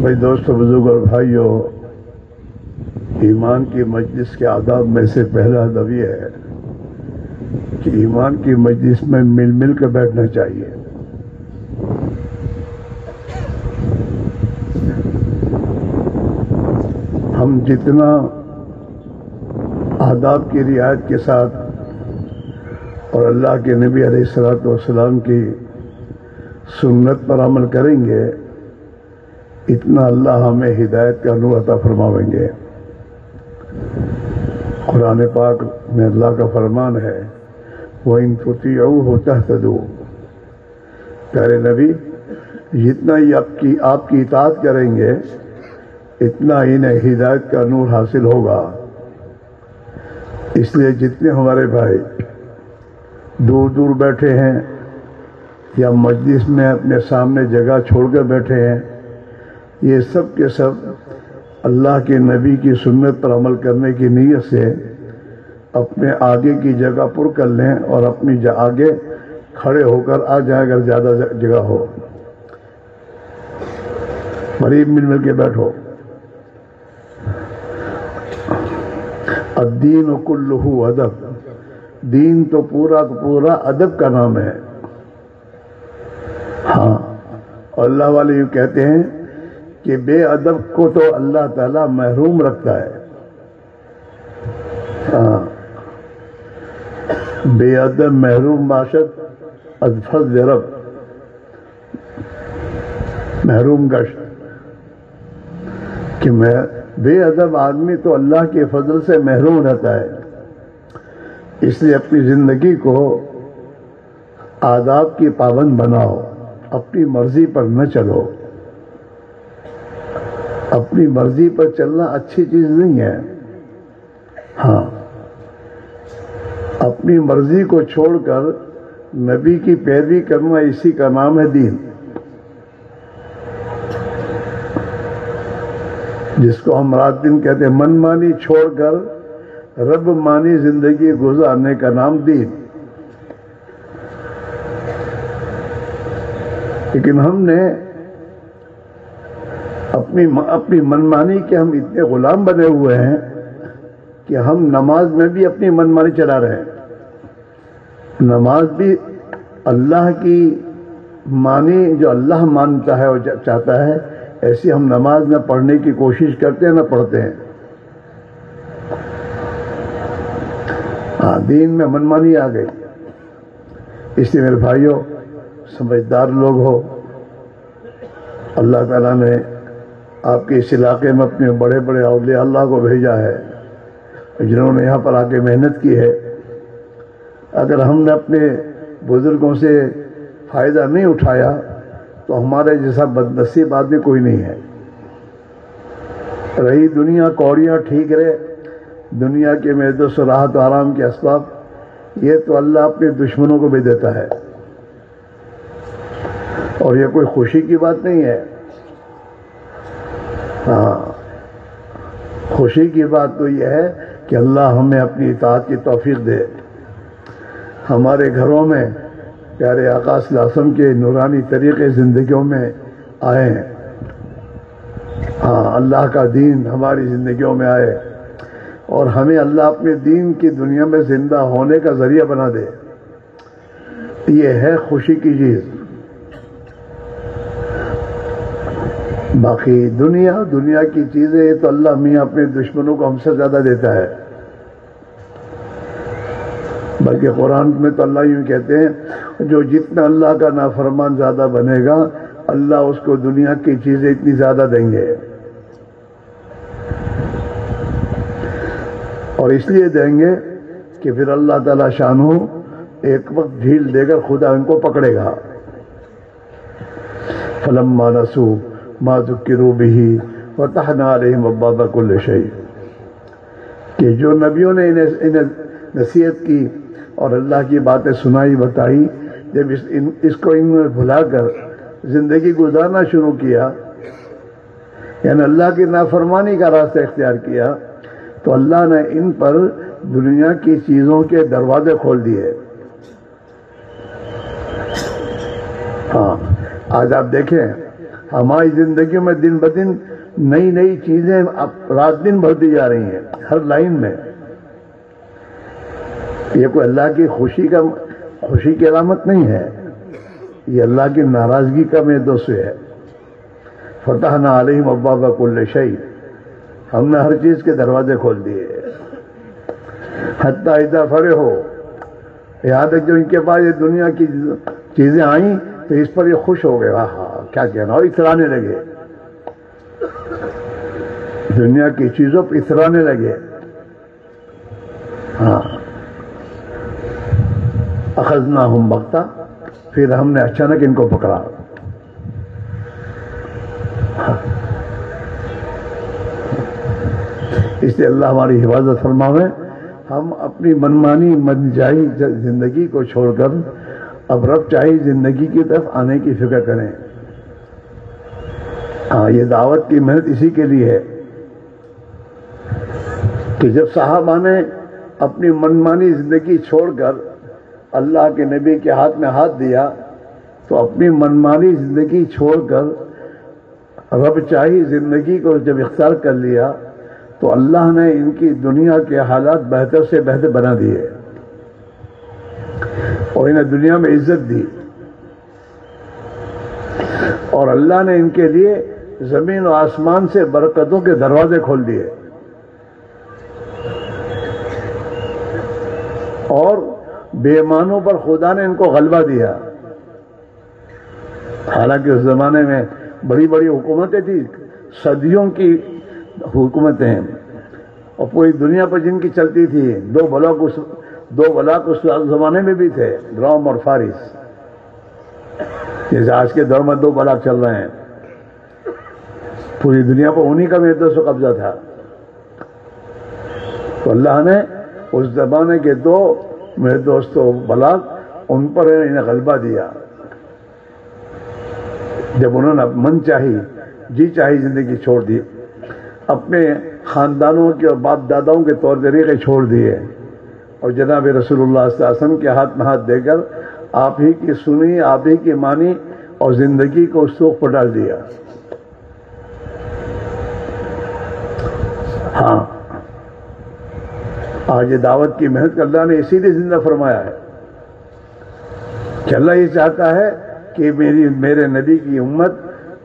بھائی دوستوں بزرگ اور بھائیوں ایمان کی مجلس کے آداب میں سے پہلا ادب یہ ہے کہ ایمان کی مجلس میں مل مل کے بیٹھنا چاہیے۔ ہم جتنا آداب کی رعایت کے ساتھ اور اللہ کے نبی علیہ السلاۃ والسلام کی سنت پر عمل کریں گے اتنا اللہ ہمیں ہدایت کا نور عطا فرماویں گے۔ قرآن پاک میں اللہ کا فرمان ہے وہ ان فتی ہوتا دو پیارے نبی، جتنا ہی آپ کی آپ کی اطاعت کریں گے، اتنا انہیں ہدایت کا نور حاصل ہوگا۔ اس لیے جتنے ہمارے بھائی دور دور بیٹھے ہیں یا مجلس میں اپنے سامنے جگہ چھوڑ کر بیٹھے ہیں یہ سب کے سب اللہ کے نبی کی سنت پر عمل کرنے کی نیت سے اپنے آگے کی جگہ پر کر لیں اور اپنی آگے کھڑے ہو کر آ جائیں اگر زیادہ جگہ ہو۔ قریب مل مل کے بیٹھو۔ الدین و کلو ادب۔ دین تو پورا پورا ادب کا نام ہے۔ ہاں۔ اللہ والے یہ کہتے ہیں کہ بے ادب کو تو اللہ تعالی محروم رکھتا ہے۔ ہاں۔ بے ادب، محروم باشد ادفظ رب۔ محروم گشت۔ کہ میں بے ادب آدمی تو اللہ کے فضل سے محروم رہتا ہے۔ اس لیے اپنی زندگی کو آداب کی پابند بناؤ۔ اپنی مرضی پر نہ چلو۔ اپنی مرضی پر چلنا اچھی چیز نہیں ہے۔ ہاں۔ اپنی مرضی کو چھوڑ کر نبی کی پیروی کرنا اسی کا نام ہے دین۔ جس کو ہم رات دن کہتے ہیں، من مانی چھوڑ کر رب مانی زندگی گزارنے کا نام دین۔ لیکن ہم نے اپنی اپنی منمانی کے ہم اتنے غلام بنے ہوئے ہیں کہ ہم نماز میں بھی اپنی منمانی چلا رہے ہیں۔ نماز بھی اللہ کی مانی جو اللہ مانتا ہے اور چاہتا ہے، ایسی ہم نماز نہ پڑھنے کی کوشش کرتے ہیں، نہ پڑھتے ہیں۔ ہاں دین میں منمانی آ گئی۔ اس لیے میرے بھائیوں سمجھدار لوگ ہو۔ اللہ تعالیٰ نے آپ کے اس علاقے میں اپنے بڑے بڑے اولیاء اللہ کو بھیجا ہے جنہوں نے یہاں پر آ کے محنت کی ہے۔ اگر ہم نے اپنے بزرگوں سے فائدہ نہیں اٹھایا، تو ہمارے جیسا بد نصیب آدمی کوئی نہیں ہے۔ رہی دنیا، کوڑیاں ٹھیک رہے۔ دنیا کے محدود و راحت و آرام کے اسباب، یہ تو اللہ اپنے دشمنوں کو بھی دیتا ہے۔ اور یہ کوئی خوشی کی بات نہیں ہے۔ ہاں۔ خوشی کی بات تو یہ ہے کہ اللہ ہمیں اپنی اطاعت کی توفیق دے۔ ہمارے گھروں میں پیارے آکاش لاسم کے نورانی طریقے زندگیوں میں آئے ہیں۔ ہاں اللہ کا دین ہماری زندگیوں میں آئے۔ اور ہمیں اللہ اپنے دین کی دنیا میں زندہ ہونے کا ذریعہ بنا دے۔ یہ ہے خوشی کی چیز۔ باقی دنیا دنیا کی چیزیں تو اللہ میاں اپنے دشمنوں کو ہم سے زیادہ دیتا ہے۔ بلکہ قرآن میں تو اللہ یوں کہتے ہیں، جو جتنا اللہ کا نافرمان زیادہ بنے گا، اللہ اس کو دنیا کی چیزیں اتنی زیادہ دیں گے۔ اور اس لیے دیں گے کہ پھر اللہ تعالی شان ہو ایک وقت ڈھیل دے کر خدا ان کو پکڑے گا۔ فلم مانسو ما ذکروا بھی فتحنا علیہم ابواب کل شیء کہ جو نبیوں نے انہیں انہیں نصیحت کی اور اللہ کی باتیں سنائی بتائی، جب اس ان اس کو انہوں نے بھلا کر زندگی گزارنا شروع کیا یعنی اللہ کی نافرمانی کا راستہ اختیار کیا، تو اللہ نے ان پر دنیا کی چیزوں کے دروازے کھول دیے۔ ہاں آج آپ دیکھیں ہماری زندگیوں میں دن بدن نئی نئی چیزیں رات دن بڑھتی جا رہی ہیں، ہر لائن میں۔ یہ کوئی اللہ کی خوشی کا، خوشی کی علامت نہیں ہے۔ یہ اللہ کی ناراضگی کا میں دوست ہے۔ فتح نہ علیہم ابا کا کل شہی ہم نے ہر چیز کے دروازے کھول دیے۔ حتیٰ ادا فرے ہو یہاں تک جو ان کے پاس یہ دنیا کی چیزیں آئیں تو اس پر یہ خوش ہو گئے۔ ہاں کیا کہنا اور اترانے لگے۔ دنیا کی چیزوں پر اترانے لگے۔ ہاں۔ اخذنا ہم بکتا پھر ہم نے اچانک ان کو پکڑا۔ اس لیے اللہ ہماری حفاظت فرماوے، ہم اپنی منمانی من جائی زندگی کو چھوڑ کر اب رب چاہی زندگی کی طرف آنے کی فکر کریں۔ ہاں یہ دعوت کی محنت اسی کے لیے ہے کہ جب صحابہ نے اپنی منمانی زندگی چھوڑ کر اللہ کے نبی کے ہاتھ میں ہاتھ دیا، تو اپنی منمانی زندگی چھوڑ کر رب چاہی زندگی کو جب اختیار کر لیا، تو اللہ نے ان کی دنیا کے حالات بہتر سے بہتر بنا دیے اور انہیں دنیا میں عزت دی۔ اور اللہ نے ان کے لیے زمین و آسمان سے برکتوں کے دروازے کھول دیے۔ اور بے پر خدا نے ان کو غلبہ دیا۔ حالانکہ اس زمانے میں بڑی بڑی حکومتیں تھیں، صدیوں کی حکومتیں۔ اور پوری دنیا پر جن کی چلتی تھی، دو بلاک اس، دو بلاک اس زمانے میں بھی تھے روم اور فارس۔ جیسے آج کے دور میں دو بلاک چل رہے ہیں۔ پوری دنیا پر انہیں کا میرے سے قبضہ تھا۔ تو اللہ نے اس زمانے کے دو میرے دوستوں بلاک ان پر انہیں غلبہ دیا۔ جب انہوں نے من چاہی جی چاہی زندگی چھوڑ دی، اپنے خاندانوں کے اور باپ داداؤں کے طور طریقے چھوڑ دیے۔ اور جناب رسول اللہ صلی اللہ علیہ وسلم کے ہاتھ میں ہاتھ دے کر آپ ہی کی سنی، آپ ہی کی مانی اور زندگی کو سوکھ پر ڈال دیا۔ ہاں۔ آج یہ دعوت کی محنت کر اللہ نے اسی لیے زندہ فرمایا ہے کہ اللہ یہ چاہتا ہے کہ میری میرے نبی کی امت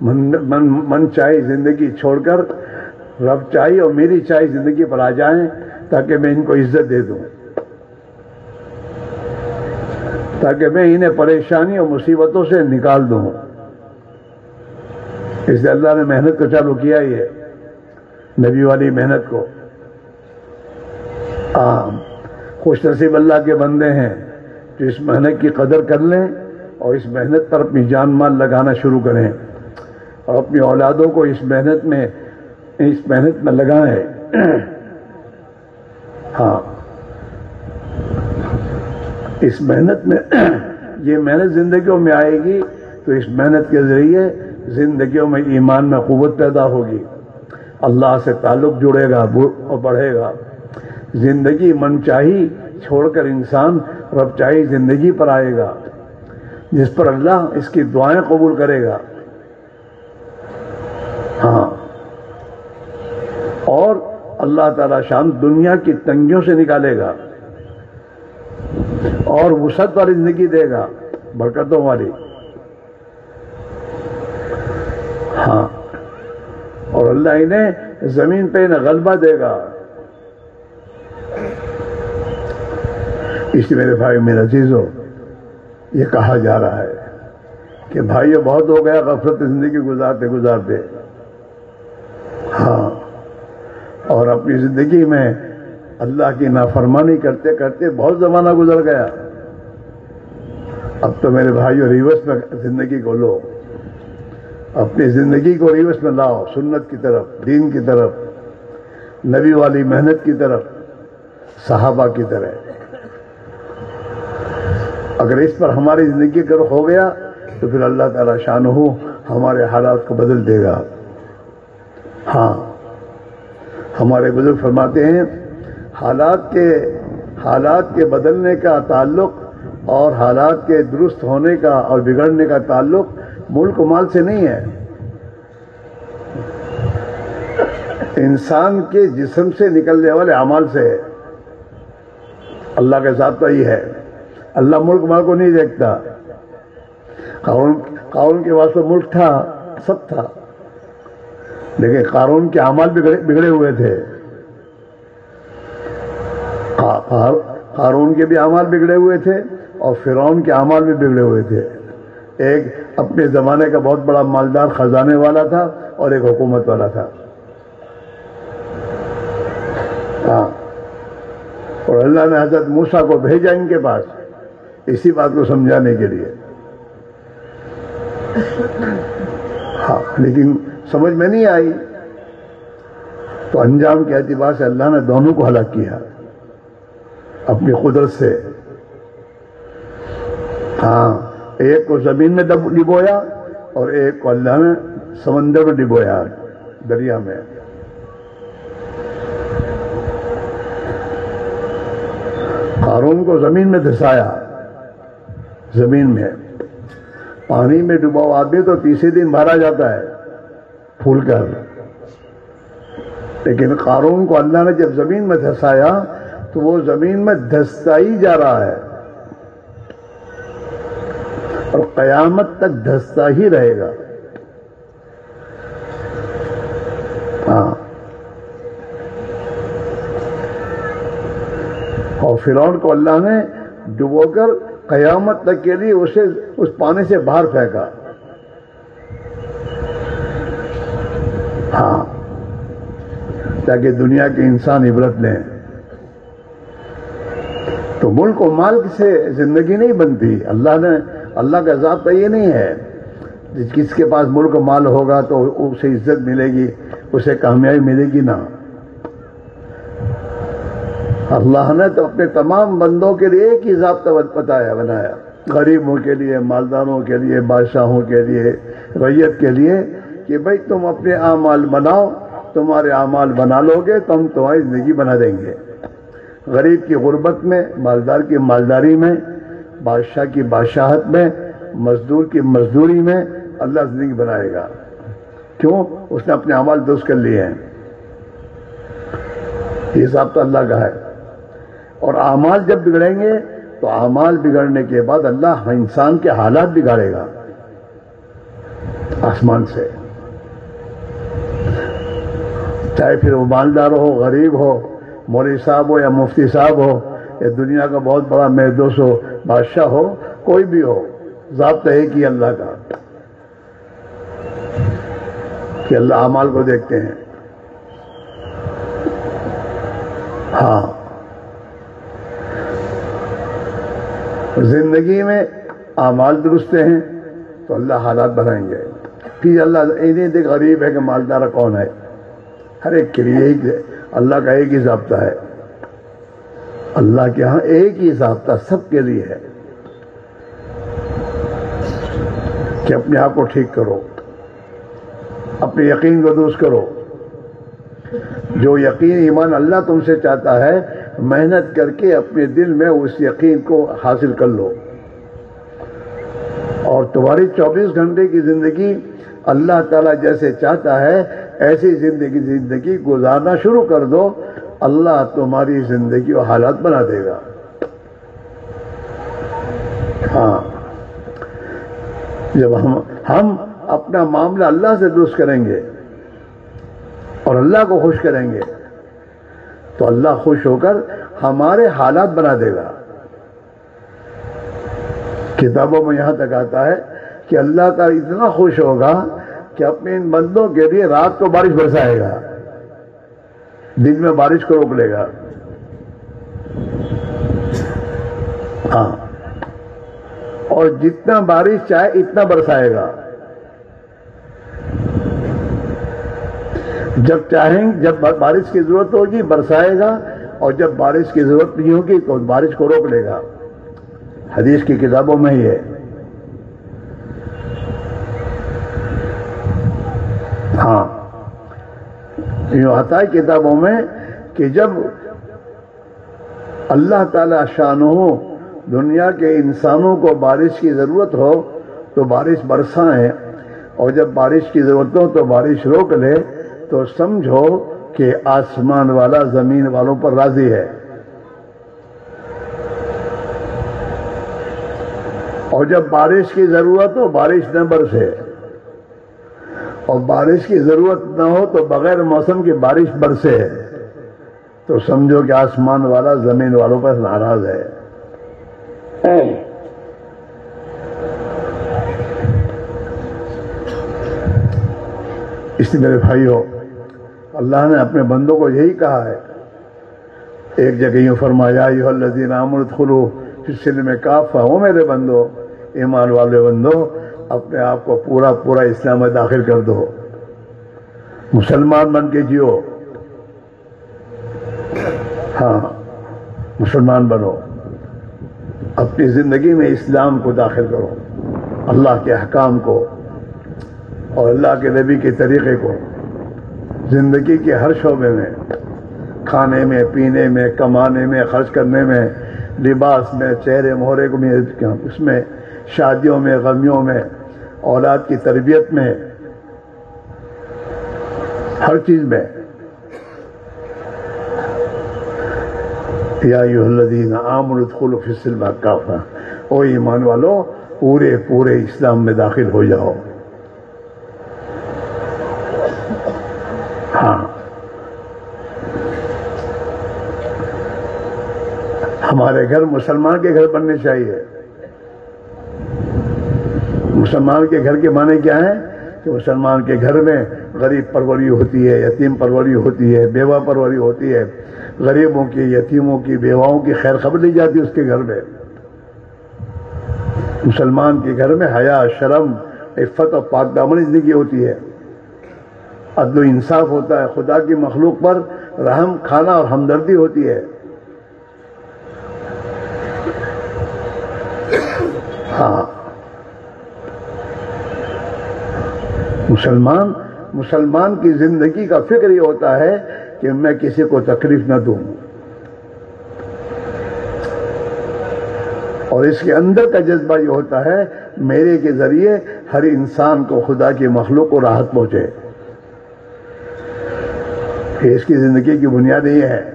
من, من, من چاہی زندگی چھوڑ کر رب چاہی اور میری چاہی زندگی پر آ جائیں تاکہ میں ان کو عزت دے دوں۔ تاکہ میں انہیں پریشانی اور مصیبتوں سے نکال دوں۔ اس لیے اللہ نے محنت کو چالو کیا ہی ہے۔ نبی والی محنت کو۔ عام۔ خوش نصیب اللہ کے بندے ہیں جو اس محنت کی قدر کر لیں اور اس محنت پر اپنی جان مال لگانا شروع کریں۔ اور اپنی اولادوں کو اس محنت میں، اس محنت میں لگائیں۔ ہاں۔ اس محنت میں یہ محنت زندگیوں میں آئے گی تو اس محنت کے ذریعے زندگیوں میں ایمان میں قوت پیدا ہوگی۔ اللہ سے تعلق جڑے گا اور بڑھے گا۔ زندگی من چاہی چھوڑ کر انسان رب چاہی زندگی پر آئے گا، جس پر اللہ اس کی دعائیں قبول کرے گا۔ ہاں۔ اور اللہ تعالی شان دنیا کی تنگیوں سے نکالے گا، اور وسعت والی زندگی دے گا، برکتوں والی۔ ہاں۔ اور اللہ انہیں زمین پہ انہیں غلبہ دے گا۔ اس لیے میرے بھائی میرا چیز ہو یہ کہا جا رہا ہے کہ بھائی، یہ بہت ہو گیا غفلت زندگی گزارتے گزارتے۔ ہاں۔ اور اپنی زندگی میں اللہ کی نافرمانی کرتے کرتے بہت زمانہ گزر گیا۔ اب تو میرے بھائیوں ریورس میں زندگی کو لو۔ اپنی زندگی کو ریورس میں لاؤ، سنت کی طرف، دین کی طرف، نبی والی محنت کی طرف، صحابہ کی طرح۔ اگر اس پر ہماری زندگی کا رخ ہو گیا، تو پھر اللہ تعالیٰ شان ہو ہمارے حالات کو بدل دے گا۔ ہاں۔ ہمارے بزرگ فرماتے ہیں، حالات کے حالات کے بدلنے کا تعلق اور حالات کے درست ہونے کا اور بگڑنے کا تعلق ملک و مال سے نہیں ہے۔ انسان کے جسم سے نکلنے والے اعمال سے ہے اللہ کے ساتھ تو یہ ہے۔ اللہ ملک مال کو نہیں دیکھتا۔ قارون قارون کے واسطے ملک تھا، سب تھا۔ لیکن قارون کے اعمال بگڑے ہوئے تھے۔ قارون کے بھی اعمال بگڑے ہوئے تھے اور فرعون کے اعمال بھی بگڑے ہوئے تھے۔ ایک اپنے زمانے کا بہت بڑا مالدار خزانے والا تھا اور ایک حکومت والا تھا۔ ہاں۔ اور اللہ نے حضرت موسا کو بھیجا ان کے پاس اسی بات کو سمجھانے کے لیے۔ ہاں لیکن سمجھ میں نہیں آئی۔ تو انجام کے اعتبار سے اللہ نے دونوں کو ہلاک کیا۔ اپنی قدرت سے۔ ہاں۔ ایک کو زمین میں ڈبویا اور ایک کو اللہ نے سمندر میں ڈبویا دریا میں۔ قارون کو زمین میں دھسایا۔ زمین میں۔ پانی میں ڈباؤ آدمی تو تیسرے دن بھرا جاتا ہے۔ پھول کر۔ لیکن قارون کو اللہ نے جب زمین میں دھسایا تو وہ زمین میں دھستا ہی جا رہا ہے۔ اور قیامت تک دھستا ہی رہے گا۔ ہاں۔ اور فرعون کو اللہ نے ڈبو کر قیامت تک کے لیے اسے اس پانی سے باہر پھینکا۔ ہاں۔ تاکہ دنیا کے انسان عبرت لیں۔ تو ملک و مال سے زندگی نہیں بنتی۔ اللہ نے اللہ کا ذات یہ نہیں ہے۔ کس کے پاس ملک مال ہوگا تو اسے عزت ملے گی، اسے کامیابی ملے گی نہ اللہ نے تو اپنے تمام بندوں کے لیے ایک ہی ضابطہ بتایا، بنایا۔ غریبوں کے لیے، مالداروں کے لیے، بادشاہوں کے لیے ریت کے لیے کہ بھائی تم اپنے اعمال بناؤ، تمہارے اعمال بنا لو گے، تو ہم تمہاری زندگی بنا دیں گے۔ غریب کی غربت میں، مالدار کی مالداری میں بادشاہ کی بادشاہت میں، مزدور کی مزدوری میں اللہ زندگی بنائے گا۔ کیوں؟ اس نے اپنے اعمال درست کر لیے ہیں۔ یہ حساب تو اللہ کا ہے۔ اور اعمال جب بگڑیں گے، تو اعمال بگڑنے کے بعد اللہ انسان کے حالات بگاڑے گا۔ آسمان سے۔ چاہے پھر وہ مالدار ہو، غریب ہو، مولوی صاحب ہو یا مفتی صاحب ہو یا دنیا کا بہت بڑا محدوس ہو بادشاہ ہو، کوئی بھی ہو ضابطہ ہے کہ اللہ کا۔ کہ اللہ اعمال کو دیکھتے ہیں۔ ہاں۔ زندگی میں اعمال درست ہیں تو اللہ حالات بنائیں گے۔ پھر اللہ انہیں دیکھ غریب ہے کہ مالدار کون ہے۔ ہر ایک کے لیے اللہ کا ایک ہی ضابطہ ہے۔ اللہ کے ہاں ایک ہی ضابطہ سب کے لیے ہے کہ اپنے آپ کو ٹھیک کرو اپنے یقین کو درست کرو۔ جو یقین، ایمان اللہ تم سے چاہتا ہے، محنت کر کے اپنے دل میں اس یقین کو حاصل کر لو۔ اور تمہاری چوبیس گھنٹے کی زندگی اللہ تعالیٰ جیسے چاہتا ہے، ایسی زندگی زندگی گزارنا شروع کر دو۔ اللہ تمہاری زندگی و حالات بنا دے گا۔ ہاں۔ جب ہم ہم اپنا معاملہ اللہ سے درست کریں گے اور اللہ کو خوش کریں گے، تو اللہ خوش ہو کر ہمارے حالات بنا دے گا۔ کتابوں میں یہاں تک آتا ہے کہ اللہ کا اتنا خوش ہوگا کہ اپنے ان بندوں کے لیے رات کو بارش برسائے گا۔ دن میں بارش کو روک لے گا؟ ہاں۔ اور جتنا بارش چاہے اتنا برسائے گا۔ جب چاہیں، جب بارش کی ضرورت ہوگی برسائے گا، اور جب بارش کی ضرورت نہیں ہوگی تو بارش کو روک لے گا۔ حدیث کی کتابوں میں ہی ہے۔ یوں آتا ہے کتابوں میں کہ جب اللہ تعالی شان ہو دنیا کے انسانوں کو بارش کی ضرورت ہو تو بارش برسائیں اور جب بارش کی ضرورت ہو تو بارش روک لے تو سمجھو کہ آسمان والا زمین والوں پر راضی ہے۔ اور جب بارش کی ضرورت ہو بارش نہ برسے۔ اور بارش کی ضرورت نہ ہو تو بغیر موسم کی بارش برسے تو سمجھو کہ آسمان والا زمین والوں پر ناراض ہے۔ اس لیے میرے بھائی ہو اللہ نے اپنے بندوں کو یہی کہا ہے۔ ایک جگہ یوں فرمایا یہ الذین آمنوا خلو سلسلے میں کافا ہو میرے بندو، ایمان والے بندو اپنے آپ کو پورا پورا اسلام میں داخل کر دو۔ مسلمان بن کے جیو۔ ہاں مسلمان بنو۔ اپنی زندگی میں اسلام کو داخل کرو۔ اللہ کے حکام کو اور اللہ کے نبی کے طریقے کو۔ زندگی کے ہر شعبے میں، کھانے میں، پینے میں، کمانے میں، خرچ کرنے میں، لباس میں، چہرے، مہرے کو اس میں شادیوں میں، غمیوں میں، اولاد کی تربیت میں، ہر چیز میں۔ یا الذین آمنوا ادخلوا فی السلم کافا او ایمان والو، پورے پورے اسلام میں داخل ہو جاؤ۔ ہاں۔ ہمارے گھر مسلمان کے گھر بننے چاہیے۔ مسلمان کے گھر کے معنی کیا ہیں؟ کہ مسلمان کے گھر میں غریب پروری ہوتی ہے، یتیم پروری ہوتی ہے، بیوہ پروری ہوتی ہے، غریبوں کی، یتیموں کی، بیواؤں کی خیر خبر لی جاتی اس کے گھر میں۔ مسلمان کے گھر میں حیا، شرم، عفت اور پاک دامن زندگی ہوتی ہے۔ عدل و انصاف ہوتا ہے، خدا کی مخلوق پر رحم، کھانا اور ہمدردی ہوتی ہے۔ ہاں۔ مسلمان مسلمان کی زندگی کا فکر یہ ہوتا ہے کہ میں کسی کو تکلیف نہ دوں۔ اور اس کے اندر کا جذبہ یہ ہوتا ہے، میرے کے ذریعے ہر انسان کو خدا کی مخلوق کو راحت پہنچے۔ اس کی زندگی کی بنیاد یہ ہے۔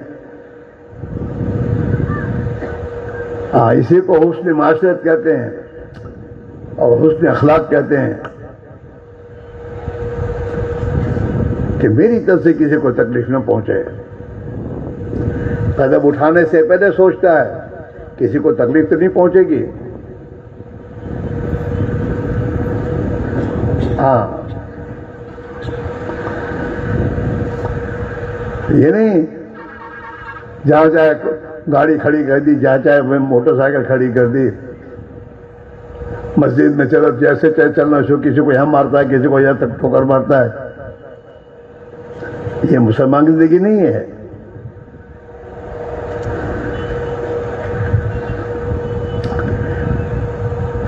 ہاں اسی کو حسن معاشرت کہتے ہیں اور حسن اخلاق کہتے ہیں۔ کہ میری طرف سے کسی کو تکلیف نہ پہنچے۔ قدم اٹھانے سے پہلے سوچتا ہے، کسی کو تکلیف تو نہیں پہنچے گی۔ ہاں۔ یہ نہیں، جہاں چاہے گاڑی کھڑی کر دی، جہاں چاہے موٹر سائیکل کھڑی کر دی۔ مسجد میں چلو، جیسے چاہے چلنا شو کسی کو یہاں مارتا ہے، کسی کو یہاں تک ٹھوکر مارتا ہے۔ یہ مسلمان کی زندگی نہیں ہے۔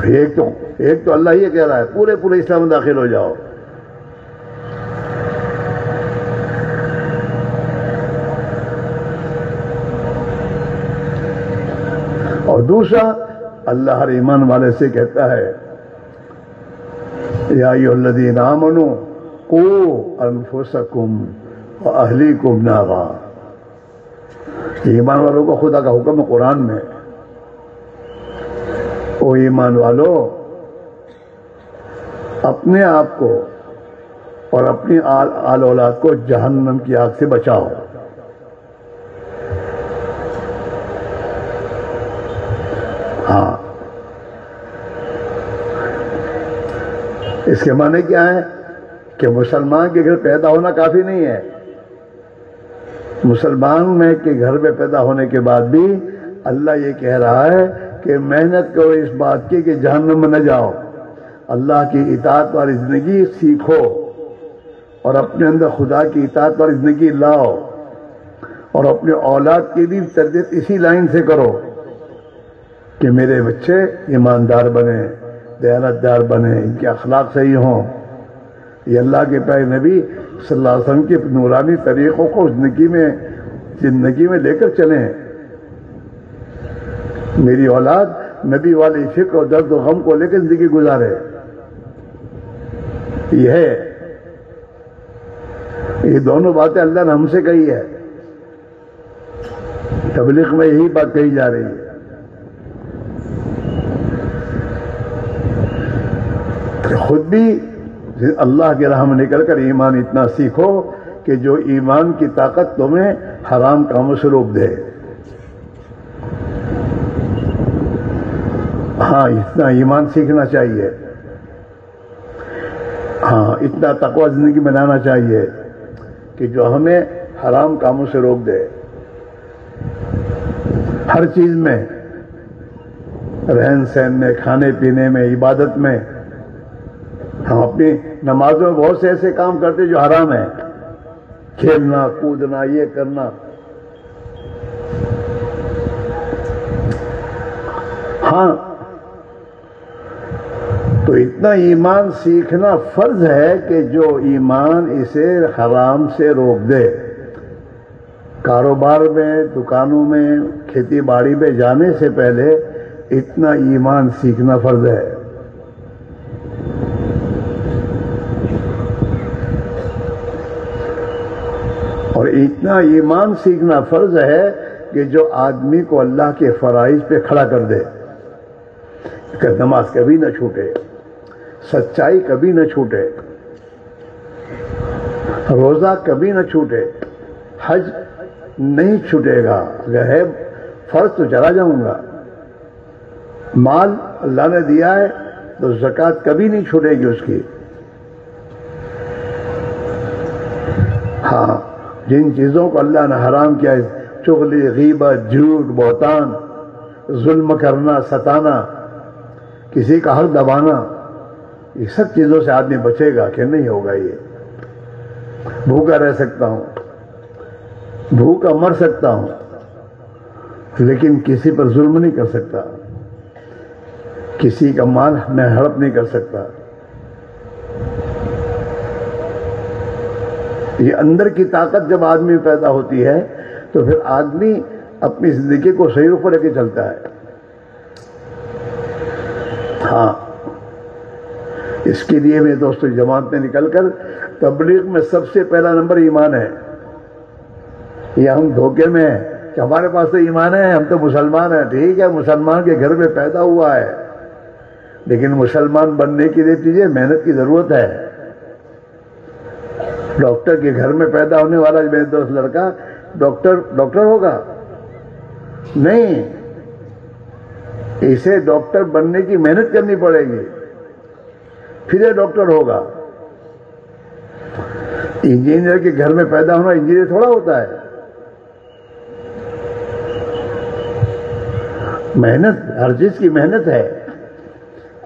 ایک تو ایک تو اللہ یہ کہہ رہا ہے، پورے پورے اسلام میں داخل ہو جاؤ۔ اور دوسرا، اللہ ہر ایمان والے سے کہتا ہے، یا الذین آمنوا کو انفسکم۔ اہلی کو ناغا ایمان والوں کو خدا کا حکم ہے قرآن میں۔ او ایمان والو، اپنے آپ کو اور اپنی آل اولاد کو جہنم کی آگ سے بچاؤ۔ ہاں۔ اس کے معنی کیا ہے؟ کہ مسلمان کے گھر پیدا ہونا کافی نہیں ہے۔ مسلمان میں کے گھر میں پیدا ہونے کے بعد بھی اللہ یہ کہہ رہا ہے کہ محنت کرو اس بات کی کہ جہنم میں نہ جاؤ۔ اللہ کی اطاعت والی زندگی سیکھو اور اپنے اندر خدا کی اطاعت والی زندگی لاؤ اور اپنے اولاد کی بھی تربیت اسی لائن سے کرو کہ میرے بچے ایماندار بنے دیانت دار بنے ان کے اخلاق صحیح ہوں۔ یہ اللہ کے پیر نبی صلی اللہ علیہ وسلم کے نورانی طریقوں کو زندگی میں زندگی میں لے کر چلیں میری اولاد نبی والی فکر اور درد و غم کو لے کر زندگی گزارے یہ ہے۔ یہ دونوں باتیں اللہ نے ہم سے کہی ہے۔ تبلیغ میں یہی بات کہی جا رہی ہے۔ خود بھی اللہ کے راہ میں نکل کر ایمان اتنا سیکھو کہ جو ایمان کی طاقت تمہیں حرام کاموں سے روک دے۔ ہاں اتنا ایمان سیکھنا چاہیے۔ ہاں اتنا تقوی زندگی بنانا چاہیے کہ جو ہمیں حرام کاموں سے روک دے۔ ہر چیز میں، رہن سہن میں، کھانے پینے میں، عبادت میں ہم اپنی نمازوں میں بہت سے ایسے کام کرتے جو حرام ہیں۔ کھیلنا، کودنا، یہ کرنا۔ ہاں تو اتنا ایمان سیکھنا فرض ہے کہ جو ایمان اسے حرام سے روک دے۔ کاروبار میں، دکانوں میں، کھیتی باڑی میں جانے سے پہلے اتنا ایمان سیکھنا فرض ہے۔ اور اتنا ایمان سیکھنا فرض ہے کہ جو آدمی کو اللہ کے فرائض پہ کھڑا کر دے، کہ نماز کبھی نہ چھوٹے، سچائی کبھی نہ چھوٹے، روزہ کبھی نہ چھوٹے، حج نہیں چھوٹے گا، اگر ہے فرض تو چلا جاؤں گا۔ مال اللہ نے دیا ہے تو زکوٰۃ کبھی نہیں چھوٹے گی اس کی۔ ہاں۔ جن چیزوں کو اللہ نے حرام کیا ہے، چغلی، غیبت، جھوٹ، بہتان، ظلم کرنا، ستانا، کسی کا حق دبانا، یہ سب چیزوں سے آدمی بچے گا کہ نہیں ہوگا یہ۔ بھوکا رہ سکتا ہوں۔ بھوکا مر سکتا ہوں۔ لیکن کسی پر ظلم نہیں کر سکتا۔ کسی کا مال میں ہڑپ نہیں کر سکتا۔ یہ اندر کی طاقت جب آدمی پیدا ہوتی ہے تو پھر آدمی اپنی زندگی کو صحیح روپ لے کے چلتا ہے۔ ہاں۔ اس کے لیے میں دوستوں جماعت میں نکل کر تبلیغ میں سب سے پہلا نمبر ایمان ہے۔ یہ ہم دھوکے میں ہیں۔ کہ ہمارے پاس تو ایمان ہے، ہم تو مسلمان ہیں۔ ٹھیک ہے، مسلمان کے گھر میں پیدا ہوا ہے۔ لیکن مسلمان بننے کے لیے تجھے محنت کی ضرورت ہے۔ ڈاکٹر کے گھر میں پیدا ہونے والا میرے دوست لڑکا، ڈاکٹر ڈاکٹر ہوگا؟ نہیں۔ اسے ڈاکٹر بننے کی محنت کرنی پڑے گی۔ پھر یہ ڈاکٹر ہوگا۔ انجینئر کے گھر میں پیدا ہونا انجینئر تھوڑا ہوتا ہے۔ محنت، ہر چیز کی محنت ہے۔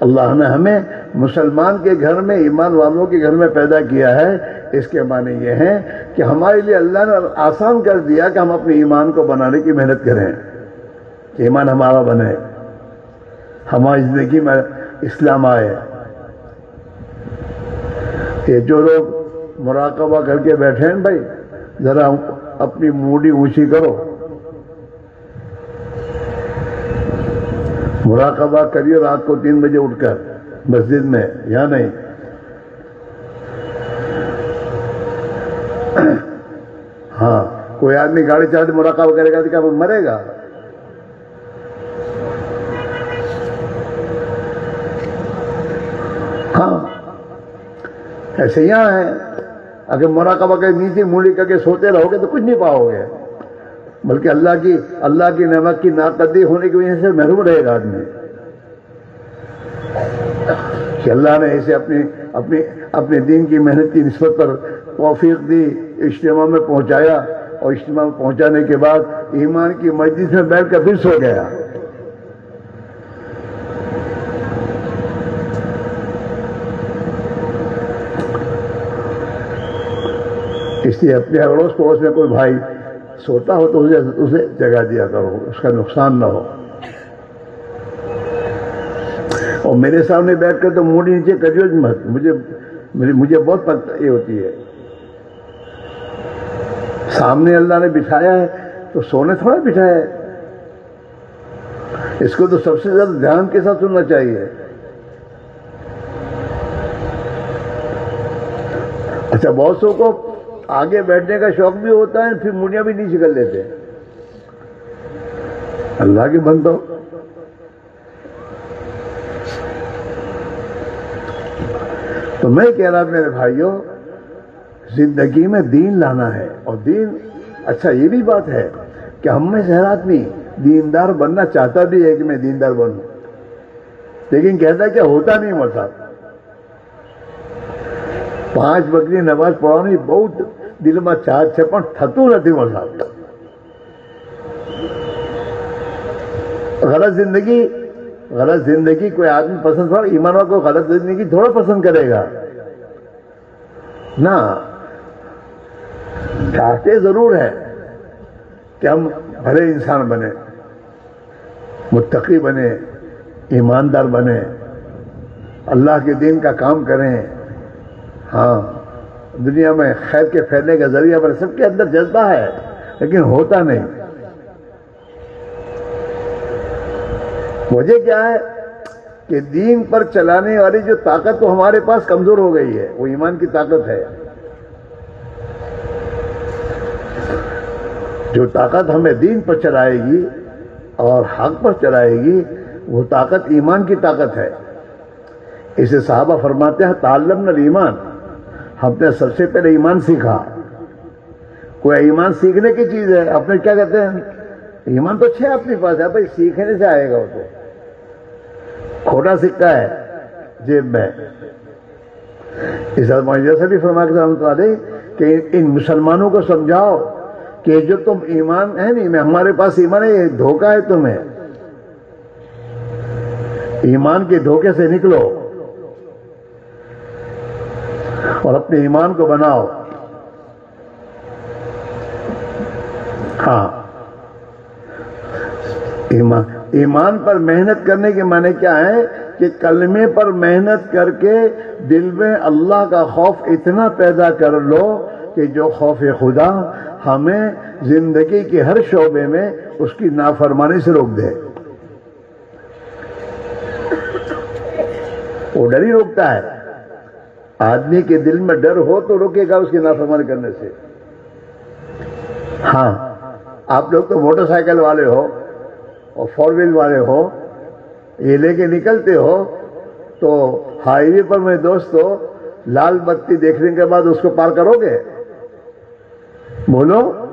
اللہ نے ہمیں مسلمان کے گھر میں، ایمان والوں کے گھر میں پیدا کیا ہے۔ اس کے معنی یہ ہیں کہ ہمارے لیے اللہ نے آسان کر دیا کہ ہم اپنے ایمان کو بنانے کی محنت کریں کہ ایمان ہمارا بنے، ہماری زندگی میں اسلام آئے۔ یہ جو لوگ مراقبہ کر کے بیٹھے ہیں بھائی، ذرا اپنی موڈی اونچی کرو۔ مراقبہ کریے رات کو تین بجے اٹھ کر مسجد میں، یا نہیں؟ ہاں کوئی آدمی گاڑی چلاتے مراقبہ کرے گا تو کیا وہ مرے گا؟ ہاں ایسے یہاں ہے اگر مراقبہ کے نیچے موڑی کر کے سوتے رہو گے تو کچھ نہیں پاؤ گے۔ بلکہ اللہ کی اللہ کی نمک کی ناقدی ہونے کی وجہ سے محروم رہے گا آدمی۔ کہ اللہ نے اسے اپنی اپنی اپنے دین کی محنت کی نسبت پر توفیق دی، اجتماع میں پہنچایا اور اجتماع میں پہنچانے کے بعد ایمان کی مسجد میں بیٹھ کر پھر سو گیا۔ اس لیے اپنے اڑوس پڑوس میں کوئی بھائی سوتا ہو تو اسے اسے جگہ دیا کرو، اس کا نقصان نہ ہو۔ اور میرے سامنے بیٹھ کر تو موڑی نیچے کریو مت مجھے مجھے بہت یہ ہوتی ہے۔ سامنے اللہ نے بٹھایا ہے، تو سونے تھوڑا بٹھایا ہے۔ اس کو تو سب سے زیادہ دھیان کے ساتھ سننا چاہیے۔ اچھا بہت سو کو آگے بیٹھنے کا شوق بھی ہوتا ہے، پھر مڑیاں بھی نہیں کر لیتے۔ اللہ کے بندو تو میں کہہ رہا میرے بھائیوں زندگی میں دین لانا ہے اور دین اچھا یہ بھی بات ہے کہ ہم میں ہر آدمی دیندار بننا چاہتا بھی ہے کہ میں دیندار بنوں۔ لیکن کہتا کیا ہوتا نہیں مر صاحب مطلب۔ پانچ بکری نماز پڑھانی بہت دل میں چاہ ہے تھتو نہیں مر صاحب مطلب۔ غلط زندگی غلط زندگی کوئی آدمی پسند تھوڑا ایمان کو غلط زندگی تھوڑا پسند کرے گا۔ نہ چاہتے ضرور ہے کہ ہم بھلے انسان بنے، متقی بنے، ایماندار بنے، اللہ کے دین کا کام کریں۔ ہاں دنیا میں خیر کے پھیلنے کا ذریعہ بنے، سب کے اندر جذبہ ہے، لیکن ہوتا نہیں۔ وجہ کیا ہے؟ کہ دین پر چلانے والی جو طاقت تو ہمارے پاس کمزور ہو گئی ہے، وہ ایمان کی طاقت ہے۔ جو طاقت ہمیں دین پر چلائے گی اور حق پر چلائے گی، وہ طاقت ایمان کی طاقت ہے۔ اسے صحابہ فرماتے ہیں، تعلم ایمان۔ ہم نے سب سے پہلے ایمان سیکھا۔ کوئی ایمان سیکھنے کی چیز ہے؟ اپنے کیا کہتے ہیں؟ ایمان تو اچھا اپنے پاس ہے، بھائی سیکھنے سے آئے گا وہ تو۔ کھوٹا سکہ ہے، جیب میں۔ اس جیسا بھی فرما کے رحمت علیہ کہ ان مسلمانوں کو سمجھاؤ۔ کہ جو تم ایمان ہے نہیں، میں ہمارے پاس ایمان ہے، یہ دھوکہ ہے تمہیں۔ ایمان کے دھوکے سے نکلو اور اپنے ایمان کو بناؤ۔ ہاں۔ ایمان ایمان پر محنت کرنے کے معنی کیا ہے؟ کہ کلمے پر محنت کر کے دل میں اللہ کا خوف اتنا پیدا کر لو کہ جو خوف خدا ہمیں زندگی کے ہر شعبے میں اس کی نافرمانی سے روک دے۔ وہ ڈر ہی روکتا ہے۔ آدمی کے دل میں ڈر ہو تو روکے گا اس کی نافرمانی کرنے سے۔ ہاں آپ لوگ تو موٹر سائیکل والے ہو اور فور ویل والے ہو، یہ لے کے نکلتے ہو تو ہائی وے پر میں دوستو، لال بتی دیکھنے کے بعد اس کو پار کرو گے؟ بولو،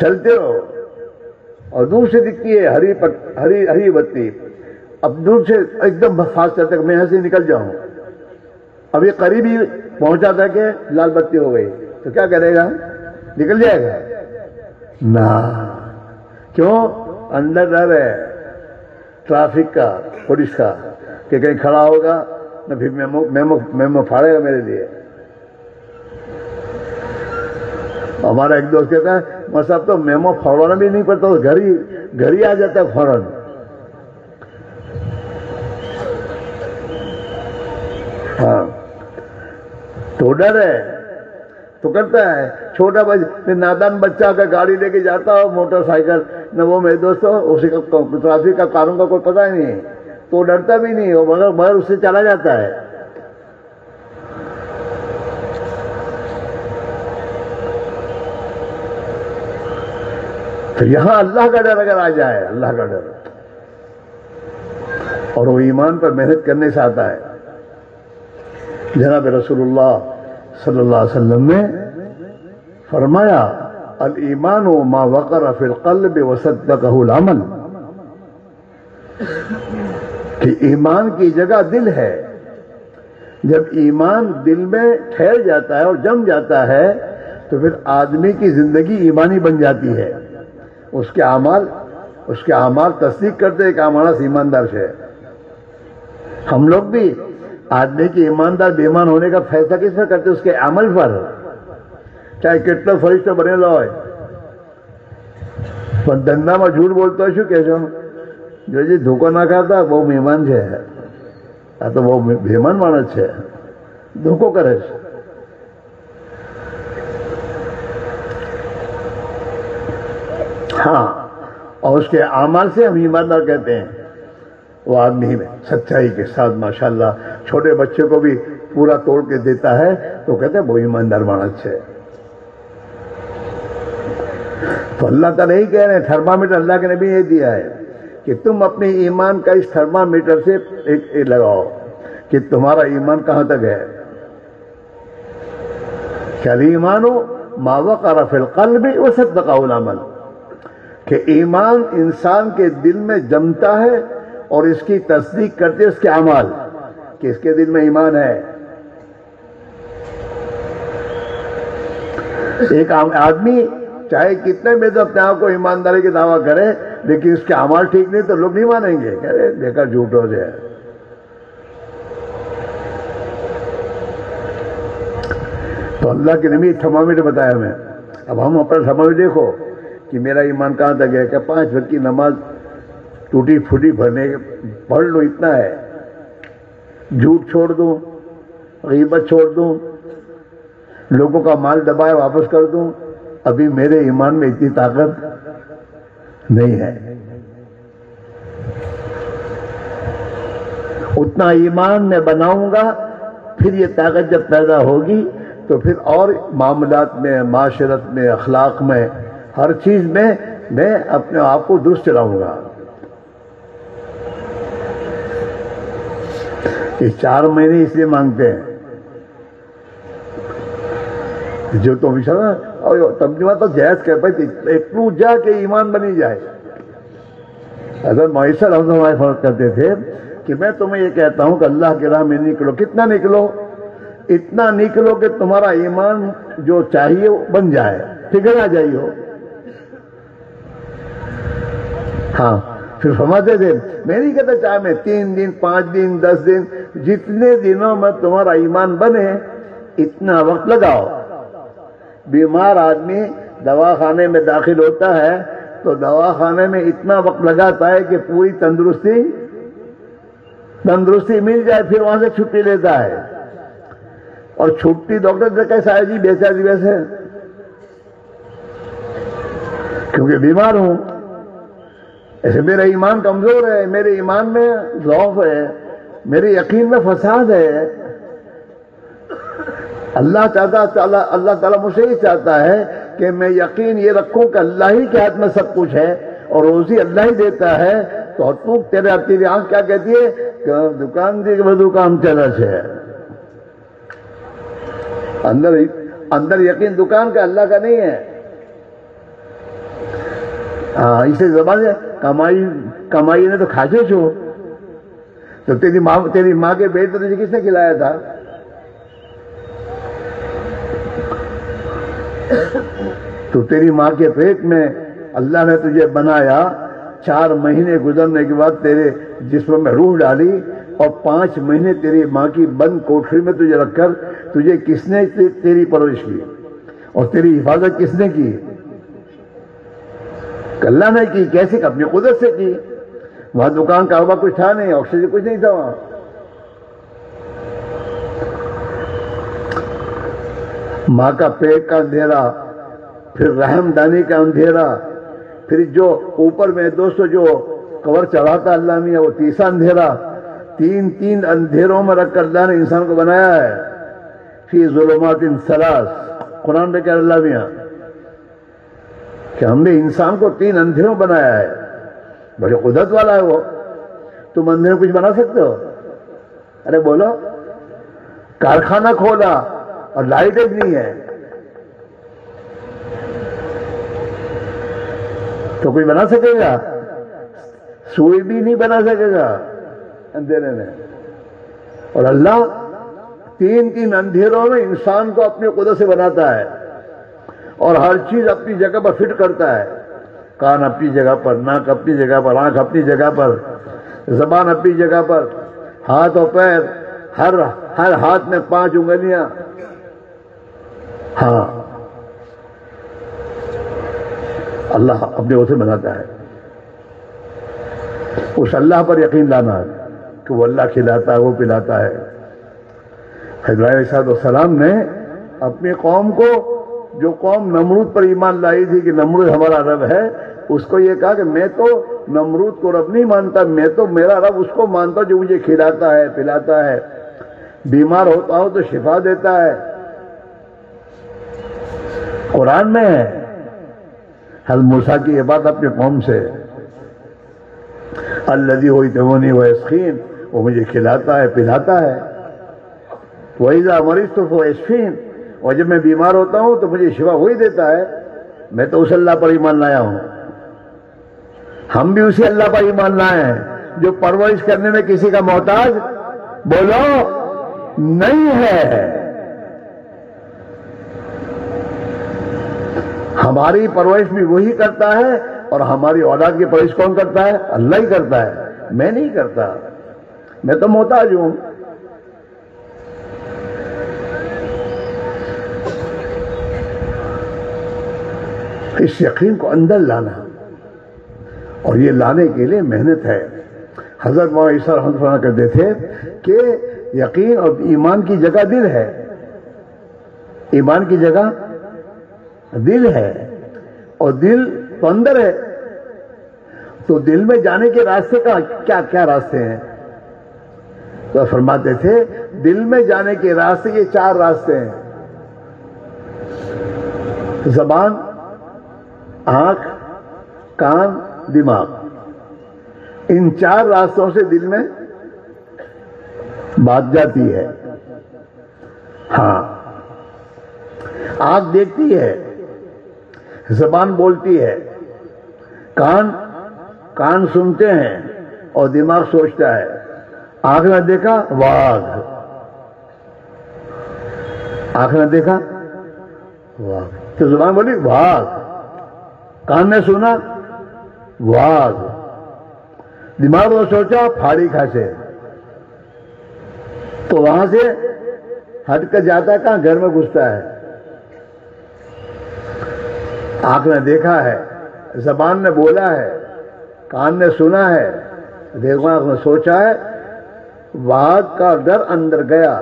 چلتے ہو اور دور سے دکھتی ہے ہری پت ہری ہری بتی۔ اب دور سے ایک دم فاسٹ چلتے میں یہاں سے نکل جاؤں۔ اب یہ قریب ہی پہنچا تھا کہ لال بتی ہو گئی۔ تو کیا کرے گا؟ نکل جائے گا۔ نہ۔ کیوں؟ اندر ڈر ہے ٹرافک کا، پولیس کا۔ کہ کہیں کھڑا ہوگا، نہ پھر میمو میمو پھاڑے گا میرے لیے۔ ہمارا ایک دوست کہتا ہے میں صاحب، تو میمو پھاڑوانا بھی نہیں پڑتا گھر ہی گھر ہی آ جاتا ہے فوراً ہاں۔ تو ڈر ہے۔ تو کرتا ہے، چھوٹا بچہ نادان بچہ اگر گاڑی لے کے جاتا ہو موٹر سائیکل۔ نہ وہ میرے دوست اسی کا ٹرافک کا قانون کا کوئی پتہ ہی نہیں تو ڈرتا بھی نہیں ہو مگر مگر اس سے چلا جاتا ہے۔ تو یہاں اللہ کا ڈر اگر آ جائے، اللہ کا ڈر۔ اور وہ ایمان پر محنت کرنے سے آتا ہے۔ جناب رسول اللہ صلی اللہ علیہ وسلم نے فرمایا المان و ما وقر فی القلب وصدقہ العمل۔ کہ ایمان کی جگہ دل ہے۔ جب ایمان دل میں ٹھہر جاتا ہے اور جم جاتا ہے، تو پھر آدمی کی زندگی ایمانی بن جاتی ہے۔ اس کے اعمال اس کے اعمال تصدیق کرتے ایک ہمارا ایماندار سے ہم لوگ بھی آدمی کی ایماندار بیمان ہونے کا فیصلہ کس میں کرتے اس کے عمل پر چاہے کتنا فرشتہ بنے لو پر دندا میں جھوٹ بولتا شو کہ جو جی دھوکا نہ کھاتا وہ مہمان છે આ તો બહુ મહેમાન માણસ છે ધોકો કરે છે ہاں اور اس کے اعمال سے ہم ایماندار کہتے ہیں۔ وہ آدمی میں سچائی کے ساتھ ماشاءاللہ چھوٹے بچے کو بھی پورا توڑ کے دیتا ہے، تو کہتے ہیں وہ ایماندار مانس ہے۔ تو اللہ تعالیٰ ہی کہہ رہے تھرمامیٹر اللہ کے نبی یہ دیا ہے کہ تم اپنے ایمان کا اس تھرمامیٹر سے ایک لگاؤ کہ تمہارا ایمان کہاں تک ہے۔ کیا ایمان ہو ماوا کا رفیل قلب بھی وہ سب العمل کہ ایمان انسان کے دل میں جمتا ہے اور اس کی تصدیق کرتے اس کے اعمال۔ کہ اس کے دل میں ایمان ہے؟ ایک آدمی چاہے کتنے میں تو اپنے آپ کو ایمانداری کے دعویٰ کرے، لیکن اس کے اعمال ٹھیک نہیں تو لوگ نہیں مانیں گے۔ کہہ رہے دیکھا جھوٹ ہو جائے۔ تو اللہ کے نبی تھرمامیٹر بتایا میں۔ اب ہم اپنا تھرمامیٹر دیکھو۔ کہ میرا ایمان کہاں تک ہے کہ پانچ وقت کی نماز ٹوٹی پھوٹی بھرنے پڑھ لو اتنا ہے۔ جھوٹ چھوڑ دوں، غیبت چھوڑ دوں، لوگوں کا مال دبائے واپس کر دوں، ابھی میرے ایمان میں اتنی طاقت نہیں ہے۔ اتنا ایمان میں بناؤں گا، پھر یہ طاقت جب پیدا ہوگی تو پھر اور معاملات میں، معاشرت میں، اخلاق میں ہر چیز میں میں اپنے آپ کو درست چلاؤں گا۔ یہ چار مہینے اس لیے مانگتے ہیں۔ جو تو ترجمہ تو جائز کر پائی ایک جا کے ایمان بنی جائے۔ اگر معیشت ہم ہمارے فرق کرتے تھے کہ میں تمہیں یہ کہتا ہوں کہ اللہ کے راہ میں نکلو۔ کتنا نکلو؟ اتنا نکلو کہ تمہارا ایمان جو چاہیے وہ بن جائے۔ فکر آ جائیے۔ ہاں۔ پھر سمجھتے تھے میں نہیں کہتا چاہے میں تین دن، پانچ دن، دس دن، جتنے دنوں میں تمہارا ایمان بنے، اتنا وقت لگاؤ۔ بیمار آدمی دوا خانے میں داخل ہوتا ہے، تو دوا خانے میں اتنا وقت لگاتا ہے کہ پوری تندرستی تندرستی مل جائے، پھر وہاں سے چھٹی لیتا ہے۔ اور چھٹی ڈاکٹر سے کیسا ہے جی؟ بے چار دس ہے کیونکہ بیمار ہوں۔ ایسے میرا ایمان کمزور ہے، میرے ایمان میں ضعف ہے، میرے یقین میں فساد ہے۔ اللہ چاہتا اللہ تعالیٰ مجھے ہی چاہتا ہے کہ میں یقین یہ رکھوں کہ اللہ ہی کے ہاتھ میں سب کچھ ہے اور روزی اللہ ہی دیتا ہے۔ تو تو تیرے تیری آنکھ کیا کہتی ہے کہ دکان دی بدو کام چلا ہے۔ اندر اندر یقین دکان کا اللہ کا نہیں ہے۔ ہاں اسے زبان سے کمائی کمائی نے تو کھاجے چھو۔ تو تیری ماں تیری ماں کے بیٹے تجھے کس نے کھلایا تھا؟ تو تیری ماں کے پیٹ میں اللہ نے تجھے بنایا، چار مہینے گزرنے کے بعد تیرے جسم میں روح ڈالی اور پانچ مہینے تیری ماں کی بند کوٹری میں تجھے رکھ کر تجھے کس نے تیری پرورش کی؟ اور تیری حفاظت کس نے کی؟ اللہ نے کی کیسے اپنی قدرت سے کی؟ وہاں دکان کا ہوا کچھ تھا نہیں، آکسیجن کچھ نہیں تھا وہاں۔ ماں کا پیٹ کا اندھیرا، پھر رحم دانی کا اندھیرا، پھر جو اوپر میں دوستو جو کور چڑھاتا اللہ میاں، وہ تیسرا اندھیرا۔ تین تین اندھیروں میں رکھ کر اللہ نے انسان کو بنایا ہے۔ فی ظلمات سلاس۔ قرآن میں کہہ اللہ میاں کہ ہم نے انسان کو تین اندھیروں بنایا ہے۔ بڑے قدرت والا ہے وہ۔ تم اندھیروں کچھ بنا سکتے ہو؟ ارے بولو۔ کارخانہ کھولا اور لائٹ ایک نہیں ہے۔ تو کوئی بنا سکے گا؟ سوئی بھی نہیں بنا سکے گا اندھیرے میں۔ اور اللہ تین تین اندھیروں میں انسان کو اپنی قدرت سے بناتا ہے۔ اور ہر چیز اپنی جگہ پر فٹ کرتا ہے۔ کان اپنی جگہ پر، ناک اپنی جگہ پر، آنکھ اپنی جگہ پر، زبان اپنی جگہ پر، ہاتھ اور پیر، ہر ہر ہاتھ میں پانچ انگلیاں۔ ہاں۔ اللہ اپنے اسے بناتا ہے۔ اس اللہ پر یقین لانا کہ وہ اللہ کھلاتا ہے، وہ پلاتا ہے۔ حضرت صاحب السلام نے اپنی قوم کو جو قوم نمرود پر ایمان لائی تھی کہ نمرود ہمارا رب ہے، اس کو یہ کہا کہ میں تو نمرود کو رب نہیں مانتا، میں تو میرا رب اس کو مانتا جو مجھے کھلاتا ہے، پلاتا ہے۔ بیمار ہوتا ہو تو شفا دیتا ہے۔ قرآن میں ہے۔ حضرت موسیٰ کی یہ بات اپنے قوم سے۔ الدی ہوئی تمونی و اسکین وہ مجھے کھلاتا ہے، پلاتا ہے۔ وہی مریض تو وہ اسفین اور جب میں بیمار ہوتا ہوں تو مجھے شفا وہی دیتا ہے، میں تو اس اللہ پر ایمان لایا ہوں۔ ہم بھی اسی اللہ پر ایمان لائے ہیں۔ جو پرورش کرنے میں کسی کا محتاج، بولو، نہیں ہے۔ ہماری پرورش بھی وہی کرتا ہے اور ہماری اولاد کی پرورش کون کرتا ہے؟ اللہ ہی کرتا ہے۔ میں نہیں کرتا۔ میں تو محتاج ہوں۔ اس یقین کو اندر لانا۔ اور یہ لانے کے لیے محنت ہے۔ حضرت عیسیٰ رحمت فرما کرتے تھے کہ یقین اور ایمان کی جگہ دل ہے۔ ایمان کی جگہ دل ہے۔ اور دل تو اندر ہے۔ تو دل میں جانے کے راستے کا کیا کیا راستے ہیں؟ تو فرماتے تھے، دل میں جانے کے راستے یہ چار راستے ہیں۔ زبان آنکھ، کان، دماغ۔ ان چار راستوں سے دل میں بات جاتی ہے۔ ہاں۔ آنکھ دیکھتی ہے، زبان بولتی ہے۔ کان کان سنتے ہیں اور دماغ سوچتا ہے۔ آنکھ نے دیکھا واغ آنکھ نے دیکھا واغ تو زبان بولی واغ کان نے سنا واغ دماغ میں سوچا، پھاڑی کھاسے۔ تو وہاں سے ہٹ کر جاتا، کہاں گھر میں گھستا ہے۔ آنکھ نے دیکھا ہے، زبان نے بولا ہے، کان نے سنا ہے۔ دماغ نے سوچا ہے واغ کا ڈر اندر گیا۔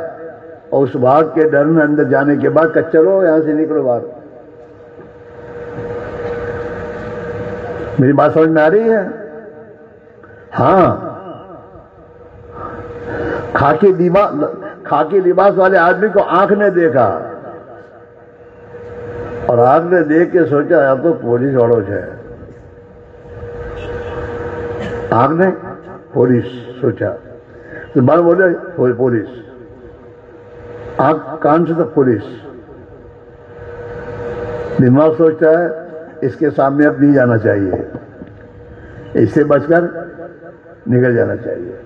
اور اس واغ کے ڈر میں اندر جانے کے بعد کہ چلو یہاں سے نکلو باہر۔ میری بات سمجھ میں آ رہی ہے؟ ہاں۔ خاکی خاکی لباس والے آدمی کو آنکھ نے دیکھا۔ اور آنکھ نے دیکھ کے سوچا اب تو پولیس والوں سے آنکھ نے پولیس سوچا۔ تو بار بولے پولیس۔ آنکھ کان سے تو پولیس۔ دماغ سوچتا ہے اس کے سامنے اب نہیں جانا چاہیے۔ اس سے بچ کر نکل جانا چاہیے۔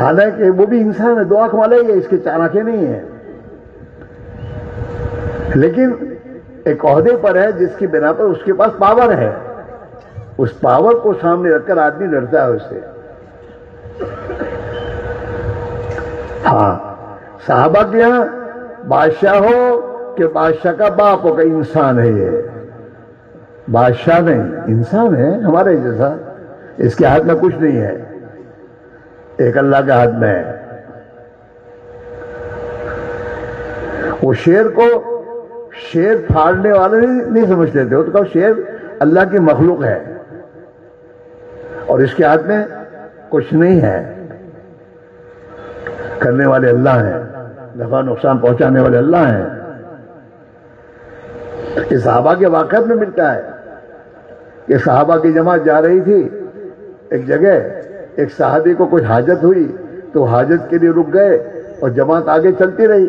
حالانکہ وہ بھی انسان ہے دو آنکھ والے ہی ہے، اس کے چار آنکھیں نہیں ہیں۔ لیکن ایک عہدے پر ہے، جس کی بنا پر اس کے پاس پاور ہے۔ اس پاور کو سامنے رکھ کر آدمی لڑتا ہے اس سے۔ ہاں صحابہ کے یہاں بادشاہ ہو کہ بادشاہ کا باپ ہو کہ انسان ہے یہ۔ بادشاہ نہیں، انسان ہے ہمارے جیسا۔ اس کے ہاتھ میں کچھ نہیں ہے۔ ایک اللہ کے ہاتھ میں ہے۔ وہ شیر کو شیر پھاڑنے والے نہیں سمجھتے تھے۔ وہ تو کہ شیر اللہ کی مخلوق ہے۔ اور اس کے ہاتھ میں کچھ نہیں ہے۔ کرنے والے اللہ ہیں۔ دفعہ نقصان پہنچانے والے اللہ ہیں۔ یہ صحابہ کے واقعات میں ملتا ہے کہ صحابہ کی جماعت جا رہی تھی، ایک جگہ ایک صحابی کو کچھ حاجت ہوئی تو حاجت کے لیے رک گئے اور جماعت آگے چلتی رہی۔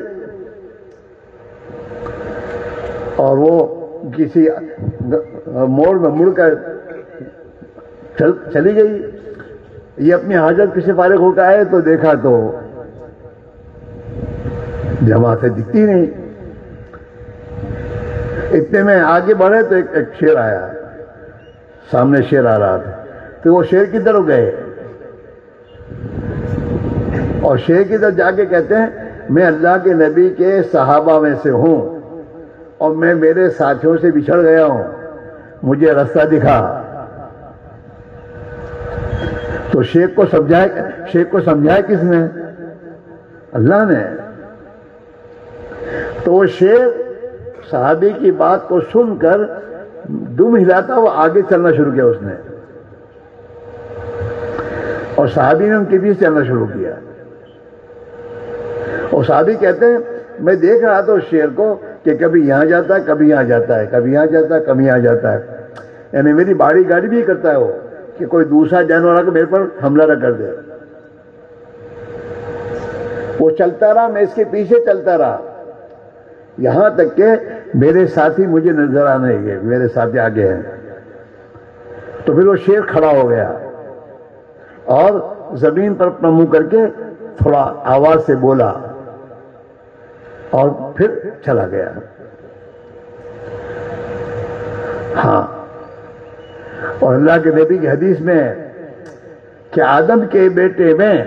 اور وہ کسی موڑ میں مڑ کر چلی گئی۔ یہ اپنی حاجت کسی فارغ ہو کے آئے تو دیکھا تو جماعتیں دکھتی نہیں۔ اتنے میں آگے بڑھے تو ایک شیر آیا۔ سامنے شیر آ رہا تھا۔ تو وہ شیر کی طرف گئے اور شیر کی طرف جا کے کہتے ہیں، میں اللہ کے نبی کے صحابہ میں سے ہوں اور میں میرے ساتھیوں سے بچھڑ گیا ہوں۔ مجھے رستہ دکھا۔ تو شیخ کو سمجھائے شیخ کو سمجھایا کس نے؟ اللہ نے۔ تو وہ شیخ صحابی کی بات کو سن کر دم ہلاتا وہ آگے چلنا شروع کیا اس نے۔ اور صحابی نے ان کے بیچ چلنا شروع کیا۔ وہ صحابی کہتے ہیں، میں دیکھ رہا تھا اس شیر کو کہ کبھی یہاں جاتا ہے، کبھی یہاں جاتا ہے، کبھی یہاں جاتا ہے، کبھی یہاں جاتا ہے۔ یعنی میری باڑی گاڑی بھی کرتا ہے وہ کہ کوئی دوسرا جانور آ کے میرے پر حملہ نہ کر دے۔ وہ چلتا رہا، میں اس کے پیچھے چلتا رہا۔ یہاں تک کہ میرے ساتھی مجھے نظر آنے گئے میرے ساتھی آگے ہیں۔ تو پھر وہ شیر کھڑا ہو گیا اور زمین پر اپنا منہ کر کے تھوڑا آواز سے بولا اور پھر چلا گیا۔ ہاں۔ اور اللہ کے نبی کی حدیث میں کہ آدم کے بیٹے میں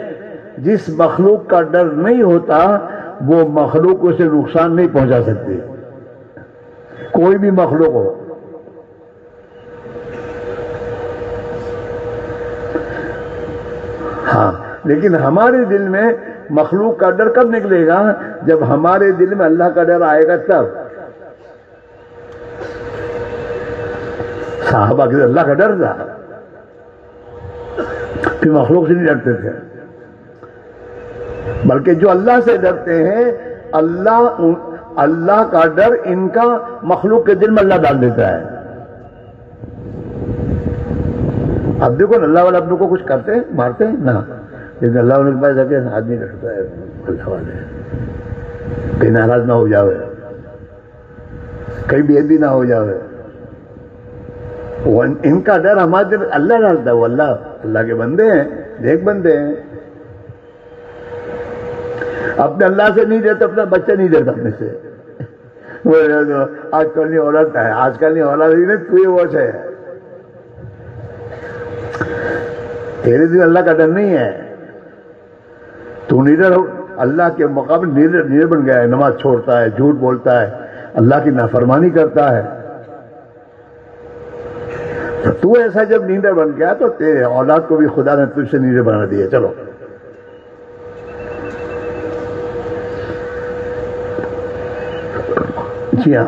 جس مخلوق کا ڈر نہیں ہوتا وہ مخلوق اسے نقصان نہیں پہنچا سکتی کوئی بھی مخلوق ہو۔ ہاں لیکن ہمارے دل میں مخلوق کا ڈر کب نکلے گا جب ہمارے دل میں اللہ کا ڈر آئے گا تب؟ صحابہ کے اللہ کا ڈر تھا۔ پھر مخلوق سے نہیں ڈرتے تھے۔ بلکہ جو اللہ سے ڈرتے ہیں، اللہ اللہ کا ڈر ان کا مخلوق کے دل میں اللہ ڈال دیتا ہے۔ اب دیکھو اللہ والے اپنے کو کچھ کرتے ہیں، مارتے ہیں؟ نہ۔ لیکن اللہ والے کے پاس جا کے آدمی ڈرتا ہے۔ اللہ والے۔ کہیں ناراض نہ ہو جاوے۔ کہیں بھی بھی نہ ہو جاوے۔ ان کا ڈر ہمارے دل اللہ ڈالتا ہے۔ وہ اللہ اللہ کے بندے ہیں دیکھ بندے ہیں۔ اپنے اللہ سے نہیں ڈرتا اپنا بچہ نہیں ڈرتا اپنے سے۔ آج کل نہیں عورت ہے آج کل نہیں عورت تو وہ ہے تیرے دن اللہ کا ڈر نہیں ہے۔ تو نیڈر اللہ کے مقابل نیڈر نیڈر بن گیا ہے، نماز چھوڑتا ہے، جھوٹ بولتا ہے۔ اللہ کی نافرمانی کرتا ہے۔ تو ایسا جب نیڈر بن گیا تو تیرے اولاد کو بھی خدا نے تجھ سے نیڈر بنا دیا چلو۔ جی ہاں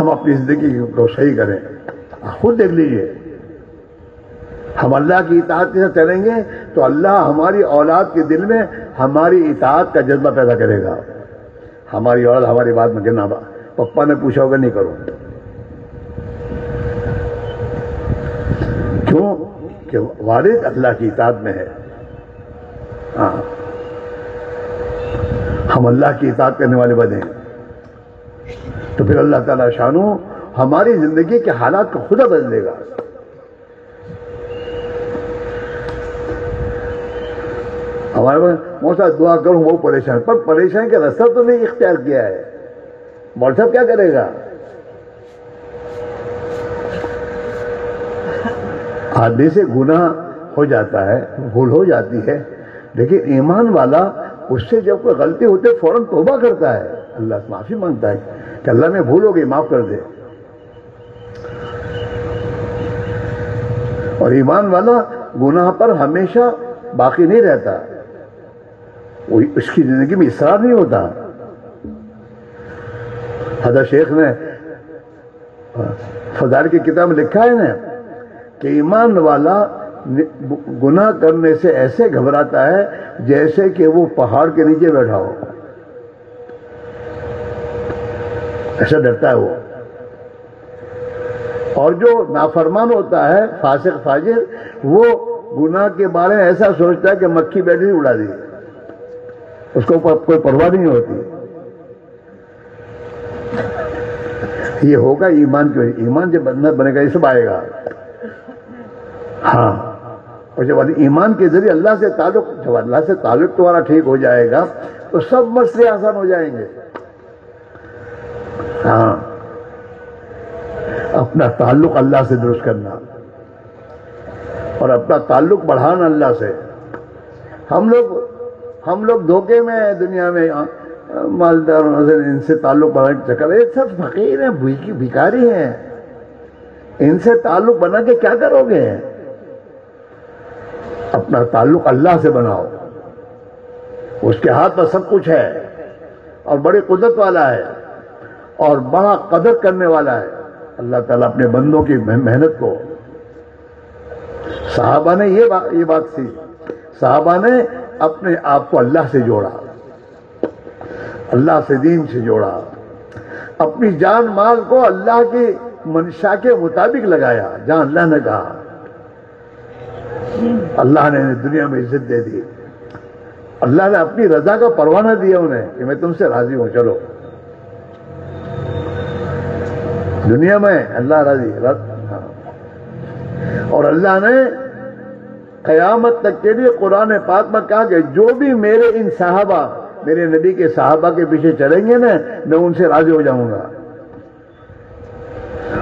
ہم اپنی زندگی کو صحیح کریں۔ خود دیکھ لیجیے ہم اللہ کی اطاعت کے ساتھ چلیں گے تو اللہ ہماری اولاد کے دل میں ہماری اطاعت کا جذبہ پیدا کرے گا۔ ہماری اولاد ہماری بات میں گرنا پپا نے پوچھا ہوگا، نہیں کروں۔ کیوں؟ کہ والد اللہ کی اطاعت میں ہے۔ ہاں۔ ہم اللہ کی اطاعت کرنے والے بنے تو پھر اللہ تعالیٰ شانو ہماری زندگی کے حالات کو خدا بدلے گا۔ ہمارے پاس موسا دعا کروں، وہ پریشان پر پریشان کا رستہ تو نہیں اختیار کیا ہے۔ مول صاحب کیا کرے گا؟ آدمی سے گناہ ہو جاتا ہے، بھول ہو جاتی ہے۔ لیکن ایمان والا اس سے جب کوئی غلطی ہوتی ہے، فوراً توبہ کرتا ہے۔ اللہ سے معافی مانگتا ہے کہ اللہ میں بھول ہو گئی، معاف کر دے۔ اور ایمان والا گناہ پر ہمیشہ باقی نہیں رہتا۔ اس کی زندگی میں اصرار نہیں ہوتا۔ حضرت شیخ نے فضار کی کتاب لکھا ہے نا کہ ایمان والا گناہ کرنے سے ایسے گھبراتا ہے جیسے کہ وہ پہاڑ کے نیچے بیٹھا ہو۔ ایسا ڈرتا ہے وہ۔ اور جو نافرمان ہوتا ہے، فاسق، فاجر، وہ گناہ کے بارے میں ایسا سوچتا ہے کہ مکھی بیٹھی اڑا دی۔ اس کو کوئی پرواہ نہیں ہوتی۔ یہ ہوگا ایمان کیوں ایمان جب بندہ بنے گا، یہ سب آئے گا۔ ہاں۔ اور جب ایمان کے ذریعے اللہ سے تعلق جب اللہ سے تعلق تمہارا ٹھیک ہو جائے گا، تو سب مسئلے آسان ہو جائیں گے۔ ہاں۔ اپنا تعلق اللہ سے درست کرنا اور اپنا تعلق بڑھانا اللہ سے۔ ہم لوگ ہم لوگ دھوکے میں دنیا میں ہاں۔ مالدار ان سے تعلق بنا کے چکر۔ یہ سب فقیر ہیں بھکاری ہیں۔ ان سے تعلق بنا کے کیا کرو گے؟ اپنا تعلق اللہ سے بناؤ۔ اس کے ہاتھ میں سب کچھ ہے اور بڑی قدرت والا ہے اور بڑا قدر کرنے والا ہے۔ اللہ تعالیٰ اپنے بندوں کی محنت کو۔ صحابہ نے یہ بات سی۔ صحابہ نے اپنے آپ کو اللہ سے جوڑا۔ اللہ سے دین سے جوڑا۔ اپنی جان مال کو اللہ کی منشا کے مطابق لگایا۔ جہاں اللہ نے کہا۔ اللہ نے دنیا میں عزت دے دی۔ اللہ نے اپنی رضا کا پروانہ دیا انہیں کہ میں تم سے راضی ہوں، چلو۔ دنیا میں اللہ راضی ہاں۔ اور اللہ نے قیامت تک کے لیے قرآن پاک میں کہا کہ جو بھی میرے ان صحابہ، میرے نبی کے صحابہ کے پیچھے چلیں گے نا، میں ان سے راضی ہو جاؤں گا۔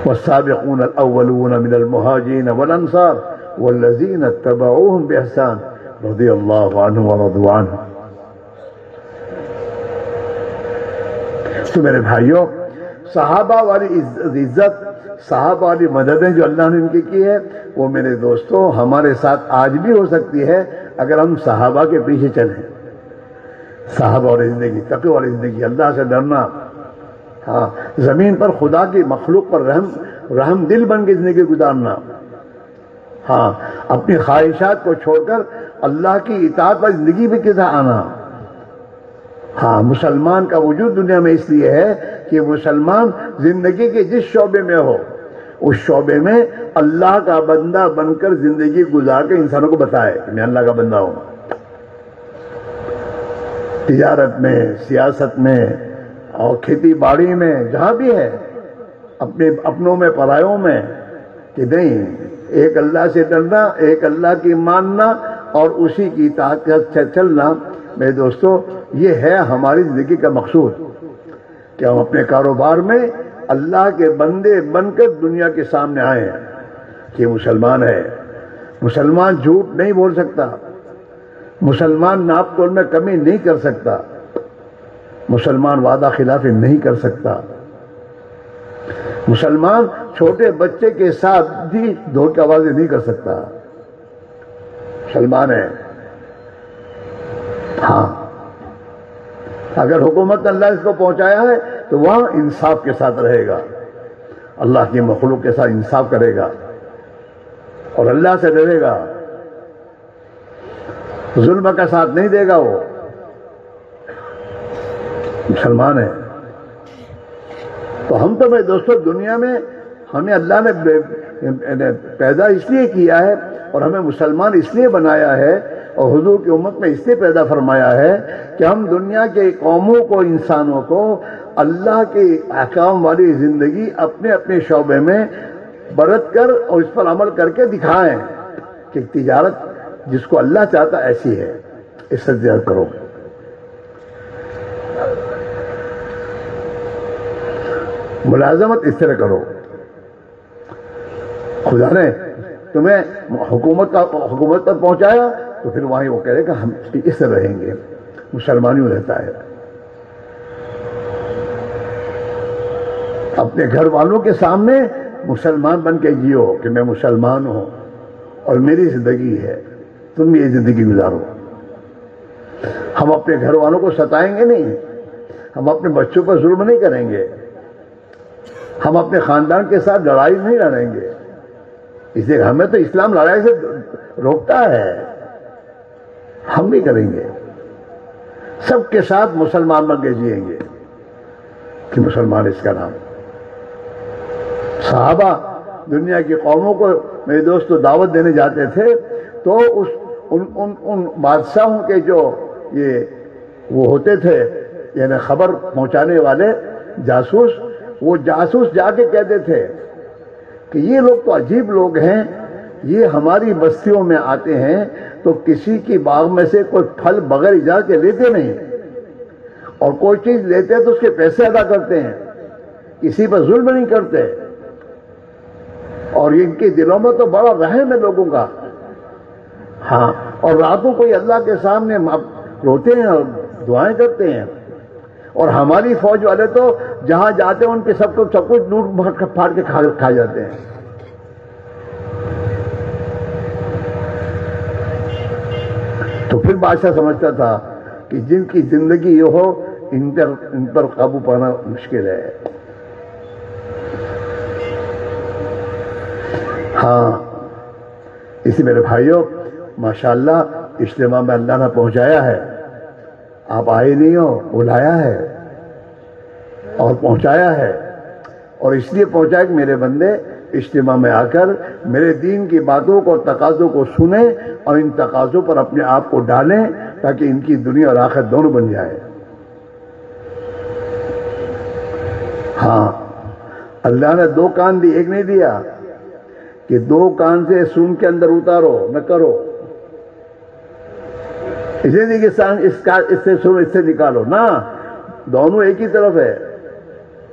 والسابقون الاولون من المهاجرين والانصار۔ والذين اتبعوهم باحسان رضي الله عنهم ورضوا عنه تو میرے بھائیوں، صحابہ والی عزت، صحابہ والی مددیں جو اللہ نے ان کی کی ہے وہ میرے دوستوں، ہمارے ساتھ آج بھی ہو سکتی ہے اگر ہم صحابہ کے پیچھے چلیں۔ صحابہ والی زندگی، تقوی والی زندگی، اللہ سے ڈرنا۔ ہاں زمین پر خدا کی مخلوق پر رحم رحم دل بن کے زندگی گزارنا۔ ہاں اپنی خواہشات کو چھوڑ کر اللہ کی اطاعت پر زندگی بھی کسا آنا۔ ہاں مسلمان کا وجود دنیا میں اس لیے ہے کہ مسلمان زندگی کے جس شعبے میں ہو، اس شعبے میں اللہ کا بندہ بن کر زندگی گزار کے انسانوں کو بتائے کہ میں اللہ کا بندہ ہوں۔ تجارت میں، سیاست میں، اور کھیتی باڑی میں، جہاں بھی ہے، اپنے اپنوں میں، پرایوں میں کہ نہیں ایک اللہ سے ڈرنا، ایک اللہ کی ماننا اور اسی کی طاقت سے چلنا۔ میرے دوستو، یہ ہے ہماری زندگی کا مقصود۔ کہ ہم اپنے کاروبار میں اللہ کے بندے بن کر دنیا کے سامنے آئے ہیں۔ کہ مسلمان ہے۔ مسلمان جھوٹ نہیں بول سکتا۔ مسلمان ناپ تول میں کمی نہیں کر سکتا۔ مسلمان وعدہ خلافی نہیں کر سکتا۔ مسلمان چھوٹے بچے کے ساتھ بھی دھوکہ بازی نہیں کر سکتا۔ مسلمان ہے ہاں۔ اگر حکومت اللہ اس کو پہنچایا ہے تو وہاں انصاف کے ساتھ رہے گا۔ اللہ کی مخلوق کے ساتھ انصاف کرے گا۔ اور اللہ سے ڈرے گا۔ ظلم کا ساتھ نہیں دے گا وہ۔ مسلمان ہے تو ہم تو میں دوستوں دنیا میں ہمیں اللہ نے پیدا اس لیے کیا ہے اور ہمیں مسلمان اس لیے بنایا ہے اور حضور کی امت میں اس لیے پیدا فرمایا ہے کہ ہم دنیا کے قوموں کو، انسانوں کو اللہ کے احکام والی زندگی اپنے اپنے شعبے میں برت کر اور اس پر عمل کر کے دکھائیں کہ تجارت جس کو اللہ چاہتا ایسی ہے۔ اس سے زیادہ کرو۔ ملازمت اس طرح کرو۔ خدا نے تمہیں حکومت کا حکومت پر پہنچایا، تو پھر وہیں وہ کہے کہ ہم اس سے رہیں گے۔ مسلمانیوں رہتا ہے۔ اپنے گھر والوں کے سامنے مسلمان بن کے جیو کہ میں مسلمان ہوں اور میری زندگی ہے۔ تم یہ زندگی گزارو۔ ہم اپنے گھر والوں کو ستائیں گے نہیں۔ ہم اپنے بچوں پر ظلم نہیں کریں گے۔ ہم اپنے خاندان کے ساتھ لڑائی نہیں لڑیں گے۔ اس لیے ہمیں تو اسلام لڑائی سے روکتا ہے۔ ہم بھی کریں گے۔ سب کے ساتھ مسلمان بن کے جیئیں گے۔ کہ مسلمان اس کا نام۔ صحابہ دنیا کی قوموں کو میرے دوست دعوت دینے جاتے تھے، تو اس، ان ان ان بادشاہوں کے جو یہ وہ ہوتے تھے یعنی خبر پہنچانے والے جاسوس وہ جاسوس جا کے کہتے تھے کہ یہ لوگ تو عجیب لوگ ہیں، یہ ہماری بستیوں میں آتے ہیں تو کسی کی باغ میں سے کوئی پھل بغیر اجازت کے لیتے نہیں۔ اور کوئی چیز لیتے ہیں تو اس کے پیسے ادا کرتے ہیں۔ کسی پر ظلم نہیں کرتے۔ اور ان کے دلوں میں تو بڑا رحم ہے لوگوں کا۔ ہاں اور راتوں کو اللہ کے سامنے روتے ہیں اور دعائیں کرتے ہیں۔ اور ہماری فوج والے تو جہاں جاتے ہیں، ان کے سب کو سب کچھ لوٹ پھاڑ کے کھا جاتے ہیں۔ تو پھر بادشاہ سمجھتا تھا کہ جن کی زندگی یہ ہو، ان پر ان پر قابو پانا مشکل ہے۔ ہاں اسی میرے بھائیوں ماشاء اللہ اجتماع میں اللہ نے پہنچایا ہے۔ آپ آئے نہیں ہو، بلایا ہے اور پہنچایا ہے۔ اور اس لیے پہنچایا کہ میرے بندے، اجتماع میں آ کر میرے دین کی باتوں کو اور تقاضوں کو سنیں اور ان تقاضوں پر اپنے آپ کو ڈالیں تاکہ ان کی دنیا اور آخر دونوں بن جائے۔ ہاں اللہ نے دو کان دی، ایک نہیں دیا کہ دو کان سے سن کے اندر اتارو، نہ کرو۔ اسے نہیں کہ اس کا اس سے سنو، اس سے نکالو۔ نہ، دونوں ایک ہی طرف ہے۔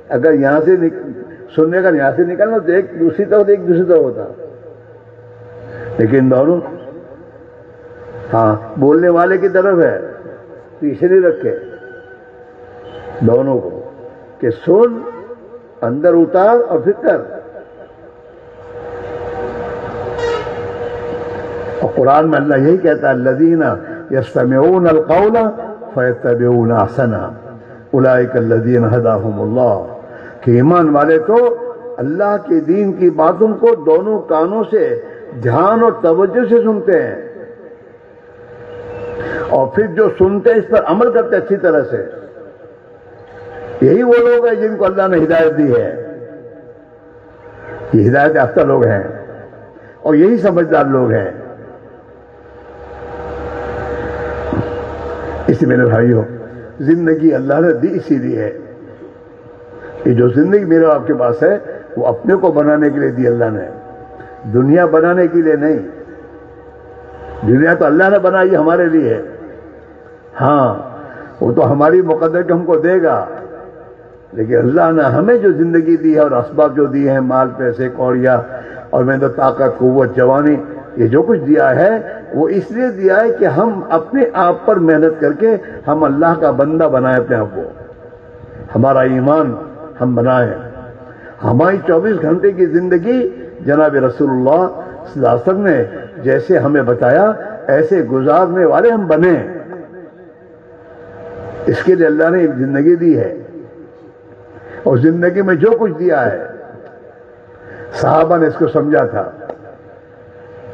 اگر یہاں سے سننے کا یہاں سے نکالنا تو ایک دوسری طرف ایک دوسری طرف ہوتا۔ لیکن دونوں ہاں بولنے والے کی طرف ہے۔ پیچھے نہیں رکھے۔ دونوں کو۔ کہ سن، اندر اتار اور پھر کر۔ اور قرآن میں اللہ یہی کہتا ہے لدینہ یستمعون القول فیتبعون احسنا اولئک الذین ہداہم اللہ کہ ایمان والے تو اللہ کے دین کی باتوں کو دونوں کانوں سے دھیان اور توجہ سے سنتے ہیں اور پھر جو سنتے ہیں اس پر عمل کرتے اچھی طرح سے۔ یہی وہ لوگ ہیں جن کو اللہ نے ہدایت دی ہے۔ یہ ہدایت یافتہ لوگ ہیں اور یہی سمجھدار لوگ ہیں۔ اس میرے بھائیوں زندگی اللہ نے دی اسی لیے ہے۔ کہ جو زندگی میرے آپ کے پاس ہے، وہ اپنے کو بنانے کے لیے دی اللہ نے۔ دنیا بنانے کے لیے نہیں۔ دنیا تو اللہ نے بنائی ہمارے لیے ہاں وہ تو ہماری مقدر کے ہم کو دے گا۔ لیکن اللہ نے ہمیں جو زندگی دی ہے اور اسباب جو دی ہیں، مال، پیسے کوڑیا اور میں تو طاقت، قوت، جوانی، یہ جو کچھ دیا ہے وہ اس لیے دیا ہے کہ ہم اپنے آپ پر محنت کر کے ہم اللہ کا بندہ بنائیں اپنے آپ کو۔ ہمارا ایمان ہم بنائیں ہماری چوبیس گھنٹے کی زندگی جناب رسول اللہ صلی اللہ علیہ وسلم نے جیسے ہمیں بتایا، ایسے گزارنے والے ہم بنے۔ اس کے لیے اللہ نے ایک زندگی دی ہے۔ اور زندگی میں جو کچھ دیا ہے، صحابہ نے اس کو سمجھا تھا۔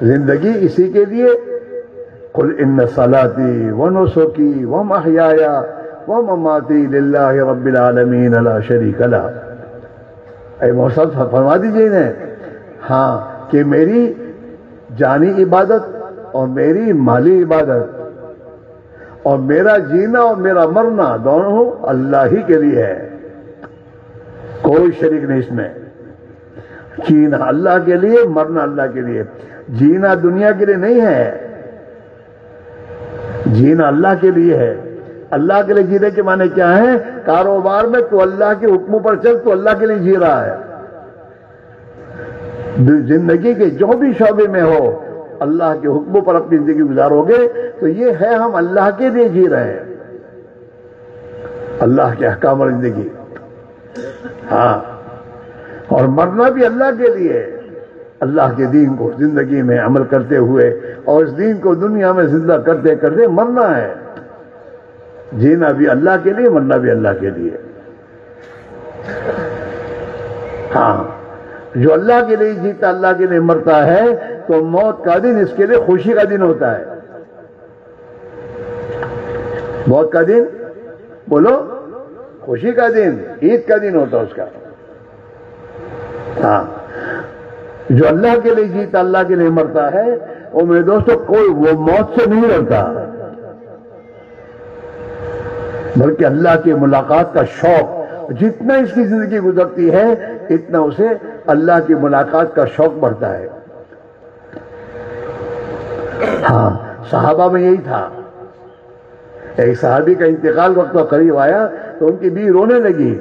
زندگی اسی کے لیے کل ان سلاتی و نسخی و محیا و مماتی للہ رب العالمین اللہ شریک اللہ اے موسم فرما دیجیے انہیں۔ ہاں کہ میری جانی عبادت اور میری مالی عبادت اور میرا جینا اور میرا مرنا دونوں اللہ ہی کے لیے ہے کوئی شریک نہیں اس میں۔ جینا اللہ کے لیے، مرنا اللہ کے لیے۔ جینا دنیا کے لیے نہیں ہے۔ جینا اللہ کے لیے ہے۔ اللہ کے لیے جینے کے معنی کیا ہے؟ کاروبار میں تو اللہ کے حکموں پر چل، تو اللہ کے لیے جی رہا ہے۔ زندگی کے جو بھی شعبے میں ہو، اللہ کے حکموں پر اپنی زندگی گزارو گے، تو یہ ہے ہم اللہ کے لیے جی رہے ہیں۔ اللہ کے احکام اور زندگی۔ ہاں۔ اور مرنا بھی اللہ کے لیے۔ اللہ کے دین کو زندگی میں عمل کرتے ہوئے اور اس دین کو دنیا میں زندہ کرتے کرتے مرنا ہے۔ جینا بھی اللہ کے لیے، مرنا بھی اللہ کے لیے۔ ہاں جو اللہ کے لیے جیتا، اللہ کے لیے مرتا ہے، تو موت کا دن اس کے لیے خوشی کا دن ہوتا ہے۔ موت کا دن؟ بولو، خوشی کا دن، عید کا دن ہوتا اس کا۔ ہاں۔ جو اللہ کے لیے جیتا، اللہ کے لیے مرتا ہے وہ میرے دوستوں کوئی وہ موت سے نہیں لڑتا بلکہ اللہ کی ملاقات کا شوق جتنا اس کی زندگی گزرتی ہے، اتنا اسے اللہ کی ملاقات کا شوق بڑھتا ہے۔ ہاں صحابہ میں یہی تھا۔ ایک صحابی کا انتقال وقت قریب آیا، تو ان کی بیوی رونے لگی۔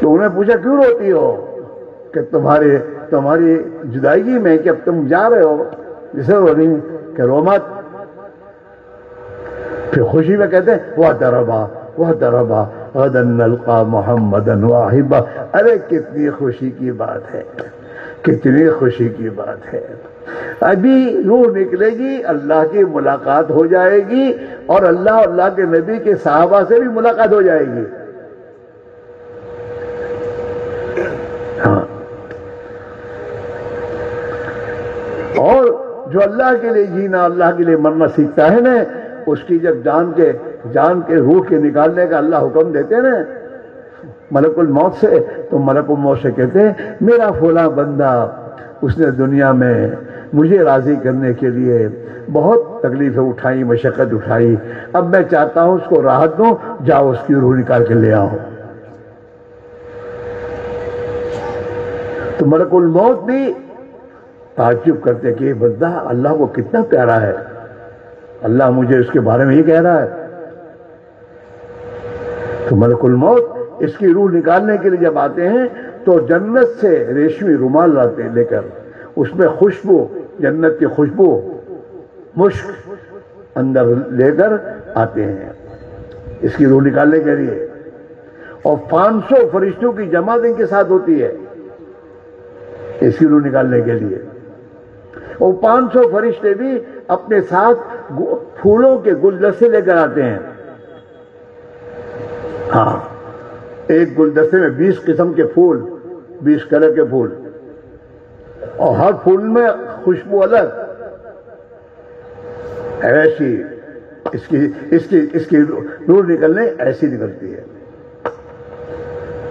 تو انہیں پوچھا، کیوں روتی ہو؟ کہ تمہارے تمہاری جدائیگی میں کہ اب تم جا رہے ہو، جسے رو رہی کہ رو مت پھر خوشی میں کہتے ہیں وہ دربا وہ دربا غدن نلقا محمد واحبا۔ ارے، کتنی خوشی کی بات ہے، کتنی خوشی کی بات ہے۔ ابھی روح نکلے گی، اللہ کی ملاقات ہو جائے گی، اور اللہ اللہ کے نبی کے صحابہ سے بھی ملاقات ہو جائے گی۔ اور جو اللہ کے لیے جینا، اللہ کے لیے مرنا سیکھتا ہے نا، اس کی جب جان کے جان کے روح کے نکالنے کا اللہ حکم دیتے نا، ملک الموت سے، تو ملک الموت سے کہتے ہیں، میرا فلاں بندہ، اس نے دنیا میں مجھے راضی کرنے کے لیے بہت تکلیفیں اٹھائی مشقت اٹھائی۔ اب میں چاہتا ہوں اس کو راحت دوں، جاؤ اس کی روح نکال کے لے آؤ۔ تو ملک الموت بھی تعجب کرتے کہ یہ بندہ اللہ کو کتنا پیارا ہے۔ اللہ مجھے اس کے بارے میں ہی کہہ رہا ہے۔ تو ملک الموت، اس کی روح نکالنے کے لیے جب آتے ہیں، تو جنت سے ریشمی رومال لاتے ہیں لے کر۔ اس میں خوشبو، جنت کی خوشبو، مشک اندر لے کر آتے ہیں۔ اس کی روح نکالنے کے لیے۔ اور پانچ سو فرشتوں کی جماعت ان کے ساتھ ہوتی ہے۔ اس کی روح نکالنے کے لیے۔ اور پانچ سو فرشتے بھی اپنے ساتھ پھولوں کے گلدستے لے کر آتے ہیں۔ ہاں۔ ایک گلدستے میں بیس قسم کے پھول، بیس کلر کے پھول۔ اور ہر پھول میں خوشبو الگ۔ ایسی اس کی اس کی اس کی نور نکلنے ایسی نکلتی ہے۔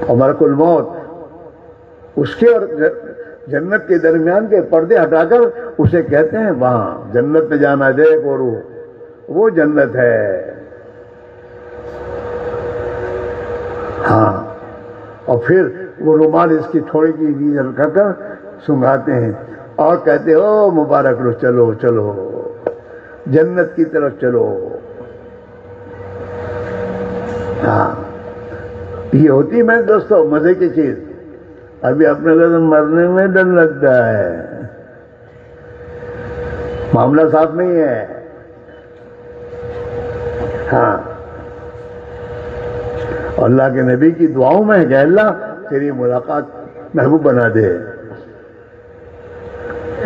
اور مرک الموت، اس کے اور جنت کے درمیان کے پردے ہٹا کر اسے کہتے ہیں، وہاں جنت میں جانا دیکھ اور وہ جنت ہے۔ ہاں۔ اور پھر وہ رومال اس کی تھوڑی کی رکھا کر سنگاتے ہیں اور کہتے او مبارک لو، چلو چلو۔ جنت کی طرف چلو۔ ہاں۔ یہ ہوتی میں دوستوں مزے کی چیز۔ ابھی اپنے لوگ مرنے میں ڈر لگتا ہے۔ معاملہ صاف نہیں ہے۔ ہاں۔ اللہ کے نبی کی دعاؤں میں کہ اللہ تیری ملاقات محبوب بنا دے۔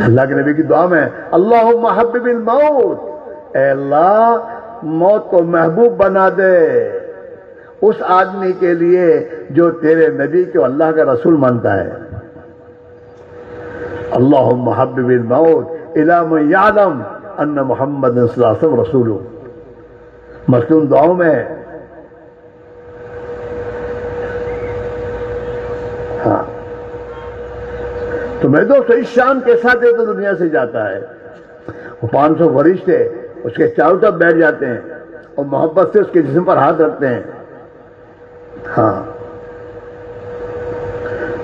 اللہ کے نبی کی دعا میں اللہ محبب الموت۔ اے اللہ، موت کو محبوب بنا دے۔ اس آدمی کے لیے جو تیرے نبی کو اللہ کا رسول مانتا ہے۔ اللہ محبب الموت علام یادم ان محمد صلی اللہ علیہ وسلم رسول مصنون دعاؤں میں ہاں۔ تو میں دوست اس شان کے ساتھ تو دنیا سے جاتا ہے۔ وہ پانچ سو فرشتے اس کے چاروں طرف بیٹھ جاتے ہیں اور محبت سے اس کے جسم پر ہاتھ رکھتے ہیں۔ ہاں۔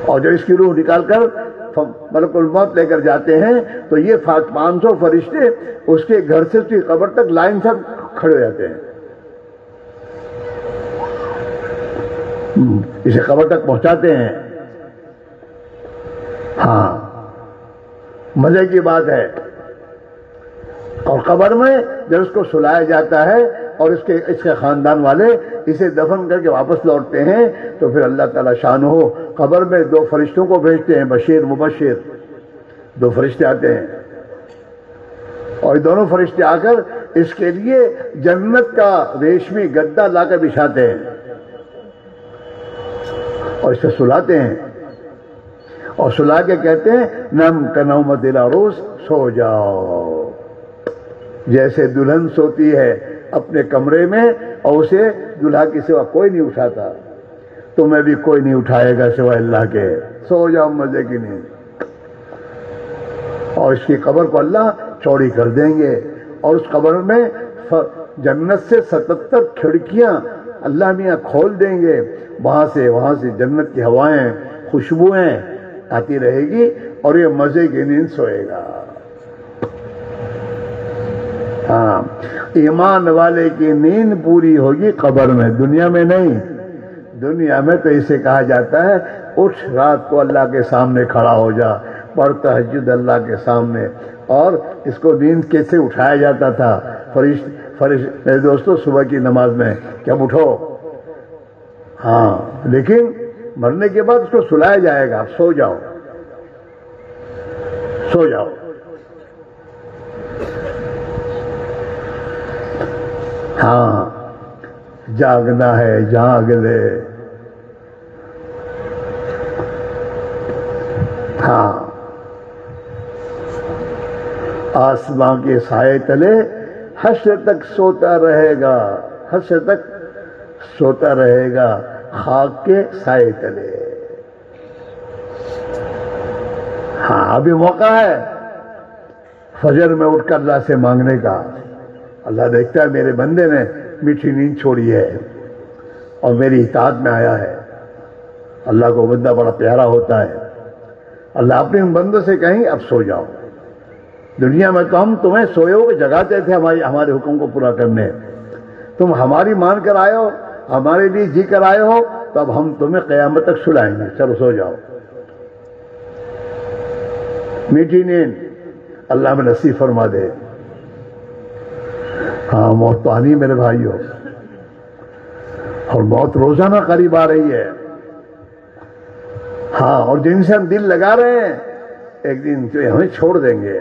اور جب اس کی روح نکال کر ملک الموت لے کر جاتے ہیں، تو یہ پانچ سو فرشتے اس کے گھر سے اس کی قبر تک لائن سے کھڑے ہو جاتے ہیں۔ اسے قبر تک پہنچاتے ہیں۔ ہاں۔ مزے کی بات ہے۔ اور قبر میں جب اس کو سلایا جاتا ہے اور اس کے اس کے خاندان والے اسے دفن کر کے واپس لوٹتے ہیں، تو پھر اللہ تعالیٰ شان ہو، قبر میں دو فرشتوں کو بھیجتے ہیں، بشیر، مبشر۔ دو فرشتے آتے ہیں۔ اور دونوں فرشتے آ کر اس کے لیے جنت کا ریشمی گدا لا کر بچھاتے ہیں۔ اور اسے سلاتے ہیں۔ اور سلا کے کہتے ہیں، نم کنومت دلا روز، سو جاؤ۔ جیسے دلہن سوتی ہے اپنے کمرے میں اور اسے دلہا کی سوا کوئی نہیں اٹھاتا۔ تو میں بھی کوئی نہیں اٹھائے گا سوائے اللہ کے۔ سو جاؤ مزے کی نہیں۔ اور اس کی قبر کو اللہ چوڑی کر دیں گے۔ اور اس قبر میں جنت سے ستتر کھڑکیاں اللہ میاں کھول دیں گے۔ وہاں سے وہاں سے جنت کی ہوائیں، خوشبوئیں آتی رہے گی اور یہ مزے کی نیند سوئے گا۔ ہاں۔ ایمان والے کی نیند پوری ہوگی قبر میں، دنیا میں نہیں۔ دنیا میں تو اسے کہا جاتا ہے، اٹھ رات کو اللہ کے سامنے کھڑا ہو جا۔ پڑھتا حجد اللہ کے سامنے۔ اور اس کو نیند کیسے اٹھایا جاتا تھا؟ فرش فرش میرے دوستو، صبح کی نماز میں کب اٹھو۔ ہاں لیکن مرنے کے بعد اس کو سلایا جائے گا۔ سو جاؤ۔ سو جاؤ۔ ہاں جاگنا ہے جاگ لے ہاں۔ آسمان کے سائے تلے حشر تک سوتا رہے گا، حشر تک سوتا رہے گا، خاک کے سائے تلے۔ ہاں ابھی موقع ہے۔ فجر میں اٹھ کر اللہ سے مانگنے کا۔ اللہ دیکھتا ہے میرے بندے نے میٹھی نیند چھوڑی ہے اور میری اطاعت میں آیا ہے۔ اللہ کو بندہ بڑا پیارا ہوتا ہے۔ اللہ اپنے ان بندوں سے کہیں اب سو جاؤ۔ دنیا میں تو ہم تمہیں سوئے ہو کہ جگاتے تھے ہماری ہمارے حکم کو پورا کرنے۔ تم ہماری مان کر آئے ہو، ہمارے لیے جی کر آئے ہو، تو اب ہم تمہیں قیامت تک سلائیں گے۔ چلو سو جاؤ۔ میٹھی نیند اللہ میں نصیب فرما دے۔ ہاں موت تو آنی میرے بھائی ہو اور موت روزانہ قریب آ رہی ہے۔ ہاں اور جن سے ہم دل لگا رہے ہیں، ایک دن جو ہمیں چھوڑ دیں گے۔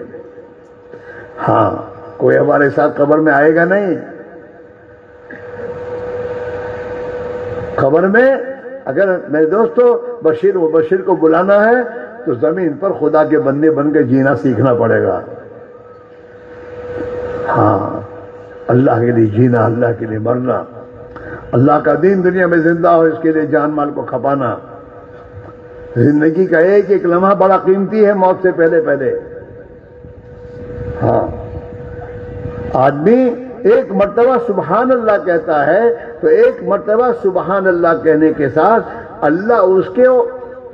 ہاں کوئی ہمارے ساتھ قبر میں آئے گا نہیں۔ خبر میں اگر، میرے دوستو، بشیر و بشیر کو بلانا ہے، تو زمین پر خدا کے بندے بن کے جینا سیکھنا پڑے گا۔ ہاں اللہ کے لیے جینا، اللہ کے لیے مرنا۔ اللہ کا دین دنیا میں زندہ ہو، اس کے لیے جان مال کو کھپانا۔ زندگی کا ایک ایک لمحہ بڑا قیمتی ہے، موت سے پہلے پہلے۔ ہاں۔ آدمی ایک مرتبہ سبحان اللہ کہتا ہے، تو ایک مرتبہ سبحان اللہ کہنے کے ساتھ اللہ اس کے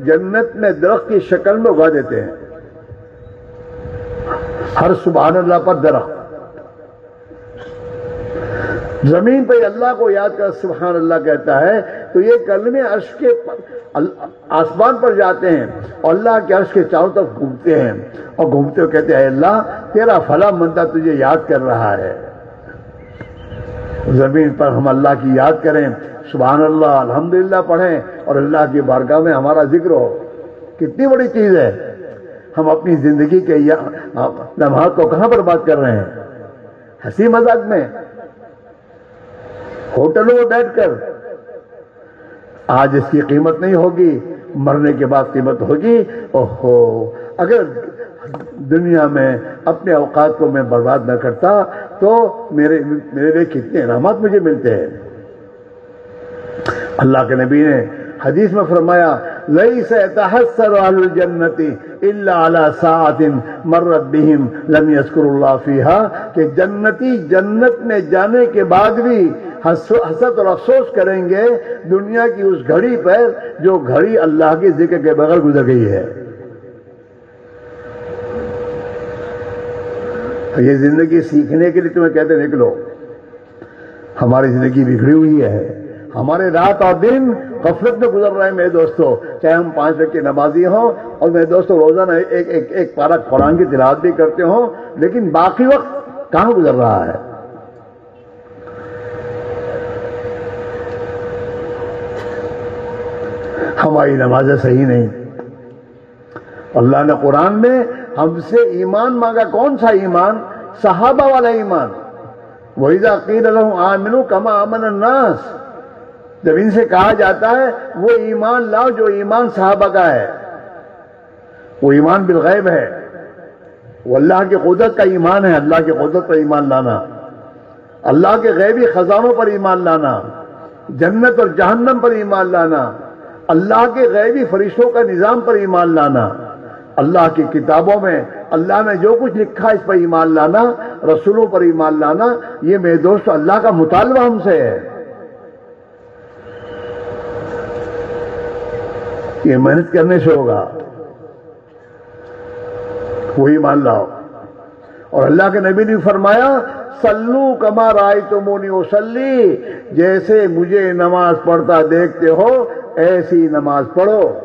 جنت میں درخت کی شکل میں اگا دیتے ہیں۔ ہر سبحان اللہ پر درخت۔ زمین پہ اللہ کو یاد کر سبحان اللہ کہتا ہے، تو یہ کلمے عرش کے آسمان پر جاتے ہیں اور اللہ کے عرش کے چاروں طرف گھومتے ہیں۔ اور گھومتے ہوئے کہتے ہیں اللہ، تیرا فلاں بندہ تجھے یاد کر رہا ہے۔ زمین پر ہم اللہ کی یاد کریں۔ سبحان اللہ، الحمدللہ پڑھیں۔ اور اللہ کی بارگاہ میں ہمارا ذکر ہو۔ کتنی بڑی چیز ہے۔ ہم اپنی زندگی کے لمحات کو کہاں پر بات کر رہے ہیں؟ ہنسی مذاق میں۔ ہوٹلوں میں بیٹھ کر۔ آج اس کی قیمت نہیں ہوگی، مرنے کے بعد قیمت ہوگی۔ اوہو، اگر دنیا میں اپنے اوقات کو میں برباد نہ کرتا، تو میرے میرے لیے کتنے انعامات مجھے ملتے ہیں۔ اللہ کے نبی نے حدیث میں فرمایا لئی سے تحسر الجنتی اللہ علی ساعت مرت بہم لم یذکر اللہ فیہا کہ جنتی جنت میں جانے کے بعد بھی حسد اور افسوس کریں گے دنیا کی اس گھڑی پر جو گھڑی اللہ کے ذکر کے بغیر گزر گئی ہے۔ یہ زندگی سیکھنے کے لیے تمہیں کہتے نکلو ہماری زندگی بگڑی ہوئی ہے۔ ہمارے رات اور دن غفلت میں گزر رہے ہیں، میرے دوستو، چاہے ہم پانچ وقت کے نمازی ہوں اور میرے دوستو، روزانہ ایک ایک ایک پارا قرآن کی تلاوت بھی کرتے ہوں، لیکن باقی وقت کہاں گزر رہا ہے؟ ہماری نمازیں صحیح نہیں۔ اللہ نے قرآن میں ہم سے ایمان مانگا کون سا ایمان؟ صحابہ والا ایمان۔ وہی عقید آمنو کما امن الناس۔ جب ان سے کہا جاتا ہے، وہ ایمان لاؤ جو ایمان صحابہ کا ہے۔ وہ ایمان بالغیب ہے۔ وہ اللہ کے قدرت کا ایمان ہے، اللہ کے قدرت پر ایمان لانا۔ اللہ کے غیبی خزانوں پر ایمان لانا۔ جنت اور جہنم پر ایمان لانا۔ اللہ کے غیبی فرشتوں کا نظام پر ایمان لانا، اللہ کی کتابوں میں، اللہ نے جو کچھ لکھا اس پر ایمان لانا، رسولوں پر ایمان لانا، یہ میرے دوست، اللہ کا مطالبہ ہم سے ہے۔ یہ محنت کرنے سے ہوگا۔ وہی مان لاؤ۔ اور اللہ کے نبی نے فرمایا سلو کما رائے تو مونی وسلی، جیسے مجھے نماز پڑھتا دیکھتے ہو ایسی نماز پڑھو۔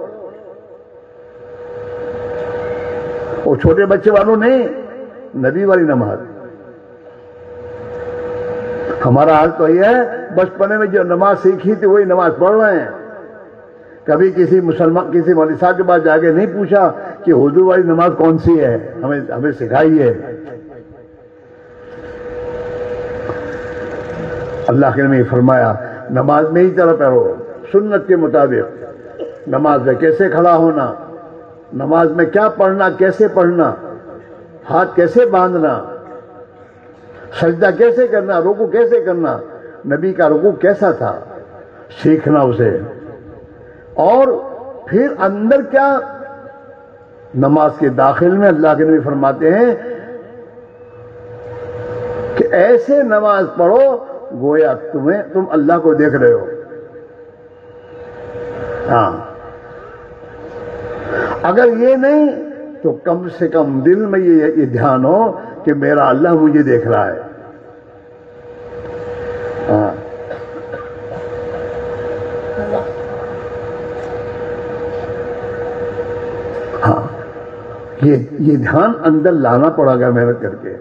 وہ چھوٹے بچے والوں نہیں، نبی والی نماز۔ ہمارا حال تو یہ ہے، بچپنے میں جو نماز سیکھی تھی، وہی نماز پڑھ رہے ہیں۔ کبھی کسی مسلمان، کسی مولوی صاحب کے پاس جا کے نہیں پوچھا کہ حضور والی نماز کون سی ہے؟ ہمیں ہمیں سکھائی ہے۔ اللہ کے نے فرمایا، نماز میں ہی طرح پڑھو۔ سنت کے مطابق۔ نماز میں کیسے کھڑا ہونا؟ نماز میں کیا پڑھنا؟ کیسے پڑھنا؟ ہاتھ کیسے باندھنا؟ سجدہ کیسے کرنا؟ رکو کیسے کرنا؟ نبی کا رکو کیسا تھا؟ سیکھنا اسے۔ اور پھر اندر کیا؟ نماز کے داخل میں اللہ کے نبی فرماتے ہیں کہ ایسے نماز پڑھو گویا تمہیں تم اللہ کو دیکھ رہے ہو۔ ہاں۔ اگر یہ نہیں، تو کم سے کم دل میں یہ دھیان ہو کہ میرا اللہ مجھے دیکھ رہا ہے۔ ہاں۔ ہاں۔ یہ دھیان اندر لانا پڑا گا محنت کر کے۔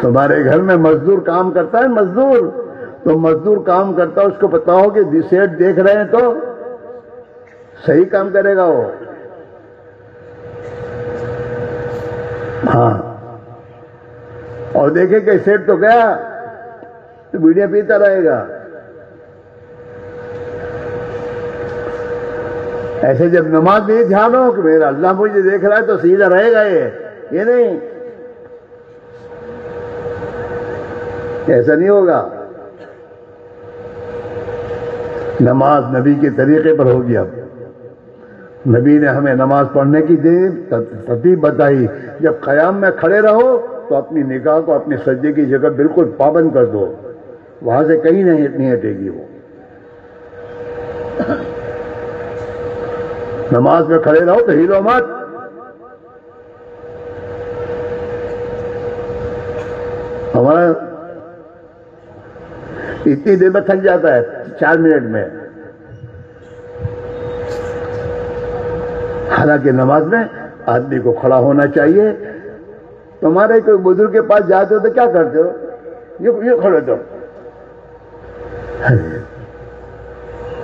تمہارے گھر میں مزدور کام کرتا ہے، مزدور۔ تو مزدور کام کرتا اس کو پتا ہو کہ سیٹ دیکھ رہے ہیں تو صحیح کام کرے گا وہ۔ ہاں۔ اور دیکھے کہ سیٹ تو گیا تو بیڑیاں پیتا رہے گا۔ ایسے جب نماز بھی دھیان ہو کہ میرا اللہ مجھے دیکھ رہا ہے تو سیدھا رہے گا یہ۔ یہ نہیں۔ ایسا نہیں ہوگا۔ نماز نبی کے طریقے پر ہوگی اب۔ نبی نے ہمیں نماز پڑھنے کی دے ترتیب بتائی۔ جب قیام میں کھڑے رہو تو اپنی نگاہ کو اپنی سجدے کی جگہ بالکل پابند کر دو۔ وہاں سے کہیں نہیں ہٹے گی وہ۔ نماز میں کھڑے رہو تو ہیلو مت۔ ہمارا اتنی دیر میں تھک جاتا ہے۔ چار منٹ میں۔ حالانکہ نماز میں آدمی کو کھڑا ہونا چاہیے۔ تمہارے کوئی بزرگ کے پاس جاتے ہو تو کیا کرتے ہو؟ یہ کھڑے تو ہاں جی۔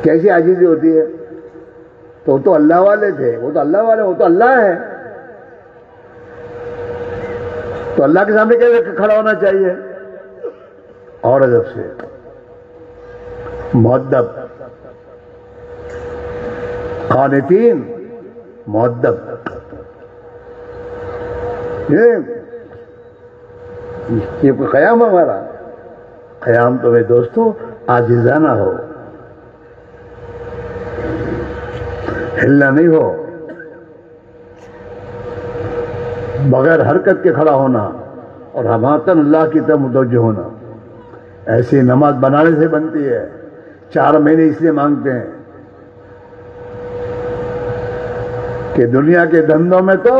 کیسی آجیزی ہوتی ہے؟ تو وہ تو اللہ والے تھے۔ وہ تو اللہ والے وہ تو اللہ ہے تو اللہ کے سامنے کیسے کھڑا ہونا چاہیے؟ اور ادب سے۔ مدب خانتین مدب یہ کوئی قیام ہمارا؟ قیام تو میں دوستوں آجزانہ ہو۔ ہلنا نہیں ہو۔ بغیر حرکت کے کھڑا ہونا اور ہماتن اللہ کی طرف متوجہ ہونا۔ ایسی نماز بنانے سے بنتی ہے۔ چار مہینے اس لیے مانگتے ہیں کہ دنیا کے دھندوں میں تو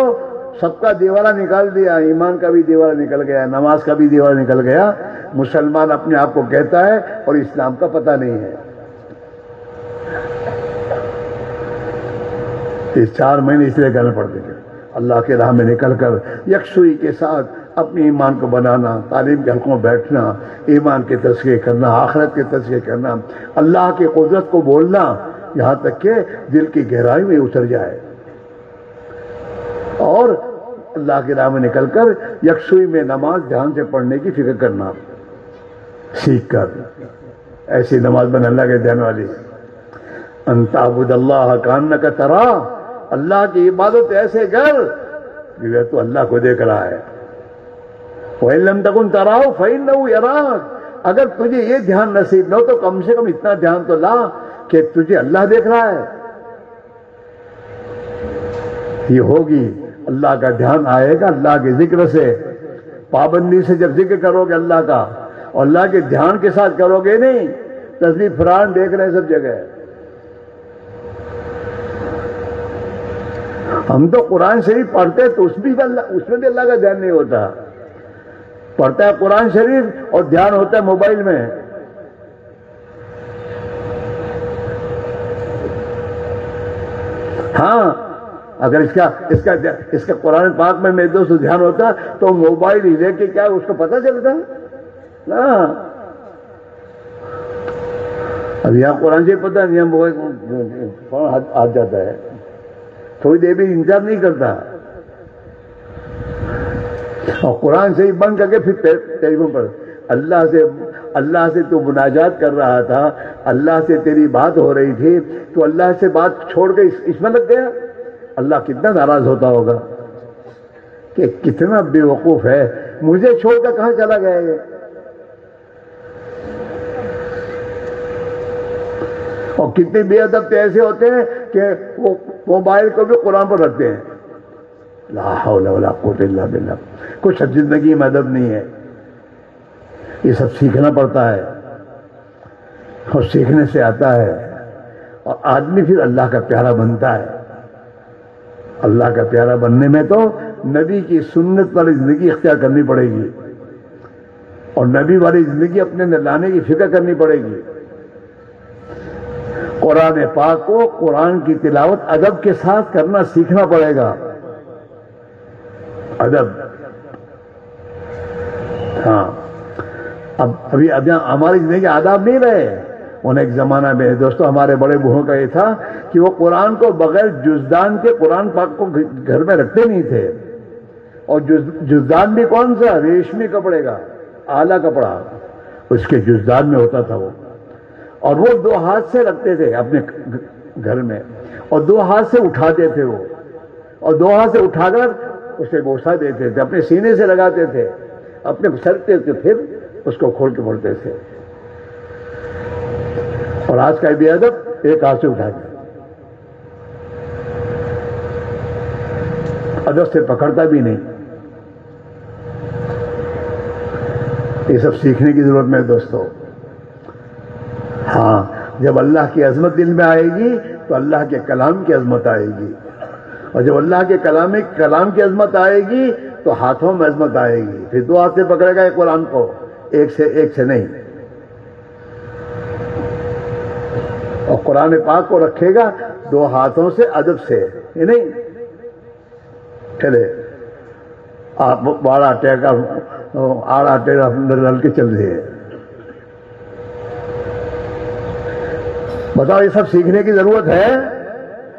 سب کا دیوارہ نکال دیا، ایمان کا بھی دیوارہ نکل گیا، نماز کا بھی دیوارہ نکل گیا۔ مسلمان اپنے آپ کو کہتا ہے اور اسلام کا پتہ نہیں ہے۔ چار مہینے اس لیے کرنے پڑتے تھے اللہ کے راہ میں نکل کر یکسوئی کے ساتھ اپنی ایمان کو بنانا، تعلیم کے حلقوں میں بیٹھنا، ایمان کے تذکرے کرنا، آخرت کے تذکرے کرنا، اللہ کی قدرت کو بولنا، یہاں تک کہ دل کی گہرائی میں اتر جائے۔ اور اللہ کے راہ میں نکل کر یکسوئی میں نماز دھیان سے پڑھنے کی فکر کرنا، سیکھ کر۔ ایسی نماز بن اللہ کے دھیان والی۔ انتابد اللہ کان کا ترا۔ اللہ کی عبادت ایسے کر تو اللہ کو دیکھ رہا ہے۔ فَإِن تَكُن تَرَاهُ فَإِنَّهُ يَرَاكَ اگر تجھے یہ دھیان نصیب نہ ہو تو کم سے کم اتنا دھیان تو لا کہ تجھے اللہ دیکھ رہا ہے۔ یہ ہوگی۔ اللہ کا دھیان آئے گا اللہ کے ذکر سے۔ پابندی سے جب ذکر کرو گے اللہ کا۔ اور اللہ کے دھیان کے ساتھ کرو گے نہیں۔ تصویر فران دیکھ رہے ہیں سب جگہ۔ ہم تو قرآن شریف پڑھتے تو اس بھی اس میں بھی اللہ کا دھیان نہیں ہوتا۔ پڑھتا ہے قرآن شریف اور دھیان ہوتا ہے موبائل میں۔ ہاں اگر اس کا اس کا اس کا قرآن پاک میں میرے دوست دھیان ہوتا تو موبائل ہی لے کے کیا اس کو پتہ چلتا؟ ہاں اب یہاں قرآن سے پتہ نہیں موبائل ہاتھ جاتا ہے۔ تھوڑی دیر بھی انتظار نہیں کرتا۔ اور قرآن سے ہی بند کر کے پھر ٹیلی پر اللہ سے اللہ سے تو مناجات کر رہا تھا، اللہ سے تیری بات ہو رہی تھی، تو اللہ سے بات چھوڑ کے اس میں لگ گیا۔ اللہ کتنا ناراض ہوتا ہوگا کہ کتنا بے وقوف ہے۔ مجھے چھوڑ کر کہاں چلا گیا یہ؟ اور کتنے بے ادب ایسے ہوتے ہیں کہ وہ موبائل کو بھی قرآن پر رکھتے ہیں۔ لا حول ولا قوت الا باللہ کچھ زندگی میں ادب نہیں ہے۔ یہ سب سیکھنا پڑتا ہے۔ اور سیکھنے سے آتا ہے۔ اور آدمی پھر اللہ کا پیارا بنتا ہے۔ اللہ کا پیارا بننے میں تو نبی کی سنت والی زندگی اختیار کرنی پڑے گی۔ اور نبی والی زندگی اپنے اندر لانے کی فکر کرنی پڑے گی۔ قرآن پاک کو قرآن کی تلاوت ادب کے ساتھ کرنا سیکھنا پڑے گا۔ ادب۔ ہاں۔ اب ابھی ابھی ہماری زندگی آداب نہیں رہے۔ انہیں ایک زمانہ میں دوستو ہمارے بڑے بوہوں کا یہ تھا کہ وہ قرآن کو بغیر جزدان کے قرآن پاک کو گھر میں رکھتے نہیں تھے۔ اور جزدان بھی کون سا؟ ریشمی کپڑے کا، اعلی کپڑا۔ اس کے جزدان میں ہوتا تھا وہ۔ اور وہ دو ہاتھ سے رکھتے تھے اپنے گھر میں۔ اور دو ہاتھ سے اٹھاتے تھے وہ۔ اور دو ہاتھ سے اٹھا کر اسے بوسا دیتے تھے، اپنے سینے سے لگاتے تھے، اپنے سرتے تھے پھر اس کو کھول کے پڑھتے تھے۔ اور آج کا بھی ادب ایک ہاتھ سے اٹھا دیا ادب سے پکڑتا بھی نہیں۔ یہ سب سیکھنے کی ضرورت میں دوستوں ہاں جب اللہ کی عظمت دل میں آئے گی تو اللہ کے کلام کی عظمت آئے گی۔ اور جب اللہ کے کلام کلام کی عظمت آئے گی تو ہاتھوں میں عظمت آئے گی۔ پھر دو ہاتھ سے پکڑے گا قرآن کو۔ ایک سے ایک سے نہیں۔ اور قرآن پاک کو رکھے گا دو ہاتھوں سے ادب سے۔ یہ نہیں۔ چلے۔ آپ بارہ ٹیکا آڑا ٹیکا ڈل کے چل رہے ہیں۔ بتاؤ، یہ سب سیکھنے کی ضرورت ہے؟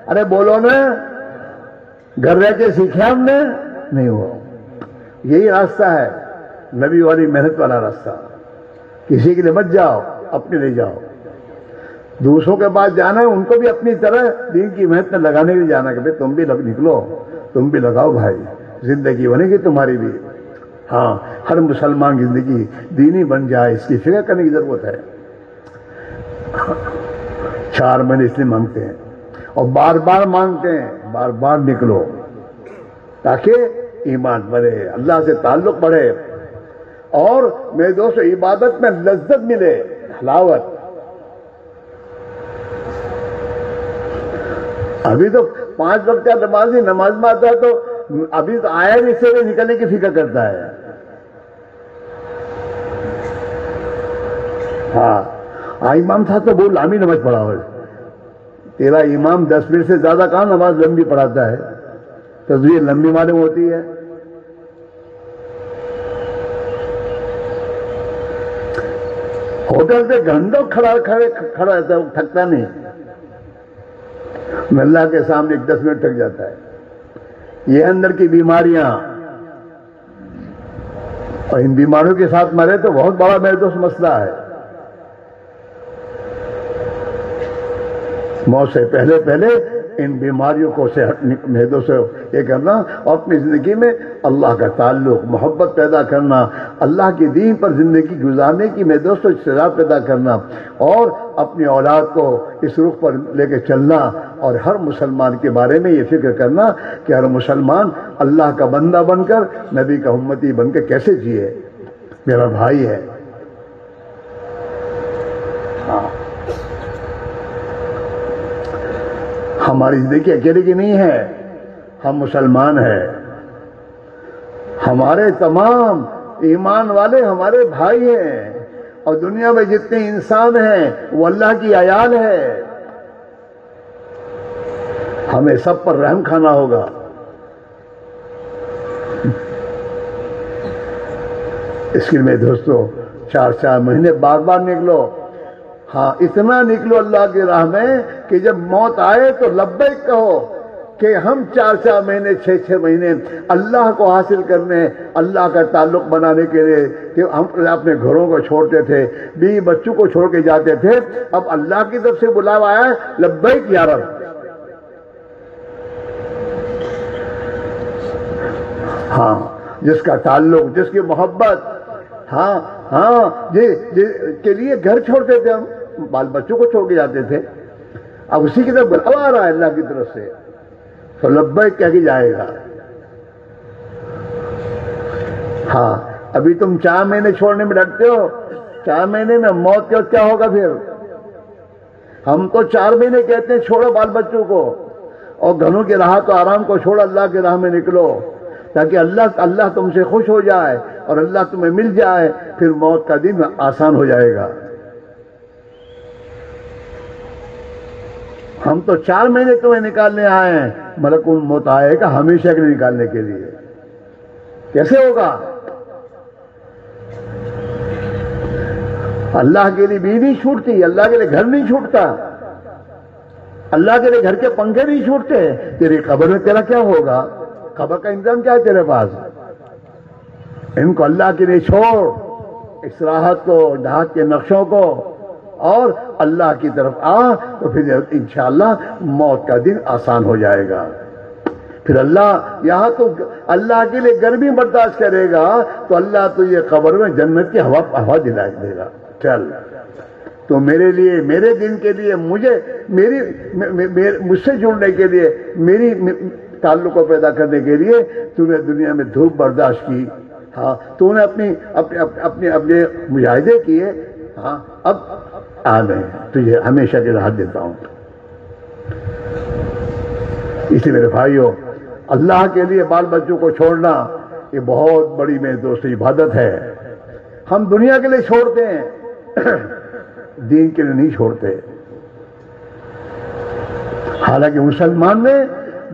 ارے بولو نا۔ گھر رہ کے سیکھے ہم نے؟ نہیں ہوا۔ یہی راستہ ہے۔ نبی والی محنت والا راستہ۔ کسی کے لیے مت جاؤ، اپنے لے جاؤ۔ دوسروں کے پاس جانا ہے، ان کو بھی اپنی طرح دین کی محنت میں لگانے کے لیے جانا کہ تم بھی نکلو۔ تم بھی لگاؤ بھائی۔ زندگی بنے گی تمہاری بھی۔ ہاں ہر مسلمان زندگی دینی بن جائے، اس کی فکر کرنے کی ضرورت ہے۔ چار مہینے اس لیے مانگتے ہیں۔ اور بار بار مانگتے ہیں۔ بار بار نکلو تاکہ ایمان بڑھے اللہ سے تعلق بڑھے اور میرے دوست، عبادت میں لذت ملے، حلاوت۔ ابھی تو پانچ وقت کا نماز نماز میں آتا ہے تو ابھی تو آیا نہیں سے نکلنے کی فکر کرتا ہے۔ ہاں امام تھا تو بہت لامی نماز پڑھا ہو تیرا امام دس منٹ سے زیادہ کہاں نماز لمبی پڑھاتا ہے؟ تصویر لمبی معلوم ہوتی ہے۔ ہوٹل پہ گھنٹوں کھڑا کھڑا رہتا ہے تھکتا نہیں۔ اللہ کے سامنے ایک دس منٹ تک جاتا ہے۔ یہ اندر کی بیماریاں۔ اور ان بیماریوں کے ساتھ مرے تو بہت بڑا میرے دوست مسئلہ ہے۔ موت سے پہلے پہلے ان بیماریوں کو سے میدوں سے یہ کرنا اور اپنی زندگی میں اللہ کا تعلق، محبت پیدا کرنا، اللہ کے دین پر زندگی گزارنے کی میدوں سے سزا پیدا کرنا اور اپنی اولاد کو اس رخ پر لے کے چلنا اور ہر مسلمان کے بارے میں یہ فکر کرنا کہ ہر مسلمان اللہ کا بندہ بن کر نبی کا امتی بن کے کیسے جیے۔ میرا بھائی ہے۔ ہاں۔ ہماری زندگی اکیلے کی نہیں ہے، ہم مسلمان ہیں۔ ہمارے تمام ایمان والے ہمارے بھائی ہیں۔ اور دنیا میں جتنے انسان ہیں، وہ اللہ کی عیال ہے ہمیں سب پر رحم کھانا ہوگا۔ اس کے میں دوستو، چار چار مہینے بار بار نکلو۔ ہاں اتنا نکلو اللہ کی راہ میں کہ جب موت آئے تو لبیک کہو کہ ہم چار چار مہینے، چھ چھ مہینے اللہ کو حاصل کرنے، اللہ کا تعلق بنانے کے لیے کہ ہم اپنے گھروں کو چھوڑتے تھے، بیوی بچوں کو چھوڑ کے جاتے تھے۔ اب اللہ کی طرف سے بلاوا آیا، لبیک یارب ہاں جس کا تعلق، جس کی محبت۔ ہاں ہاں جی جی کے لیے گھر چھوڑتے تھے ہم، بال بچوں کو چھوڑ کے جاتے تھے۔ اب اسی کی طرف بلاوا آ رہا ہے اللہ کی طرف سے، تو لبیک کہہ کے جائے گا۔ ہاں ابھی تم چار مہینے چھوڑنے میں ڈرتے ہو، چار مہینے میں موت کے کیا ہوگا پھر؟ ہم تو چار مہینے کہتے ہیں چھوڑو بال بچوں کو، اور گھروں کی راہ تو آرام کو چھوڑو، اللہ کی راہ میں نکلو، تاکہ اللہ اللہ تم سے خوش ہو جائے اور اللہ تمہیں مل جائے، پھر موت کا دن آسان ہو جائے گا۔ ہم تو چار مہینے تمہیں نکالنے آئے ہیں۔ ملک ان موت آئے گا ہمیشہ کے لیے نکالنے کے لیے۔ کیسے ہوگا؟ اللہ کے لیے بیوی چھوٹتی، اللہ کے لیے گھر نہیں چھوٹتا۔ اللہ کے لیے گھر کے پنکھے نہیں چھوٹتے۔ تیری قبر میں تیرا کیا ہوگا؟ خبر کا انتظام کیا ہے تیرے پاس؟ ان کو اللہ کے لیے چھوڑ، اس راحت کو ڈھاک کے نقشوں کو۔ اور اللہ کی طرف آ تو پھر انشاءاللہ موت کا دن آسان ہو جائے گا۔ پھر اللہ یہاں تو اللہ کے لیے گرمی برداشت کرے گا تو اللہ تو یہ خبر میں جنت کی ہوا ہوا دلا دے گا۔ چل۔ تو میرے لیے، میرے دن کے لیے، مجھے، میری مجھ سے جڑنے کے لیے، میری تعلق کو پیدا کرنے کے لیے تو نے دنیا میں دھوپ برداشت کی۔ ہاں تو نے اپنی اپنے اپنے مجاہدے کیے۔ ہاں اب آ گئے تجھے ہمیشہ کے راحت دیتا ہوں۔ اس لیے میرے بھائیوں اللہ کے لیے بال بچوں کو چھوڑنا یہ بہت بڑی میرے دوست عبادت ہے۔ ہم دنیا کے لیے چھوڑتے ہیں، دین کے لیے نہیں چھوڑتے۔ حالانکہ مسلمان نے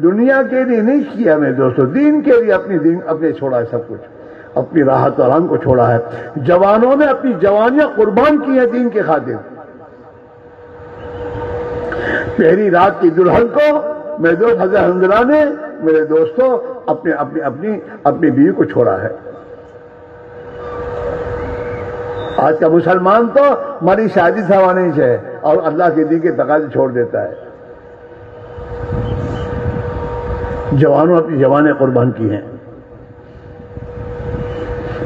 دنیا کے لیے نہیں کیا میرے دوستوں دین کے لیے اپنی دین، اپنے چھوڑا ہے سب کچھ۔ اپنی راحت آرام کو چھوڑا ہے۔ جوانوں نے اپنی جوانیاں قربان کی ہیں دین کے خاطر۔ پہلی رات کی دلہن کو میرے دوست حضرت حضرہ نے میرے دوستوں اپنے اپنی اپنی اپنی بیوی کو چھوڑا ہے۔ آج کا مسلمان تو ہماری شادی سوانی سے اور اللہ کے دین کے تقاضے چھوڑ دیتا ہے۔ جوانوں اپنی جوانیں قربان کی ہیں۔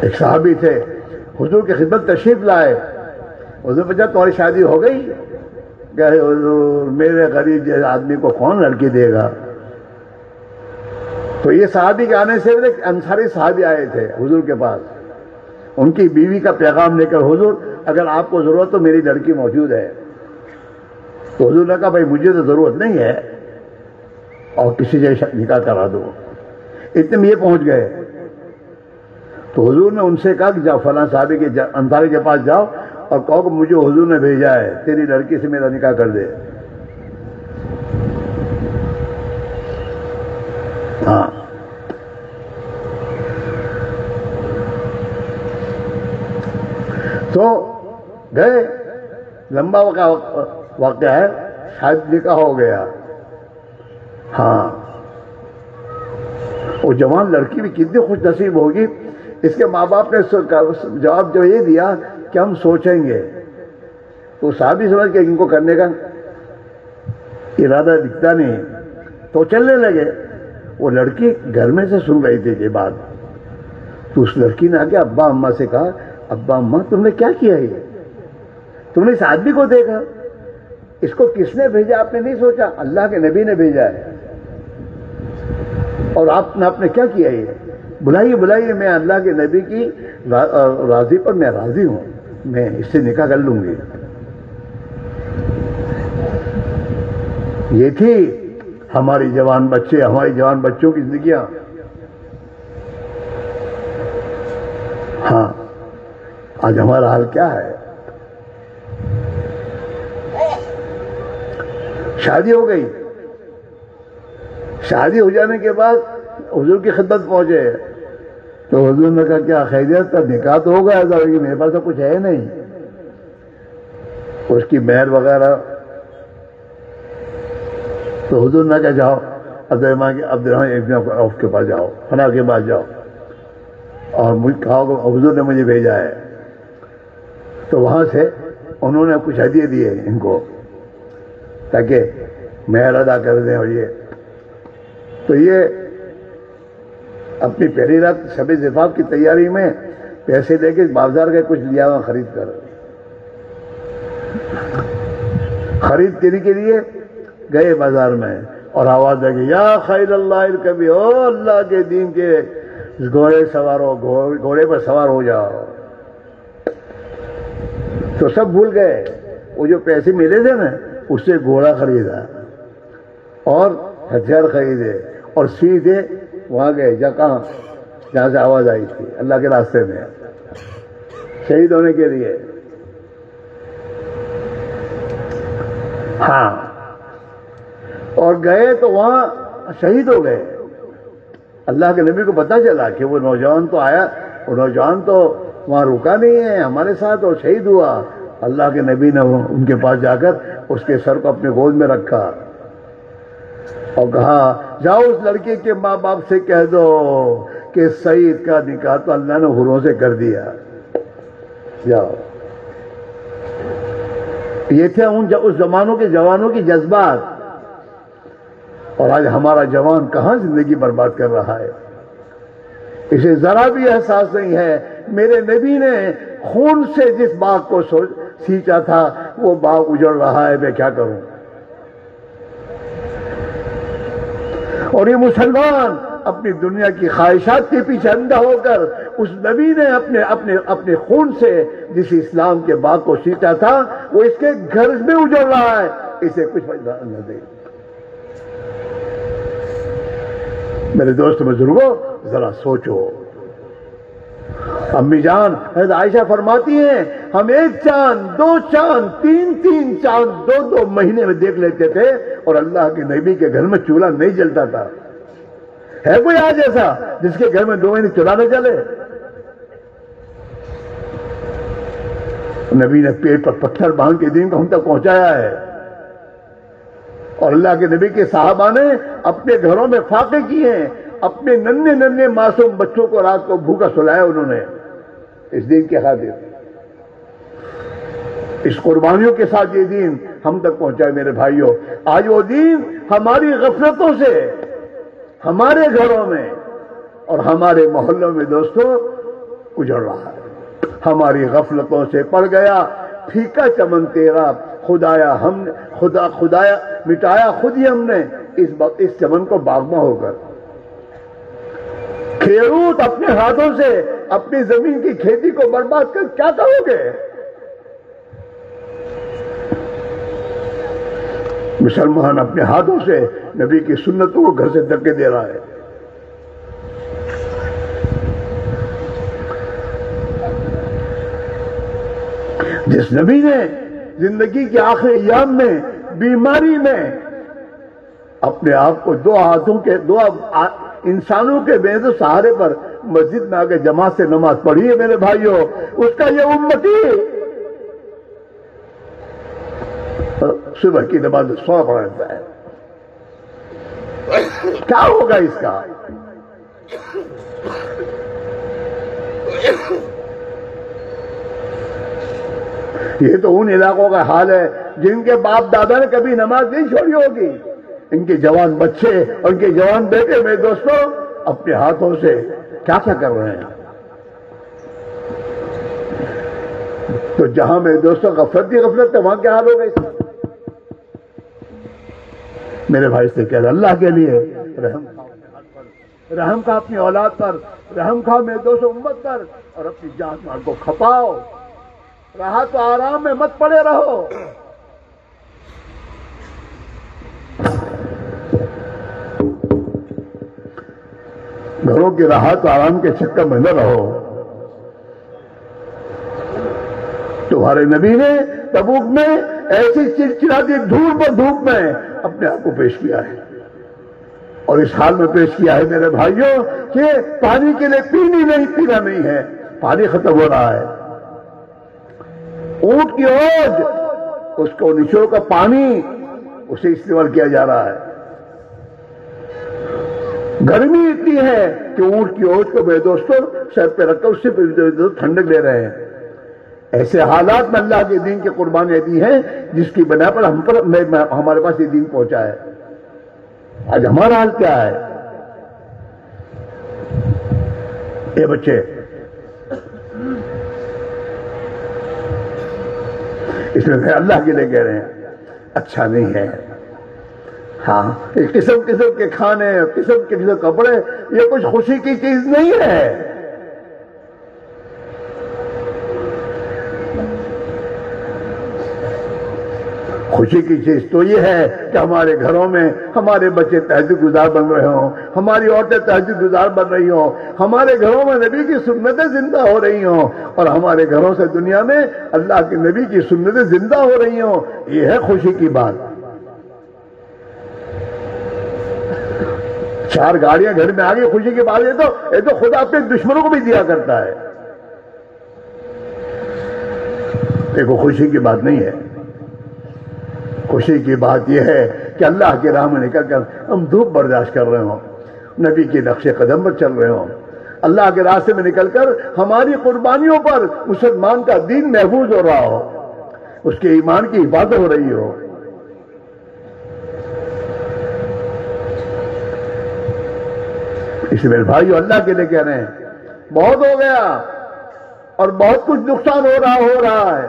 ایک صحابی تھے، حضور کی خدمت تشریف لائے۔ حضور پوچھا تمہاری شادی ہو گئی۔ کہ حضور، میرے غریب جیسے آدمی کو کون لڑکی دے گا؟ تو یہ صحابی کے آنے سے انصاری صحابی آئے تھے حضور کے پاس۔ ان کی بیوی کا پیغام لے کر، حضور، اگر آپ کو ضرورت تو میری لڑکی موجود ہے۔ تو حضور نے کہا، بھائی، مجھے تو ضرورت نہیں ہے، اور کسی جگہ نکاح کرا دو۔ اتنے میں یہ پہنچ گئے۔ تو حضور نے ان سے کہا کہ جاؤ، فلاں صحابی کے انصاری کے پاس جاؤ۔ اور کہو کہ مجھے حضور نے بھیجا ہے، تیری لڑکی سے میرا نکاح کر دے۔ ہاں۔ تو گئے، لمبا واقعہ ہے، شاید نکاح ہو گیا۔ ہاں۔ وہ جوان لڑکی بھی کتنی خوش نصیب ہوگی۔ اس کے ماں باپ نے جواب جو یہ دیا کہ ہم سوچیں گے۔ تو صاحب ہی سمجھ کے ان کو کرنے کا ارادہ دکھتا نہیں۔ تو چلنے لگے۔ وہ لڑکی گھر میں سے سن رہی تھی یہ بات۔ تو اس لڑکی نے آگے ابا اما سے کہا، ابا اما تم نے کیا کیا یہ تم نے اس آدمی کو دیکھا۔ اس کو کس نے بھیجا؟ آپ نے نہیں سوچا۔ اللہ کے نبی نے بھیجا ہے۔ اور آپ نے آپ نے کیا کیا یہ بلائیے بلائیے، میں اللہ کے نبی کی راضی پر میں راضی ہوں۔ میں اس سے نکاح کر لوں گی یہ تھی ہماری جوان بچے ہماری جوان بچوں کی زندگیاں ہاں آج ہمارا حال کیا ہے شادی ہو گئی شادی ہو جانے کے بعد حضور کی خدمت پہنچے تو حضور نے کہا، کیا خیریت کا نکاح تو ہو گیا میرے پاس تو کچھ ہے نہیں. اس کی مہر وغیرہ۔ تو حضور نے کہا، جاؤ، عبد الرحمان کے عبد الرحمان عوف کے پاس جاؤ، فنا کے پاس جاؤ۔ اور مجھے کہا حضور نے مجھے بھیجا ہے۔ تو وہاں سے انہوں نے کچھ ہدیے دیے ان کو، تاکہ مہر ادا کر دیں اور یہ۔ تو یہ اپنی پہلی رات شب زفاف کی تیاری میں پیسے لے کے بازار کے کچھ لیا ہوا خرید کر۔ خرید کرنے کے لیے گئے بازار میں اور آواز آ گئی یا خیر اللہ کبھی، او اللہ کے دین کے گھوڑے سوار ہو گھوڑے پر سوار ہو جاؤ۔ تو سب بھول گئے۔ وہ جو پیسے ملے تھے نا، اس سے گھوڑا خریدا اور ہتھیار خریدے اور سیدھے وہاں گئے جہاں کہاں؟ جہاں سے آواز آئی تھی۔ اللہ کے راستے میں۔ شہید ہونے کے لیے۔ ہاں۔ اور گئے تو وہاں شہید ہو گئے۔ اللہ کے نبی کو پتا چلا کہ وہ نوجوان تو آیا۔ وہ نوجوان تو وہاں رکا نہیں ہے، ہمارے ساتھ اور شہید ہوا۔ اللہ کے نبی نے ان کے پاس جا کر اس کے سر کو اپنے گود میں رکھا۔ اور کہا، جاؤ اس لڑکے کے ماں باپ سے کہہ دو کہ سعید کا نکاح تو اللہ نے ہروں سے کر دیا۔ جاؤ۔ یہ تھے ان اس زمانوں کے جوانوں کی جذبات۔ اور آج ہمارا جوان کہاں زندگی برباد کر رہا ہے؟ اسے ذرا بھی احساس نہیں ہے۔ میرے نبی نے خون سے جس باغ کو سینچا تھا، وہ باغ اجڑ رہا ہے۔ میں کیا کروں؟ اور یہ مسلمان اپنی دنیا کی خواہشات کے پیچھے اندھا ہو کر اس نبی نے اپنے اپنے اپنے خون سے جس اسلام کے باغ کو سیتا تھا، وہ اس کے گھر میں اجڑ رہا ہے۔ اسے کچھ نہ دے۔ میرے دوست بزرگوں ذرا سوچو۔ امی جان، حضرت عائشہ فرماتی ہیں، ہم ایک چاند، دو چاند، تین تین چاند، دو دو مہینے میں دیکھ لیتے تھے اور اللہ کے نبی کے گھر میں چولہا نہیں جلتا تھا۔ ہے کوئی آج ایسا جس کے گھر میں دو مہینے چولہا نہ چلے نبی نے پیٹ پر پتھر باندھ کے دن کو ہم تک پہنچایا ہے۔ اور اللہ کے نبی کے صحابہ نے اپنے گھروں میں فاقے کیے ہیں۔ اپنے ننے ننے معصوم بچوں کو رات کو بھوکا سلایا انہوں نے۔ اس دین کے خاطر۔ اس قربانیوں کے ساتھ یہ دین ہم تک پہنچائے میرے بھائیوں۔ آج وہ دین ہماری غفلتوں سے، ہمارے گھروں میں اور ہمارے محلوں میں دوستوں اجڑ رہا ہے۔ ہماری غفلتوں سے پڑ گیا، پھیکا چمن تیرا، خدایا ہم نے، خدا، خدایا، مٹایا خود ہی ہم نے۔ اس اس چمن کو باغما ہو کر۔ کھیروت اپنے ہاتھوں سے اپنی زمین کی کھیتی کو برباد کر کیا کرو گے؟ مسلمان اپنے ہاتھوں سے نبی کی سنتوں کو گھر سے دھکے دے رہا ہے۔ جس نبی نے زندگی کے آخری ایام میں، بیماری میں اپنے آپ کو دو ہاتھوں کے، دو انسانوں کے بے سہارے پر مسجد میں آگے جماعت سے نماز پڑھی ہے میرے بھائیوں اس کا یہ امتی۔ صبح کی نماز سو پڑھتا ہے۔ کیا ہوگا اس کا؟ یہ تو ان علاقوں کا حال ہے جن کے باپ دادا نے کبھی نماز نہیں چھوڑی ہوگی۔ ان کے جوان بچے اور ان کے جوان بیٹے میرے دوستوں اپنے ہاتھوں سے کیا کیا کر رہے ہیں؟ تو جہاں میرے دوستوں غفلت ہی غفلت ہے، وہاں کیا حال ہوگا اس میرے بھائی سے کہہ رہے اللہ کے لیے رحم رحم کا اپنی اولاد پر، رحم کھاؤ میرے دوست امت پر، اور اپنی جان مال کو کھپاؤ۔ رہا تو آرام میں، مت پڑے رہو۔ گھروں کی راحت آرام کے چکر میں نہ رہو۔ تمہارے نبی نے تبوک میں ایسی چڑچڑا دھوپ پر دھوپ میں اپنے آپ کو پیش کیا ہے۔ اور اس حال میں پیش کیا ہے میرے بھائیوں کہ پانی کے لیے پینی نہیں، پینا نہیں ہے، پانی ختم ہو رہا ہے۔ اونٹ کی اوج، اس کو نچوڑ کا پانی، اسے استعمال کیا جا رہا ہے۔ گرمی اتنی ہے کہ اونٹ کی اوج کو بے دوستوں سر پہ رکھ کر اس سے ٹھنڈک لے رہے ہیں۔ ایسے حالات میں اللہ کے دین کی قربانیاں دی ہیں جس کی بنا پر ہم پر ہمارے پاس یہ دین پہنچا ہے۔ آج ہمارا حال کیا ہے؟ اے بچے۔ اس میں اللہ کے لیے کہہ رہے ہیں اچھا نہیں ہے۔ ہاں۔ قسم قسم کے کھانے، قسم کے قسم کپڑے، یہ کچھ خوشی کی چیز نہیں ہے۔ خوشی کی چیز تو یہ ہے کہ ہمارے گھروں میں ہمارے بچے تہذیب گزار بن رہے ہوں، ہماری عورتیں تہذیب گزار بن رہی ہوں، ہمارے گھروں میں نبی کی سنتیں زندہ ہو رہی ہوں اور ہمارے گھروں سے دنیا میں اللہ کے نبی کی سنتیں زندہ ہو رہی ہوں، یہ ہے خوشی کی بات۔ چار گاڑیاں گھر میں آگے خوشی کی بات یہ تو یہ تو خدا اپنے دشمنوں کو بھی دیا کرتا ہے۔ دیکھو، خوشی کی بات نہیں ہے۔ خوشی کی بات یہ ہے کہ اللہ کے راہ میں نکل کر ہم دھوپ برداشت کر رہے ہوں، نبی کے نقش قدم پر چل رہے ہوں۔ اللہ کے راستے میں نکل کر ہماری قربانیوں پر مسلمان کا دین محفوظ ہو رہا ہو، اس کے ایمان کی حفاظت ہو رہی ہو۔ اس میرے بھائی اللہ کے لیے کہہ رہے ہیں، بہت ہو گیا اور بہت کچھ نقصان ہو رہا ہو رہا ہے۔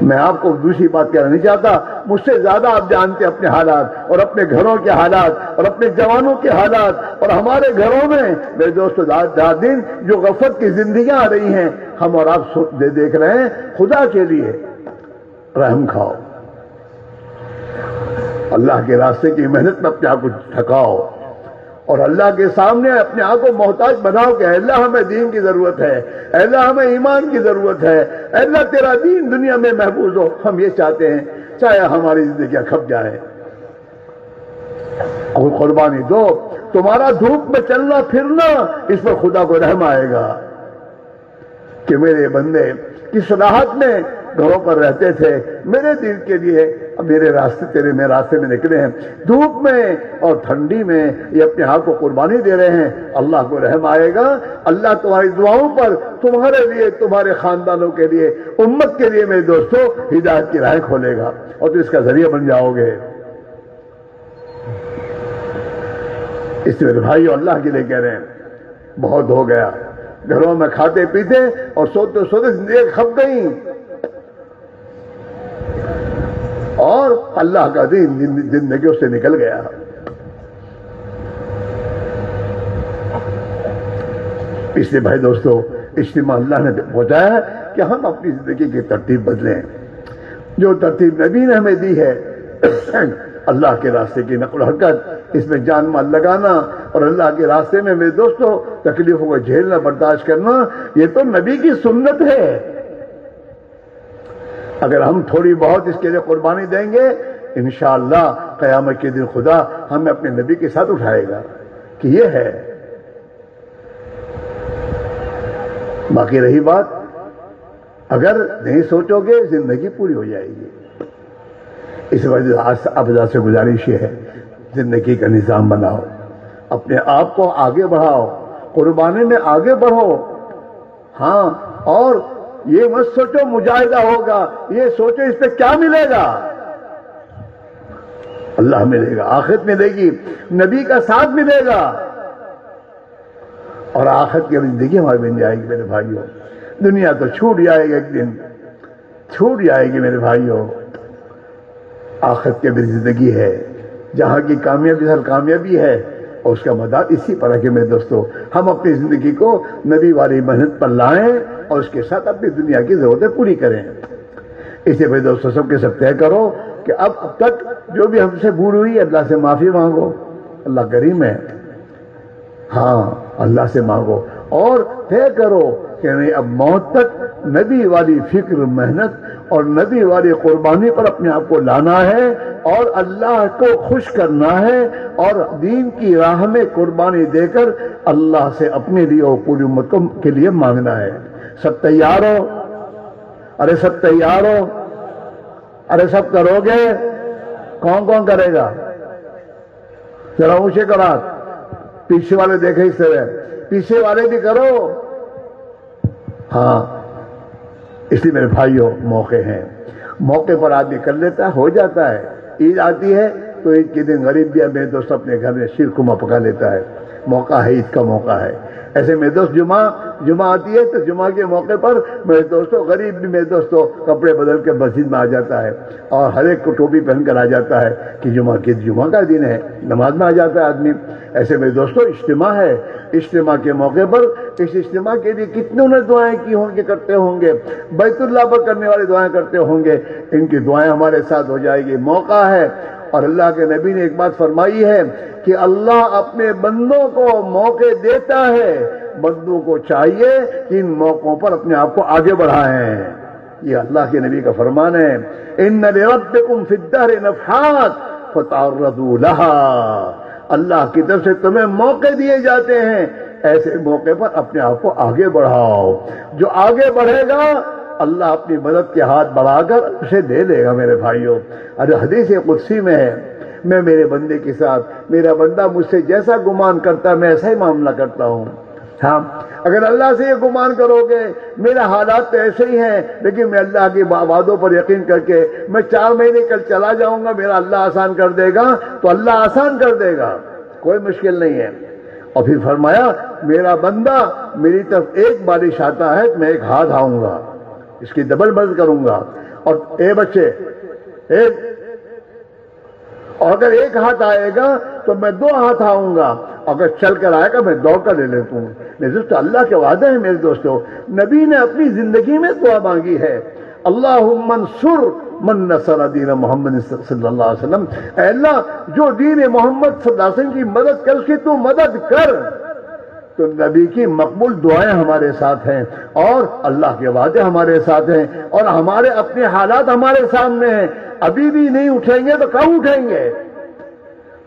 میں آپ کو دوسری بات کہنا نہیں چاہتا، مجھ سے زیادہ آپ جانتے اپنے حالات اور اپنے گھروں کے حالات اور اپنے جوانوں کے حالات اور ہمارے گھروں میں۔ میرے دوست دادین، جو غفت کی زندگیاں آ رہی ہیں، ہم اور آپ دیکھ رہے ہیں، خدا کے لیے رحم کھاؤ۔ اللہ کے راستے کی محنت میں اپنے آپ کو تھکاؤ۔ اور اللہ کے سامنے اپنے آپ کو محتاج بناؤ کہ اللہ ہمیں دین کی ضرورت ہے اللہ ہمیں ایمان کی ضرورت ہے اللہ تیرا دین دنیا میں محفوظ ہو۔ ہم یہ چاہتے ہیں، چاہے ہماری زندگیاں کھپ جائے۔ قربانی دو، تمہارا دھوپ میں چلنا پھرنا، اس پر خدا کو رحم آئے گا کہ میرے بندے کی صلاحت میں گھروں پر رہتے تھے۔ میرے دل کے لیے میرے راستے تیرے میں راستے میں نکلے ہیں۔ دھوپ میں اور ٹھنڈی میں یہ اپنے ہاتھ کو قربانی دے رہے ہیں۔ اللہ کو رحم آئے گا۔ اللہ تمہاری دعاؤں پر، تمہارے لیے، تمہارے خاندانوں کے لیے، امت کے لیے میرے دوستوں ہدایت کی رائے کھولے گا۔ اور تو اس کا ذریعہ بن جاؤ گے۔ اس میرے بھائی اللہ کے لیے کہہ رہے ہیں، بہت ہو گیا۔ گھروں میں کھاتے پیتے اور سوتے سوتے زندگی کھپ گئی اور اللہ کا دین زندگیوں سے نکل گیا۔ اس لیے بھائی دوستو اجتماع اللہ نے پہنچایا کہ ہم اپنی زندگی کی ترتیب بدلیں۔ جو ترتیب نبی نے ہمیں دی ہے، اللہ کے راستے کی نقل و حرکت، اس میں جان مال لگانا اور اللہ کے راستے میں میرے دوستوں تکلیفوں کو جھیلنا، برداشت کرنا، یہ تو نبی کی سنت ہے۔ اگر ہم تھوڑی بہت اس کے لیے قربانی دیں گے، انشاءاللہ قیامت کے دن خدا ہمیں اپنے نبی کے ساتھ اٹھائے گا کہ یہ ہے۔ باقی رہی بات، اگر نہیں سوچو گے، زندگی پوری ہو جائے گی۔ اس وجہ ابدا سے گزارش یہ ہے، زندگی کا نظام بناؤ، اپنے آپ کو آگے بڑھاؤ، قربانی میں آگے بڑھو۔ ہاں اور یہ مت سوچو مجاہدہ ہوگا، یہ سوچو اس پہ کیا ملے گا؟ اللہ ملے گا، آخرت ملے گی، نبی کا ساتھ ملے گا۔ اور آخرت کی زندگی ہماری بن جائے گی میرے بھائیوں۔ دنیا تو چھوٹ جائے گا ایک دن۔ چھوٹ جائے گی میرے بھائیوں۔ آخرت کی میری زندگی ہے۔ جہاں کی کامیابی، ہر کامیابی ہے۔ اور اس کا مدد اسی پر ہے کہ میرے دوستوں ہم اپنی زندگی کو نبی والی محنت پر لائیں اور اس کے ساتھ اپنی دنیا کی ضرورتیں پوری کریں۔ اسے بھائی دوستوں سب کے سب طے کرو کہ اب اب تک جو بھی ہم سے بھول ہوئی، اللہ سے معافی مانگو۔ اللہ کریم ہے۔ ہاں اللہ سے مانگو۔ اور طے کرو کہ اب موت تک نبی والی فکر، محنت اور نبی والی قربانی پر اپنے آپ کو لانا ہے اور اللہ کو خوش کرنا ہے اور دین کی راہ میں قربانی دے کر اللہ سے اپنے لیے اور پوری امت کے لیے مانگنا ہے۔ سب تیار ہو؟ ارے سب تیار ہو؟ ارے سب کرو گے؟ کون کون کرے گا؟ ذرا اونچے کرا پیچھے والے دیکھے اس طرح۔ پیچھے والے بھی کرو؟ ہاں۔ اس لیے میرے بھائیوں، موقع ہیں۔ موقع پر آدمی کر لیتا ہے، ہو جاتا ہے۔ عید آتی ہے تو عید کے دن غریب بھی میرے دوست اپنے گھر میں شیر کما پکا لیتا ہے۔ موقع ہے، عید کا موقع ہے۔ ایسے میرے دوست جمعہ جمعہ آتی ہے، تو جمعہ کے موقع پر میرے دوستوں، غریب بھی میرے دوستوں، کپڑے بدل کے مسجد میں آ جاتا ہے اور ہر ایک کو ٹوپی پہن کر آ جاتا ہے کہ جمعہ کے جمعہ کا دن ہے، نماز میں آ جاتا ہے آدمی۔ ایسے میرے دوستوں، اجتماع ہے۔ اجتماع کے موقع پر اس اجتماع کے لیے کتنے انہیں دعائیں کی ہوں گے کرتے ہوں گے۔ بیت اللہ پر کرنے والے دعائیں کرتے ہوں گے۔ ان کی دعائیں ہمارے ساتھ ہو جائے گی۔ موقع ہے۔ اور اللہ کے نبی نے ایک بات فرمائی ہے کہ اللہ اپنے بندوں کو موقع دیتا ہے، بندوں کو چاہیے کہ ان موقعوں پر اپنے آپ کو آگے بڑھائیں۔ یہ اللہ کے نبی کا فرمان ہے۔ ان نفحات فتعرضوا لها۔ اللہ کی طرف سے تمہیں موقع دیے جاتے ہیں۔ ایسے موقع پر اپنے آپ کو آگے بڑھاؤ۔ جو آگے بڑھے گا اللہ اپنی مدد کے ہاتھ بڑھا کر اسے دے دے گا میرے بھائیوں۔ ارے حدیث قدسی میں ہے، میں میرے بندے کے ساتھ، میرا بندہ مجھ سے جیسا گمان کرتا ہے، میں ایسا ہی معاملہ کرتا ہوں۔ ہاں اگر اللہ سے یہ گمان کرو گے میرا حالات تو ایسے ہی ہیں، لیکن میں اللہ کی وعدوں پر یقین کر کے میں چار مہینے کل چلا جاؤں گا، میرا اللہ آسان کر دے گا، تو اللہ آسان کر دے گا۔ کوئی مشکل نہیں ہے۔ اور پھر فرمایا، میرا بندہ میری طرف ایک بارش آتا ہے تو میں ایک ہاتھ آؤں گا۔ اس کی ڈبل مدد کروں گا۔ اور اے بچے ایک اور اگر ایک ہاتھ آئے گا تو میں دو ہاتھ آؤں گا۔ اگر چل کر آئے گا میں دوڑ کر لے لیتا ہوں۔ میرے دوست اللہ کے وعدے ہیں میرے دوستوں نبی نے اپنی زندگی میں دعا مانگی ہے۔ اللہ منصور من نصر دین محمد صلی اللہ علیہ وسلم۔ اے اللہ، جو دین محمد صلی اللہ علیہ وسلم کی مدد کر اس کی تو مدد کر۔ تو نبی کی مقبول دعائیں ہمارے ساتھ ہیں اور اللہ کے وعدے ہمارے ساتھ ہیں اور ہمارے اپنے حالات ہمارے سامنے ہیں۔ ابھی بھی نہیں اٹھیں گے تو کب اٹھیں گے؟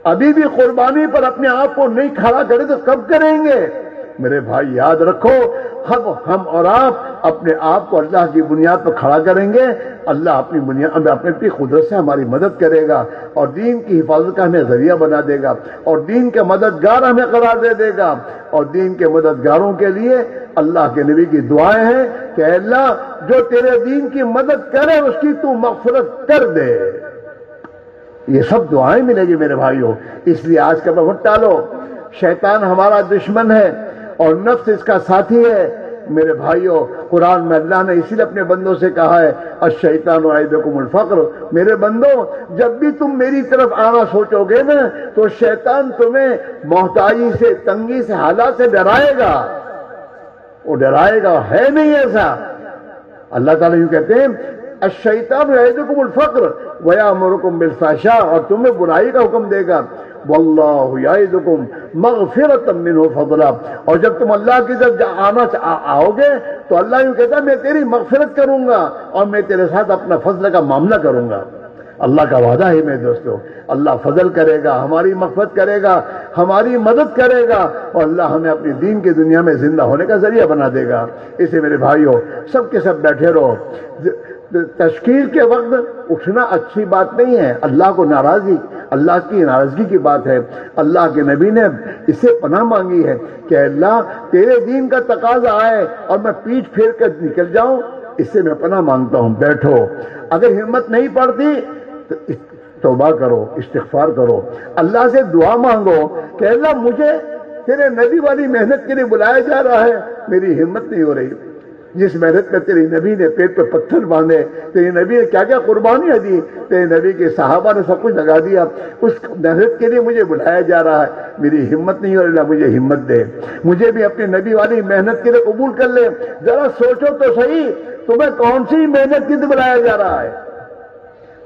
ابھی بھی قربانی پر اپنے آپ کو نہیں کھڑا کرے تو کب کریں گے؟ میرے بھائی یاد رکھو، ہم ہم اور آپ اپنے آپ کو اللہ کی بنیاد پر کھڑا کریں گے۔ اللہ اپنی بنیاد اپنی قدرت سے ہماری مدد کرے گا اور دین کی حفاظت کا ہمیں ذریعہ بنا دے گا اور دین کے مددگار ہمیں قرار دے دے گا۔ اور دین کے مددگاروں کے لیے اللہ کے نبی کی دعائیں ہیں کہ اللہ، جو تیرے دین کی مدد کرے، اس کی تو مغفرت کر دے۔ یہ سب دعائیں ملے گی میرے بھائیوں۔ اس لیے آج کا بہت ٹالو۔ شیطان ہمارا دشمن ہے۔ اور نفس اس کا ساتھی ہے۔ میرے بھائیوں قرآن میں اللہ نے اسی لیے اپنے بندوں سے کہا ہے، الشیطان وعیدکم الفقر۔ میرے بندوں جب بھی تم میری طرف آنا سوچو گے نا، تو شیطان تمہیں محتاجی سے، تنگی سے، حالات سے ڈرائے گا۔ وہ ڈرائے گا، ہے نہیں ایسا۔ اللہ تعالیٰ یوں کہتے ہیں، الشیطان وعیدکم الفقر۔ ویامرکم بالفحشاء اور تمہیں برائی کا حکم دے گا۔ واللہ یعیدکم مغفرتا منہ فضلا۔ اور جب تم اللہ کی طرف آنا آؤ گے تو اللہ یوں کہتا ہے، میں تیری مغفرت کروں گا اور میں تیرے ساتھ اپنا فضل کا معاملہ کروں گا۔ اللہ کا وعدہ ہے میرے دوستوں اللہ فضل کرے گا، ہماری مغفرت کرے گا، ہماری مدد کرے گا اور اللہ ہمیں اپنی دین کی دنیا میں زندہ ہونے کا ذریعہ بنا دے گا۔ اسے میرے بھائیوں سب کے سب بیٹھے رہو۔ تشکیل کے وقت اٹھنا اچھی بات نہیں ہے۔ اللہ کو ناراضی اللہ کی ناراضگی کی بات ہے۔ اللہ کے نبی نے اسے پناہ مانگی ہے کہ اللہ تیرے دین کا تقاضا آئے اور میں پیٹ پھیر کر نکل جاؤں۔ اس سے میں پناہ مانگتا ہوں۔ بیٹھو۔ اگر ہمت نہیں پڑتی تو توبہ کرو، استغفار کرو۔ اللہ سے دعا مانگو کہ اللہ مجھے تیرے نبی والی محنت کے لیے بلایا جا رہا ہے۔ میری ہمت نہیں ہو رہی۔ جس محنت میں تیرے نبی نے پیٹ پہ پتھر باندھے، تیرے نبی نے کیا کیا قربانیاں دی؟ تیرے نبی کے صحابہ نے سب کچھ لگا دیا۔ اس محنت کے لیے مجھے بلایا جا رہا ہے۔ میری ہمت نہیں ہو اللہ مجھے ہمت دے۔ مجھے بھی اپنی نبی والی محنت کے لیے قبول کر لے۔ ذرا سوچو تو صحیح، تمہیں کون سی محنت کے لیے بلایا جا رہا ہے؟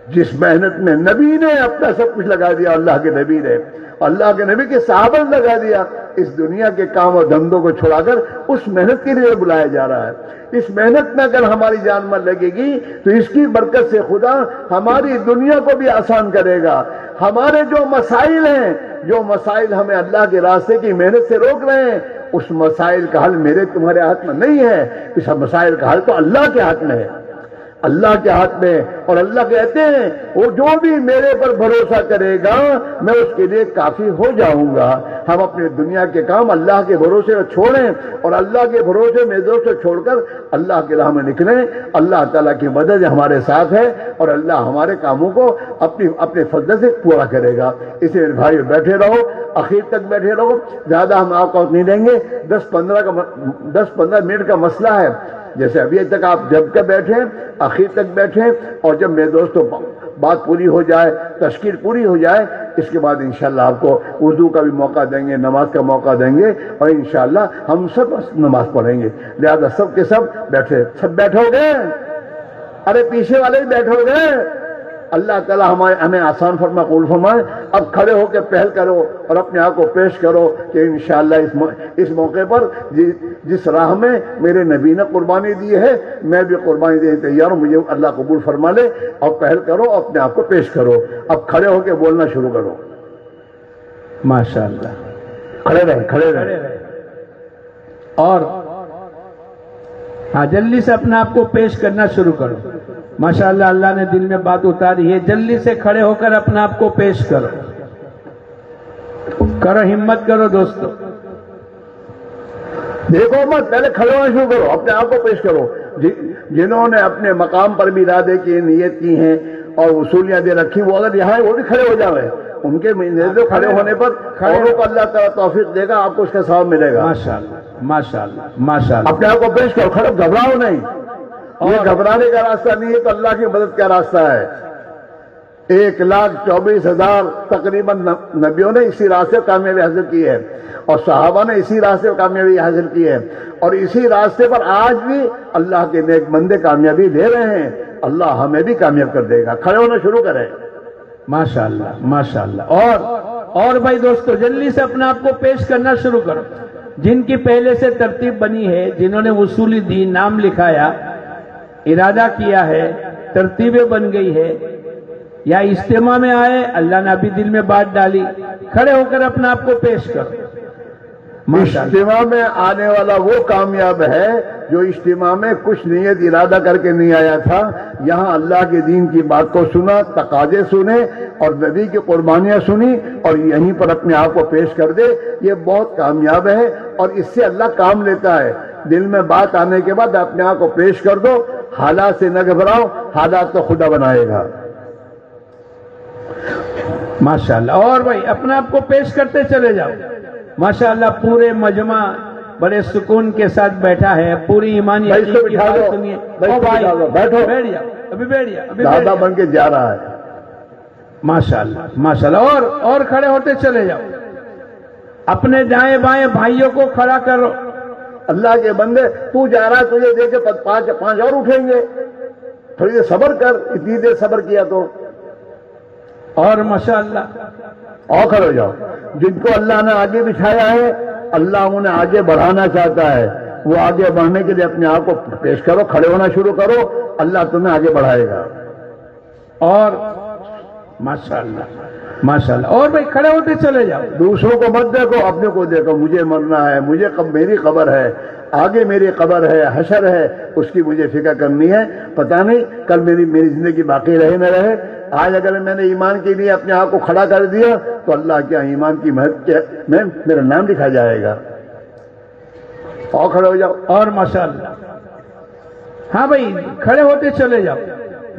جس محنت میں نبی نے اپنا سب کچھ لگا دیا، اللہ کے نبی نے، اللہ کے نبی کے صحابہ نے لگا دیا، اس دنیا کے کام اور دھندوں کو چھوڑا کر اس محنت کے لیے بلایا جا رہا ہے۔ اس محنت میں اگر ہماری جان من لگے گی، تو اس کی برکت سے خدا ہماری دنیا کو بھی آسان کرے گا۔ ہمارے جو مسائل ہیں، جو مسائل ہمیں اللہ کے راستے کی محنت سے روک رہے ہیں، اس مسائل کا حل میرے تمہارے ہاتھ میں نہیں ہے۔ اس مسائل کا حل تو اللہ کے ہاتھ میں ہے۔ اللہ کے ہاتھ میں اور اللہ کہتے ہیں، وہ جو بھی میرے پر بھروسہ کرے گا، میں اس کے لیے کافی ہو جاؤں گا. ہم اپنے دنیا کے کام اللہ کے بھروسے چھوڑیں اور اللہ کے بھروسے میں سے چھوڑ کر اللہ کے راہ میں نکلیں۔ اللہ تعالیٰ کی مدد ہمارے ساتھ ہے اور اللہ ہمارے کاموں کو اپنی اپنے فضل سے پورا کرے گا۔ اسے بھائی بیٹھے رہو، اخیر تک بیٹھے رہو۔ زیادہ ہم آپ کو نہیں دیں گے۔ دس پندرہ کا دس پندرہ منٹ کا مسئلہ ہے۔ جیسے ابھی تک آپ جب کے بیٹھے آخر تک بیٹھے، اور جب میرے دوستوں بات پوری ہو جائے، تشکیل پوری ہو جائے، اس کے بعد انشاءاللہ آپ کو اردو کا بھی موقع دیں گے، نماز کا موقع دیں گے، اور انشاءاللہ ہم سب نماز پڑھیں گے۔ لہذا سب کے سب بیٹھے، سب بیٹھو گے۔ ارے پیچھے والے بھی بیٹھو گے۔ اللہ تعالیٰ ہمارے ہمیں آسان فرما قول فرمائے۔ اب کھڑے ہو کے پہل کرو اور اپنے آپ کو پیش کرو کہ انشاءاللہ اس اس موقع پر جس راہ میں میرے نبی نے قربانی دی ہے میں بھی قربانی دینے تیار ہوں مجھے اللہ قبول فرما لے۔ اور پہل کرو اپنے آپ کو پیش کرو۔ اب کھڑے ہو کے بولنا شروع کرو۔ ماشاء اللہ کھڑے رہے کھڑے رہے۔ اور ہاں جلدی سے اپنے آپ کو پیش کرنا شروع کرو۔ ماشاء اللہ اللہ نے دل میں بات اتاری ہے جلدی سے کھڑے ہو کر اپنے آپ کو پیش کرو۔ کرو ہمت کرو دوستو۔ دیکھو مت پہلے کھڑے ہونا شروع کرو اپنے آپ کو پیش کرو۔ جنہوں نے اپنے مقام پر بھی ارادے کی نیت کی ہیں اور وصولیاں دے رکھی وہ اگر یہاں وہ بھی کھڑے ہو جائے ان کے کھڑے ہونے پر کو اللہ تعالیٰ توفیق دے گا آپ کو اس کا سواب ملے گا۔ ماشاء اللہ ماشاء اللہ ماشاء اللہ اپنے آپ کو پیش کرو کھڑے گھبراؤ نہیں۔ یہ گھبرانے کا راستہ نہیں ہے تو اللہ کی مدد کا راستہ ہے۔ ایک لاکھ چوبیس ہزار تقریباً نبیوں نے اسی راستے کامیابی حاصل کی ہے اور صحابہ نے اسی راستے کامیابی حاصل کی ہے۔ اور اسی راستے پر آج بھی اللہ کے نیک بندے کامیابی دے رہے ہیں۔ اللہ ہمیں بھی کامیاب کر دے گا۔ کھڑے ہونا شروع کریں۔ ماشاء اللہ ماشاء اللہ اور اور بھائی دوستو جلدی سے اپنے آپ کو پیش کرنا شروع کرو۔ جن کی پہلے سے ترتیب بنی ہے جنہوں نے وصولی دی نام لکھایا ارادہ کیا ہے، ترتیبیں بن گئی ہے یا اجتماع میں آئے، اللہ نے ابھی دل میں بات ڈالی، کھڑے ہو کر اپنے آپ کو پیش کرو اجتماع میں آنے والا وہ کامیاب ہے جو اجتماع میں کچھ نیت، ارادہ کر کے نہیں آیا تھا۔ یہاں اللہ کے دین کی بات کو سنا، تقاضے سنے اور نبی کی قربانیاں سنی اور یہیں پر اپنے آپ کو پیش کر دے۔ یہ بہت کامیاب ہے اور اس سے اللہ کام لیتا ہے۔ دل میں بات آنے کے بعد اپنے آپ کو پیش کر دو۔ حالات سے نہ گھبراؤ حالات تو خدا بنائے گا۔ ماشاء اللہ اور بھائی اپنے آپ کو پیش کرتے چلے جاؤ۔ ماشاء اللہ پورے مجمع بڑے سکون کے ساتھ بیٹھا ہے۔ پوری ایمانی سنیے۔ بیٹھو۔ ابھی بیٹھ دادا بن کے جا رہا ہے۔ ماشاء اللہ ماشاء اللہ اور اور کھڑے ہوتے چلے جاؤ۔ اپنے دائیں بائیں بھائیوں کو کھڑا کرو۔ اللہ کے بندے، تو جا رہا تجھے دیکھ کے پانچ پانچ اور اٹھیں گے۔ تھوڑی دیر صبر کر، اتنی دیر صبر کیا تو۔ اور ماشاء اللہ اور کھڑے جاؤ۔ جن کو اللہ نے آگے بچھایا ہے، اللہ انہیں آگے بڑھانا چاہتا ہے۔ وہ آگے بڑھنے کے لیے اپنے آپ کو پیش کرو، کھڑے ہونا شروع کرو۔ اللہ تمہیں آگے بڑھائے گا۔ اور ماشاء اللہ ماشاء اللہ اور بھائی کھڑے ہوتے چلے جاؤ۔ دوسروں کو مت دیکھو اپنے کو دیکھو مجھے مرنا ہے مجھے میری خبر ہے آگے میری قبر ہے حشر ہے اس کی مجھے فکر کرنی ہے۔ پتہ نہیں کل میری میری زندگی باقی رہے نہ رہے۔ آج اگر میں نے ایمان کے لیے اپنے آپ کو کھڑا کر دیا تو اللہ کیا ایمان کی محنت میں میرا نام لکھا جائے گا۔ اور کھڑے ہو جاؤ۔ اور ماشاء اللہ ہاں بھائی کھڑے ہوتے چلے جاؤ۔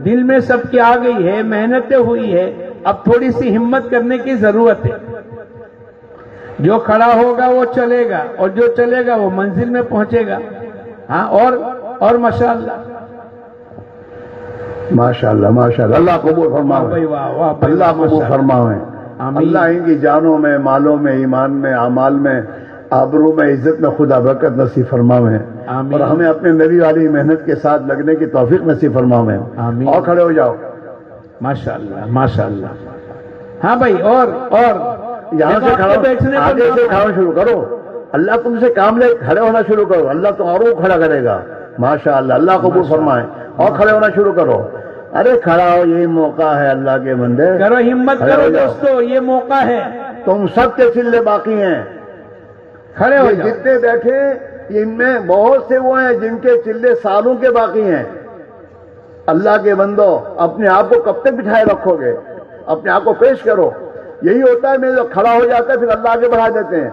دل میں سب کی آ گئی ہے محنتیں ہوئی ہے اب تھوڑی سی ہمت کرنے کی ضرورت ہے۔ جو کھڑا ہوگا وہ چلے گا اور جو چلے گا وہ منزل میں پہنچے گا۔ ہاں اور اور ماشاء اللہ ماشاء اللہ ماشاء اللہ اللہ قبول فرماوے اللہ قبول فرماوے۔ اللہ ان کی جانوں میں مالوں میں ایمان میں اعمال میں آبروں میں عزت میں خدا برکت نصیب فرماوے۔ اور ہمیں اپنے نبی والی محنت کے ساتھ لگنے کی توفیق نصیب فرماوے۔ اور کھڑے ہو جاؤ۔ ماشاء اللہ ماشاء اللہ ہاں بھائی اور اور۔ یہاں سے آگے سے کھانا شروع کرو۔ اللہ تم سے کام لے کھڑے ہونا شروع کرو۔ اللہ تو اور کھڑا کرے گا۔ ماشاء اللہ اللہ قبول فرمائے۔ اور کھڑے ہونا شروع کرو۔ ارے کھڑا ہو یہ موقع ہے اللہ کے بندے۔ کرو ہمت کرو دوستو یہ موقع ہے۔ تم سب کے چلے باقی ہیں۔ کھڑے ہو جتنے بیٹھے ان میں بہت سے وہ ہیں جن کے چلے سالوں کے باقی ہیں۔ اللہ کے بندو اپنے آپ کو کب تک بٹھائے رکھو گے؟ اپنے آپ کو پیش کرو۔ یہی ہوتا ہے میں جو کھڑا ہو جاتا ہے پھر اللہ آگے بڑھا دیتے ہیں۔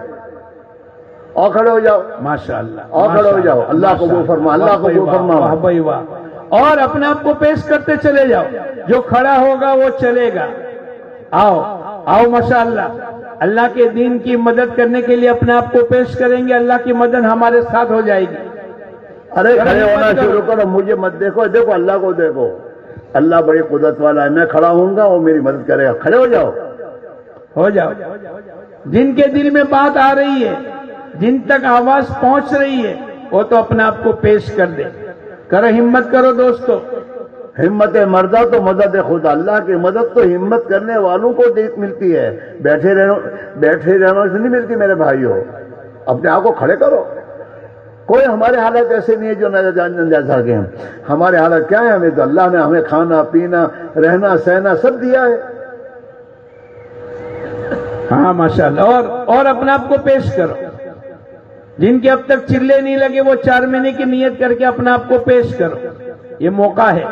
اور کھڑے ہو جاؤ۔ ماشاء اللہ۔ اور کھڑے ہو جاؤ۔ اللہ۔ کو وہ فرما اللہ کو وہ فرما۔ اور اپنے آپ کو پیش کرتے چلے جاؤ۔ جو کھڑا ہوگا وہ چلے گا۔ آؤ آؤ ماشاء اللہ۔ اللہ کے دین کی مدد کرنے کے لیے اپنے آپ کو پیش کریں گے۔ اللہ کی مدد ہمارے ساتھ ہو جائے گی۔ ارے کھڑے ہونا شروع کرو مجھے مت دیکھو دیکھو اللہ کو دیکھو۔ اللہ بڑی قدرت والا ہے میں کھڑا ہوں گا وہ میری مدد کرے گا۔ کھڑے ہو جاؤ۔ ہو جاؤ۔ جن کے دل میں بات آ رہی ہے جن تک آواز پہنچ رہی ہے وہ تو اپنے آپ کو پیش کر دے۔ کرو ہمت کرو دوستو۔ ہمت مردہ تو مدد خدا۔ اللہ کی مدد تو ہمت کرنے والوں کو دیکھ ملتی ہے۔ بیٹھے رہنا بیٹھے سے نہیں ملتی میرے بھائیوں اپنے آپ کو کھڑے کرو۔ کوئی ہمارے حالت ایسے نہیں ہے جو نہ جان جا سکے ہم ہمارے حالت کیا ہے؟ ہمیں تو اللہ نے ہمیں کھانا، پینا، رہنا، سہنا سب دیا ہے۔ ہاں ماشاء اللہ اور اور اپنے آپ کو پیش کرو جن کے اب تک چلے نہیں لگے، وہ چار مہینے کی نیت کر کے اپنے آپ کو پیش کرو یہ موقع ہے۔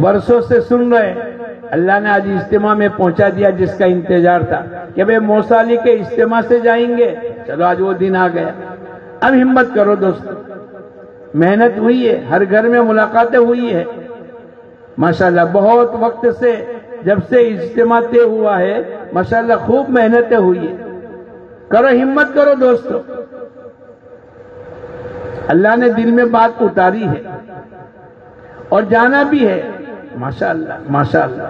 برسوں سے سن رہے اللہ نے آج اجتماع میں پہنچا دیا جس کا انتظار تھا کہ بھائی موسالی کے اجتماع سے جائیں گے۔ چلو آج وہ دن آ گیا۔ اب ہمت کرو دوستو محنت ہوئی ہے، ہر گھر میں ملاقاتیں ہوئی ہے ماشاءاللہ بہت وقت سے جب سے اجتماع طے ہوا ہے، ماشاءاللہ خوب محنتیں ہوئی ہے کرو ہمت کرو دوستو اللہ نے دل میں بات اتاری ہے۔ اور جانا بھی ہے۔ ماشاء اللہ ماشاء اللہ۔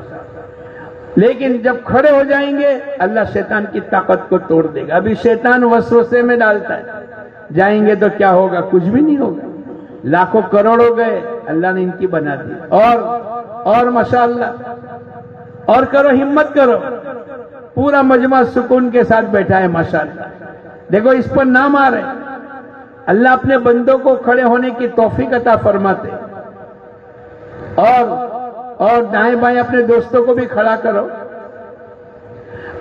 لیکن جب کھڑے ہو جائیں گے، اللہ شیطان کی طاقت کو توڑ دے گا۔ ابھی شیطان وسوسے میں ڈالتا ہے۔ جائیں گے تو کیا ہوگا؟ کچھ بھی نہیں ہوگا۔ لاکھوں کروڑوں گئے، اللہ نے ان کی بنا دی۔ اور اور ماشاء اللہ۔ اور کرو، ہمت کرو۔ پورا مجمع سکون کے ساتھ بیٹھا ہے، ماشاء اللہ۔ دیکھو، اس پر نام آ رہے۔ اللہ اپنے بندوں کو کھڑے ہونے کی توفیق عطا فرماتے۔ اور اور دائیں بائیں اپنے دوستوں کو بھی کھڑا کرو۔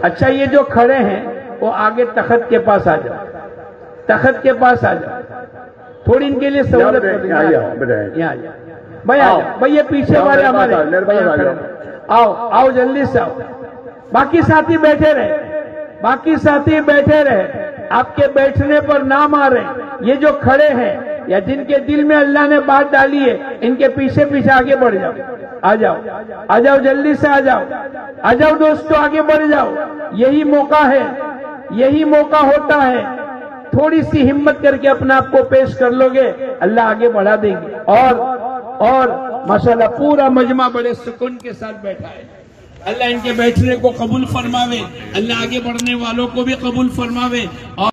اچھا یہ جو کھڑے ہیں وہ آگے تخت کے پاس آ جاؤ۔ تخت کے پاس آ جاؤ۔ تھوڑی ان کے لیے سہولت بھائی آ جاؤ۔ بھائی یہ پیچھے آؤ، والے ہمارے آؤ،۔ آؤ آؤ جلدی سے آؤ۔ باقی ساتھی بیٹھے رہے۔ باقی ساتھی بیٹھے رہے۔ آپ کے بیٹھنے پر نام آ رہے یہ جو کھڑے ہیں یا جن کے دل میں اللہ نے بات ڈالی ہے ان کے پیچھے پیچھے آگے بڑھ جاؤ۔ آ جاؤ۔ آ جاؤ، جلدی سے آ جاؤ۔ آ جاؤ دوستو، آگے بڑھ جاؤ۔ یہی موقع ہے۔ یہی موقع ہوتا ہے۔ تھوڑی سی ہمت کر کے اپنے آپ کو پیش کر لو گے اللہ آگے بڑھا دیں گے۔ اور اور ماشاءاللہ پورا مجمع بڑے سکون کے ساتھ بیٹھا ہے۔ اللہ ان کے بیٹھنے کو قبول فرماوے۔ اللہ آگے بڑھنے والوں کو بھی قبول فرماوے۔ اور